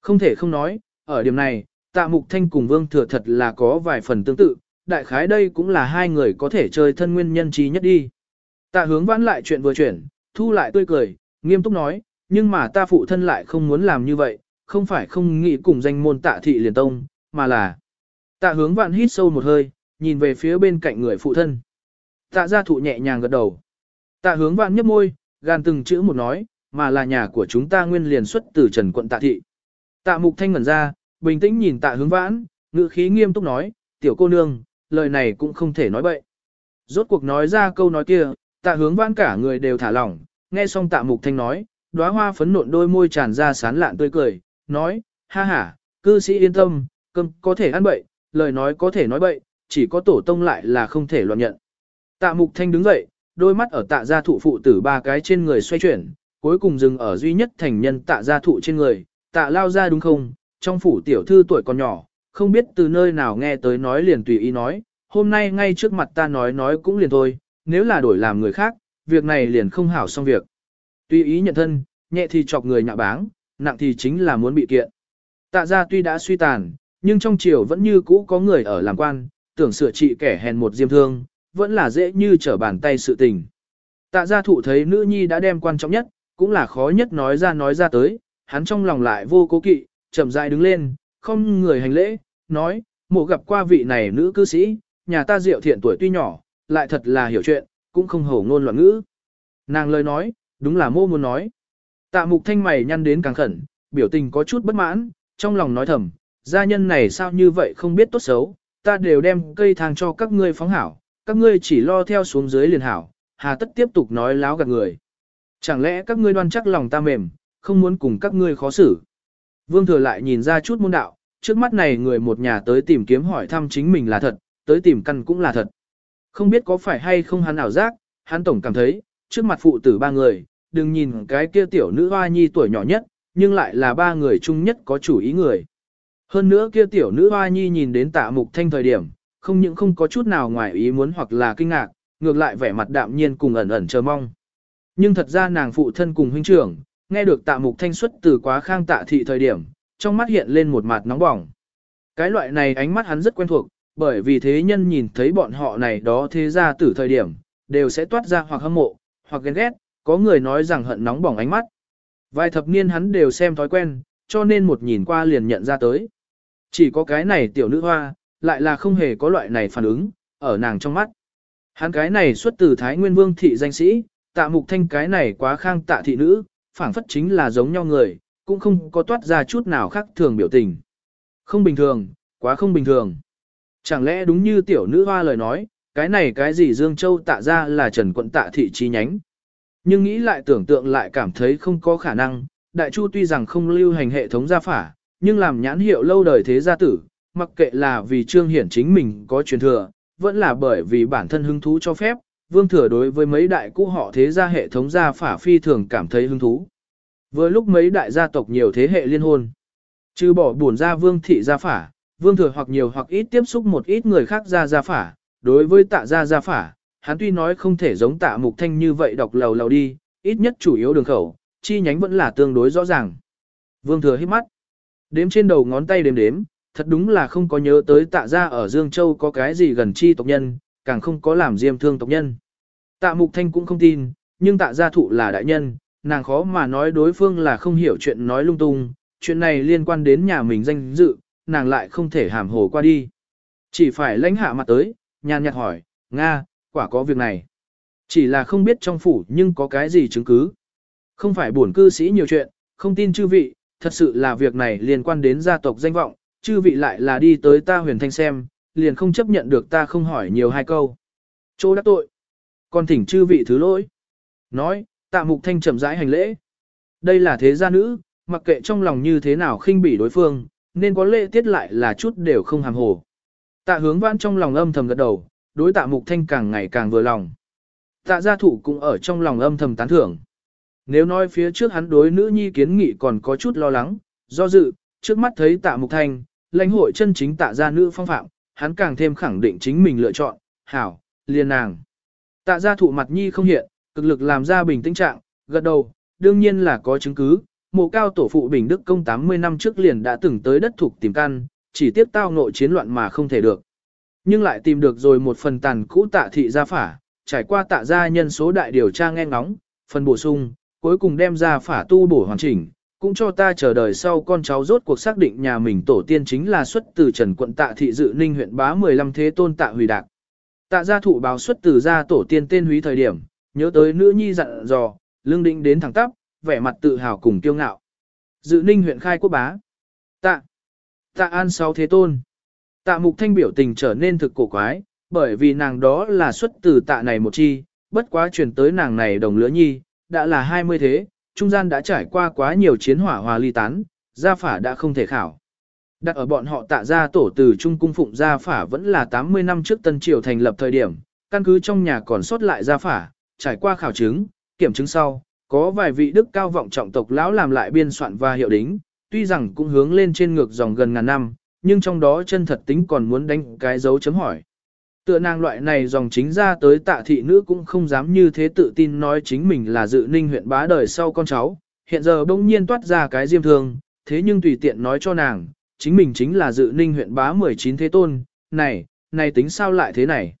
Speaker 1: Không thể không nói, ở điểm này, tạ mục thanh cùng vương thừa thật là có vài phần tương tự, đại khái đây cũng là hai người có thể chơi thân nguyên nhân trí nhất đi. Tạ hướng vãn lại chuyện vừa chuyển, thu lại tươi cười, nghiêm túc nói, nhưng mà ta phụ thân lại không muốn làm như vậy, không phải không nghĩ cùng danh môn tạ thị liền tông, mà là tạ hướng vạn hít sâu một hơi, nhìn về phía bên cạnh người phụ thân. Tạ gia thụ nhẹ nhàng gật đầu. Tạ hướng vạn nhấp môi, gan từng chữ một nói, mà là nhà của chúng ta nguyên liền xuất từ trần quận tạ thị. Tạ mục thanh ngẩn ra, bình tĩnh nhìn tạ hướng vãn, ngữ khí nghiêm túc nói, tiểu cô nương, lời này cũng không thể nói bậy. Rốt cuộc nói ra câu nói kia, tạ hướng vãn cả người đều thả lỏng, nghe xong tạ mục thanh nói, đóa hoa phấn nộn đôi môi tràn ra sán lạn tươi cười, nói, ha ha, cư sĩ yên tâm, cơm có thể ăn bậy, lời nói có thể nói bậy, chỉ có tổ tông lại là không thể loạn nhận. Tạ mục thanh đứng dậy, đôi mắt ở tạ gia thụ phụ tử ba cái trên người xoay chuyển, cuối cùng dừng ở duy nhất thành nhân tạ gia thụ trên người, tạ lao ra đúng không, trong phủ tiểu thư tuổi còn nhỏ, không biết từ nơi nào nghe tới nói liền tùy ý nói, hôm nay ngay trước mặt ta nói nói cũng liền thôi, nếu là đổi làm người khác, việc này liền không hảo xong việc. Tùy ý nhận thân, nhẹ thì chọc người nhạ báng, nặng thì chính là muốn bị kiện. Tạ gia tuy đã suy tàn, nhưng trong triều vẫn như cũ có người ở làm quan, tưởng sửa trị kẻ hèn một diêm thương, vẫn là dễ như trở bàn tay sự tình. Tạ gia thụ thấy nữ nhi đã đem quan trọng nhất, cũng là khó nhất nói ra nói ra tới, hắn trong lòng lại vô cố kỵ, chậm rãi đứng lên, không người hành lễ, nói, mộ gặp qua vị này nữ cư sĩ, nhà ta diệu thiện tuổi tuy nhỏ, lại thật là hiểu chuyện, cũng không hổ ngôn loạn ngữ. Nàng lời nói, đúng là mô muốn nói. Tạ mục thanh mày nhăn đến càng khẩn, biểu tình có chút bất mãn, trong lòng nói thầm, gia nhân này sao như vậy không biết tốt xấu, ta đều đem cây thang cho các ngươi phóng hảo, các ngươi chỉ lo theo xuống dưới liền hảo, hà tất tiếp tục nói láo gạt người. Chẳng lẽ các ngươi đoan chắc lòng ta mềm, không muốn cùng các ngươi khó xử. Vương thừa lại nhìn ra chút môn đạo, trước mắt này người một nhà tới tìm kiếm hỏi thăm chính mình là thật, tới tìm căn cũng là thật. Không biết có phải hay không hắn ảo giác, hắn tổng cảm thấy, trước mặt phụ tử ba người, đừng nhìn cái kia tiểu nữ hoa nhi tuổi nhỏ nhất, nhưng lại là ba người chung nhất có chủ ý người. Hơn nữa kia tiểu nữ hoa nhi nhìn đến tạ mục thanh thời điểm, không những không có chút nào ngoài ý muốn hoặc là kinh ngạc, ngược lại vẻ mặt đạm nhiên cùng ẩn ẩn chờ mong. Nhưng thật ra nàng phụ thân cùng huynh trưởng, nghe được tạ mục thanh xuất từ quá khang tạ thị thời điểm, trong mắt hiện lên một mặt nóng bỏng. Cái loại này ánh mắt hắn rất quen thuộc, bởi vì thế nhân nhìn thấy bọn họ này đó thế ra từ thời điểm, đều sẽ toát ra hoặc hâm mộ, hoặc ghen ghét, có người nói rằng hận nóng bỏng ánh mắt. Vài thập niên hắn đều xem thói quen, cho nên một nhìn qua liền nhận ra tới. Chỉ có cái này tiểu nữ hoa, lại là không hề có loại này phản ứng, ở nàng trong mắt. Hắn cái này xuất từ Thái Nguyên Vương thị danh sĩ, tạ mục thanh cái này quá khang tạ thị nữ, phảng phất chính là giống nhau người, cũng không có toát ra chút nào khác thường biểu tình. Không bình thường, quá không bình thường. Chẳng lẽ đúng như tiểu nữ hoa lời nói, cái này cái gì Dương Châu tạ ra là Trần quận tạ thị chi nhánh. Nhưng nghĩ lại tưởng tượng lại cảm thấy không có khả năng, Đại Chu tuy rằng không lưu hành hệ thống gia phả, nhưng làm nhãn hiệu lâu đời thế gia tử, mặc kệ là vì trương hiển chính mình có truyền thừa, vẫn là bởi vì bản thân hứng thú cho phép, vương thừa đối với mấy đại cũ họ thế gia hệ thống gia phả phi thường cảm thấy hứng thú. Vừa lúc mấy đại gia tộc nhiều thế hệ liên hôn, trừ bỏ buồn ra vương thị gia phả, vương thừa hoặc nhiều hoặc ít tiếp xúc một ít người khác gia gia phả, đối với tạ gia gia phả, hắn tuy nói không thể giống tạ mục thanh như vậy đọc lầu lầu đi, ít nhất chủ yếu đường khẩu, chi nhánh vẫn là tương đối rõ ràng. Vương thừa hít mắt, đếm trên đầu ngón tay đếm đếm, thật đúng là không có nhớ tới tạ gia ở Dương Châu có cái gì gần chi tộc nhân, càng không có làm diêm thương tộc nhân. Tạ mục thanh cũng không tin, nhưng tạ gia thụ là đại nhân, nàng khó mà nói đối phương là không hiểu chuyện nói lung tung, chuyện này liên quan đến nhà mình danh dự, nàng lại không thể hàm hồ qua đi. Chỉ phải lãnh hạ mặt tới, nhàn nhạt hỏi, Nga, quả có việc này. Chỉ là không biết trong phủ nhưng có cái gì chứng cứ. Không phải buồn cư sĩ nhiều chuyện, không tin chư vị, thật sự là việc này liên quan đến gia tộc danh vọng, chư vị lại là đi tới ta huyền thanh xem, liền không chấp nhận được ta không hỏi nhiều hai câu. Chỗ đắc tội. Còn thỉnh chư vị thứ lỗi. Nói, tạ mục thanh chậm rãi hành lễ. Đây là thế gia nữ, mặc kệ trong lòng như thế nào khinh bỉ đối phương, nên có lễ tiết lại là chút đều không hàm hồ. Tạ hướng vãn trong lòng âm thầm gật đầu, đối tạ mục thanh càng ngày càng vừa lòng. Tạ gia thủ cũng ở trong lòng âm thầm tán thưởng. Nếu nói phía trước hắn đối nữ nhi kiến nghị còn có chút lo lắng, do dự, trước mắt thấy tạ mục thanh, lãnh hội chân chính tạ gia nữ phong phạm, hắn càng thêm khẳng định chính mình lựa chọn, hảo, liền nàng. Tạ gia thụ mặt nhi không hiện, cực lực làm ra bình tĩnh trạng, gật đầu, đương nhiên là có chứng cứ. Mộ cao tổ phụ Bình Đức công 80 năm trước liền đã từng tới đất thuộc tìm căn, chỉ tiếp tao nội chiến loạn mà không thể được. Nhưng lại tìm được rồi một phần tàn cũ tạ thị gia phả, trải qua tạ gia nhân số đại điều tra nghe ngóng, phần bổ sung, cuối cùng đem ra phả tu bổ hoàn chỉnh, cũng cho ta chờ đời sau con cháu rốt cuộc xác định nhà mình tổ tiên chính là xuất từ Trần quận Tạ thị dự Ninh huyện bá 15 thế tôn Tạ Hủy Đạc. Tạ gia thụ báo xuất từ gia tổ tiên tên húy thời điểm, nhớ tới nữ nhi dặn dò, lương định đến thẳng tắp, vẻ mặt tự hào cùng kiêu ngạo. Dự Ninh huyện khai quốc bá. Tạ. Tạ An sáu thế tôn. Tạ Mục Thanh biểu tình trở nên thực cổ quái, bởi vì nàng đó là xuất từ tạ này một chi, bất quá truyền tới nàng này đồng lứa nhi, đã là 20 thế, trung gian đã trải qua quá nhiều chiến hỏa hòa ly tán, gia phả đã không thể khảo. Đặt ở bọn họ tạ ra tổ từ Trung Cung Phụng gia phả vẫn là 80 năm trước Tân Triều thành lập thời điểm, căn cứ trong nhà còn sót lại gia phả, trải qua khảo chứng, kiểm chứng sau, có vài vị đức cao vọng trọng tộc lão làm lại biên soạn và hiệu đính, tuy rằng cũng hướng lên trên ngược dòng gần ngàn năm, nhưng trong đó chân thật tính còn muốn đánh cái dấu chấm hỏi. Tựa nàng loại này dòng chính ra tới tạ thị nữ cũng không dám như thế tự tin nói chính mình là dự ninh huyện bá đời sau con cháu, hiện giờ bỗng nhiên toát ra cái diêm thương, thế nhưng tùy tiện nói cho nàng, chính mình chính là dự ninh huyện bá 19 thế tôn, này, này tính sao lại thế này.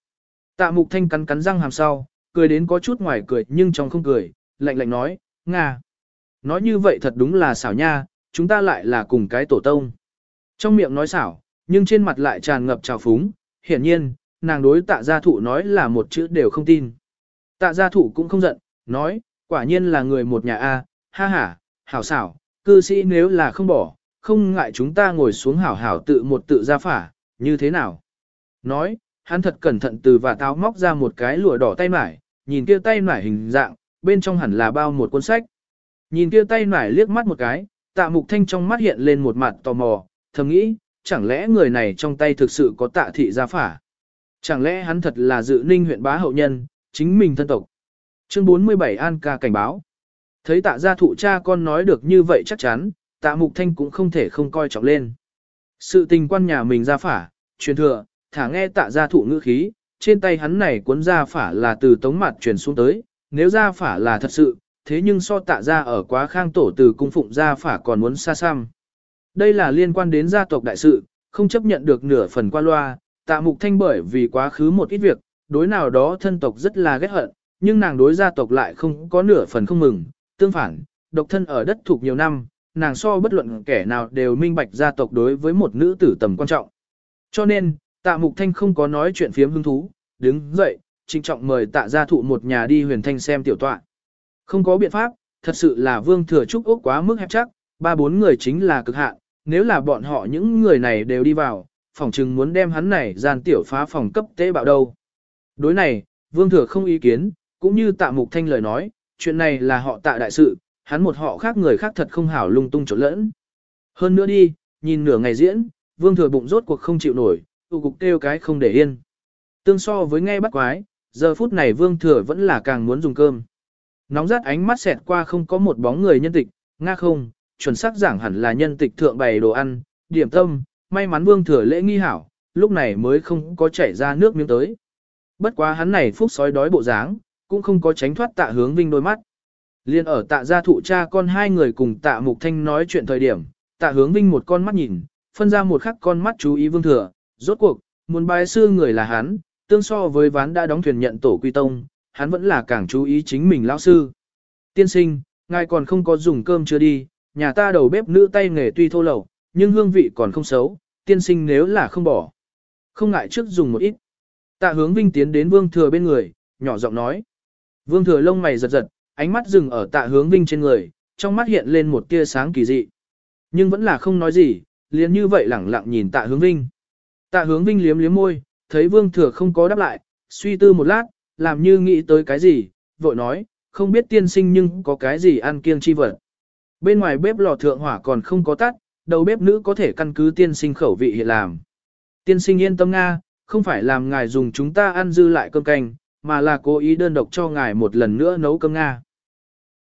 Speaker 1: Tạ mục thanh cắn cắn răng hàm sau, cười đến có chút ngoài cười nhưng trong không cười, lạnh lạnh nói, Nga. Nói như vậy thật đúng là xảo nha, chúng ta lại là cùng cái tổ tông. Trong miệng nói xảo, nhưng trên mặt lại tràn ngập trào phúng, hiển nhiên, nàng đối tạ gia thụ nói là một chữ đều không tin. Tạ gia thụ cũng không giận, nói, quả nhiên là người một nhà A, ha ha, hảo xảo, cư sĩ nếu là không bỏ, không ngại chúng ta ngồi xuống hảo hảo tự một tự gia phả, như thế nào. Nói, hắn thật cẩn thận từ và táo móc ra một cái lụa đỏ tay mải, nhìn kia tay mải hình dạng, bên trong hẳn là bao một cuốn sách. Nhìn kia tay mải liếc mắt một cái, tạ mục thanh trong mắt hiện lên một mặt tò mò, thầm nghĩ, chẳng lẽ người này trong tay thực sự có tạ thị gia phả. Chẳng lẽ hắn thật là dự ninh huyện bá hậu nhân, chính mình thân tộc. Chương 47 An ca cảnh báo. Thấy tạ gia thụ cha con nói được như vậy chắc chắn, tạ mục thanh cũng không thể không coi trọng lên. Sự tình quan nhà mình ra phả, truyền thừa, thả nghe tạ gia thụ ngữ khí, trên tay hắn này cuốn ra phả là từ tống mặt truyền xuống tới, nếu ra phả là thật sự, thế nhưng so tạ gia ở quá khang tổ từ cung phụng ra phả còn muốn xa xăm. Đây là liên quan đến gia tộc đại sự, không chấp nhận được nửa phần qua loa, tạ mục thanh bởi vì quá khứ một ít việc, đối nào đó thân tộc rất là ghét hận, nhưng nàng đối gia tộc lại không có nửa phần không mừng, tương phản, độc thân ở đất thuộc nhiều năm, nàng so bất luận kẻ nào đều minh bạch gia tộc đối với một nữ tử tầm quan trọng. Cho nên, tạ mục thanh không có nói chuyện phiếm hứng thú, đứng dậy, trịnh trọng mời tạ gia thụ một nhà đi huyền thanh xem tiểu tọa. Không có biện pháp, thật sự là vương thừa trúc ốc quá mức hẹp chắc, ba bốn người chính là cực hạn, nếu là bọn họ những người này đều đi vào, phòng chừng muốn đem hắn này gian tiểu phá phòng cấp tế bạo đâu. Đối này, vương thừa không ý kiến, cũng như tạ mục thanh lời nói, chuyện này là họ tạ đại sự, hắn một họ khác người khác thật không hảo lung tung trộn lẫn. Hơn nữa đi, nhìn nửa ngày diễn, vương thừa bụng rốt cuộc không chịu nổi, tụ cục kêu cái không để yên. Tương so với nghe bắt quái, giờ phút này vương thừa vẫn là càng muốn dùng cơm. Nóng rát ánh mắt xẹt qua không có một bóng người nhân tịch, nga không, chuẩn xác giảng hẳn là nhân tịch thượng bày đồ ăn, điểm tâm, may mắn vương thừa lễ nghi hảo, lúc này mới không có chảy ra nước miếng tới. Bất quá hắn này phúc sói đói bộ dáng, cũng không có tránh thoát tạ hướng vinh đôi mắt. Liên ở tạ gia thụ cha con hai người cùng tạ mục thanh nói chuyện thời điểm, tạ hướng vinh một con mắt nhìn, phân ra một khắc con mắt chú ý vương thừa, rốt cuộc, muốn bài sư người là hắn, tương so với ván đã đóng thuyền nhận tổ quy tông, hắn vẫn là càng chú ý chính mình lão sư. Tiên sinh, ngài còn không có dùng cơm chưa đi, nhà ta đầu bếp nữ tay nghề tuy thô lậu, nhưng hương vị còn không xấu, tiên sinh nếu là không bỏ. Không ngại trước dùng một ít. Tạ hướng vinh tiến đến vương thừa bên người, nhỏ giọng nói. Vương thừa lông mày giật giật, ánh mắt dừng ở tạ hướng vinh trên người, trong mắt hiện lên một tia sáng kỳ dị. Nhưng vẫn là không nói gì, liền như vậy lẳng lặng nhìn tạ hướng vinh. Tạ hướng vinh liếm liếm môi, thấy vương thừa không có đáp lại, suy tư một lát, làm như nghĩ tới cái gì, vội nói, không biết tiên sinh nhưng có cái gì ăn kiêng chi vật. Bên ngoài bếp lò thượng hỏa còn không có tắt, đầu bếp nữ có thể căn cứ tiên sinh khẩu vị hiện làm. Tiên sinh yên tâm Nga, không phải làm ngài dùng chúng ta ăn dư lại cơm canh, mà là cố ý đơn độc cho ngài một lần nữa nấu cơm Nga.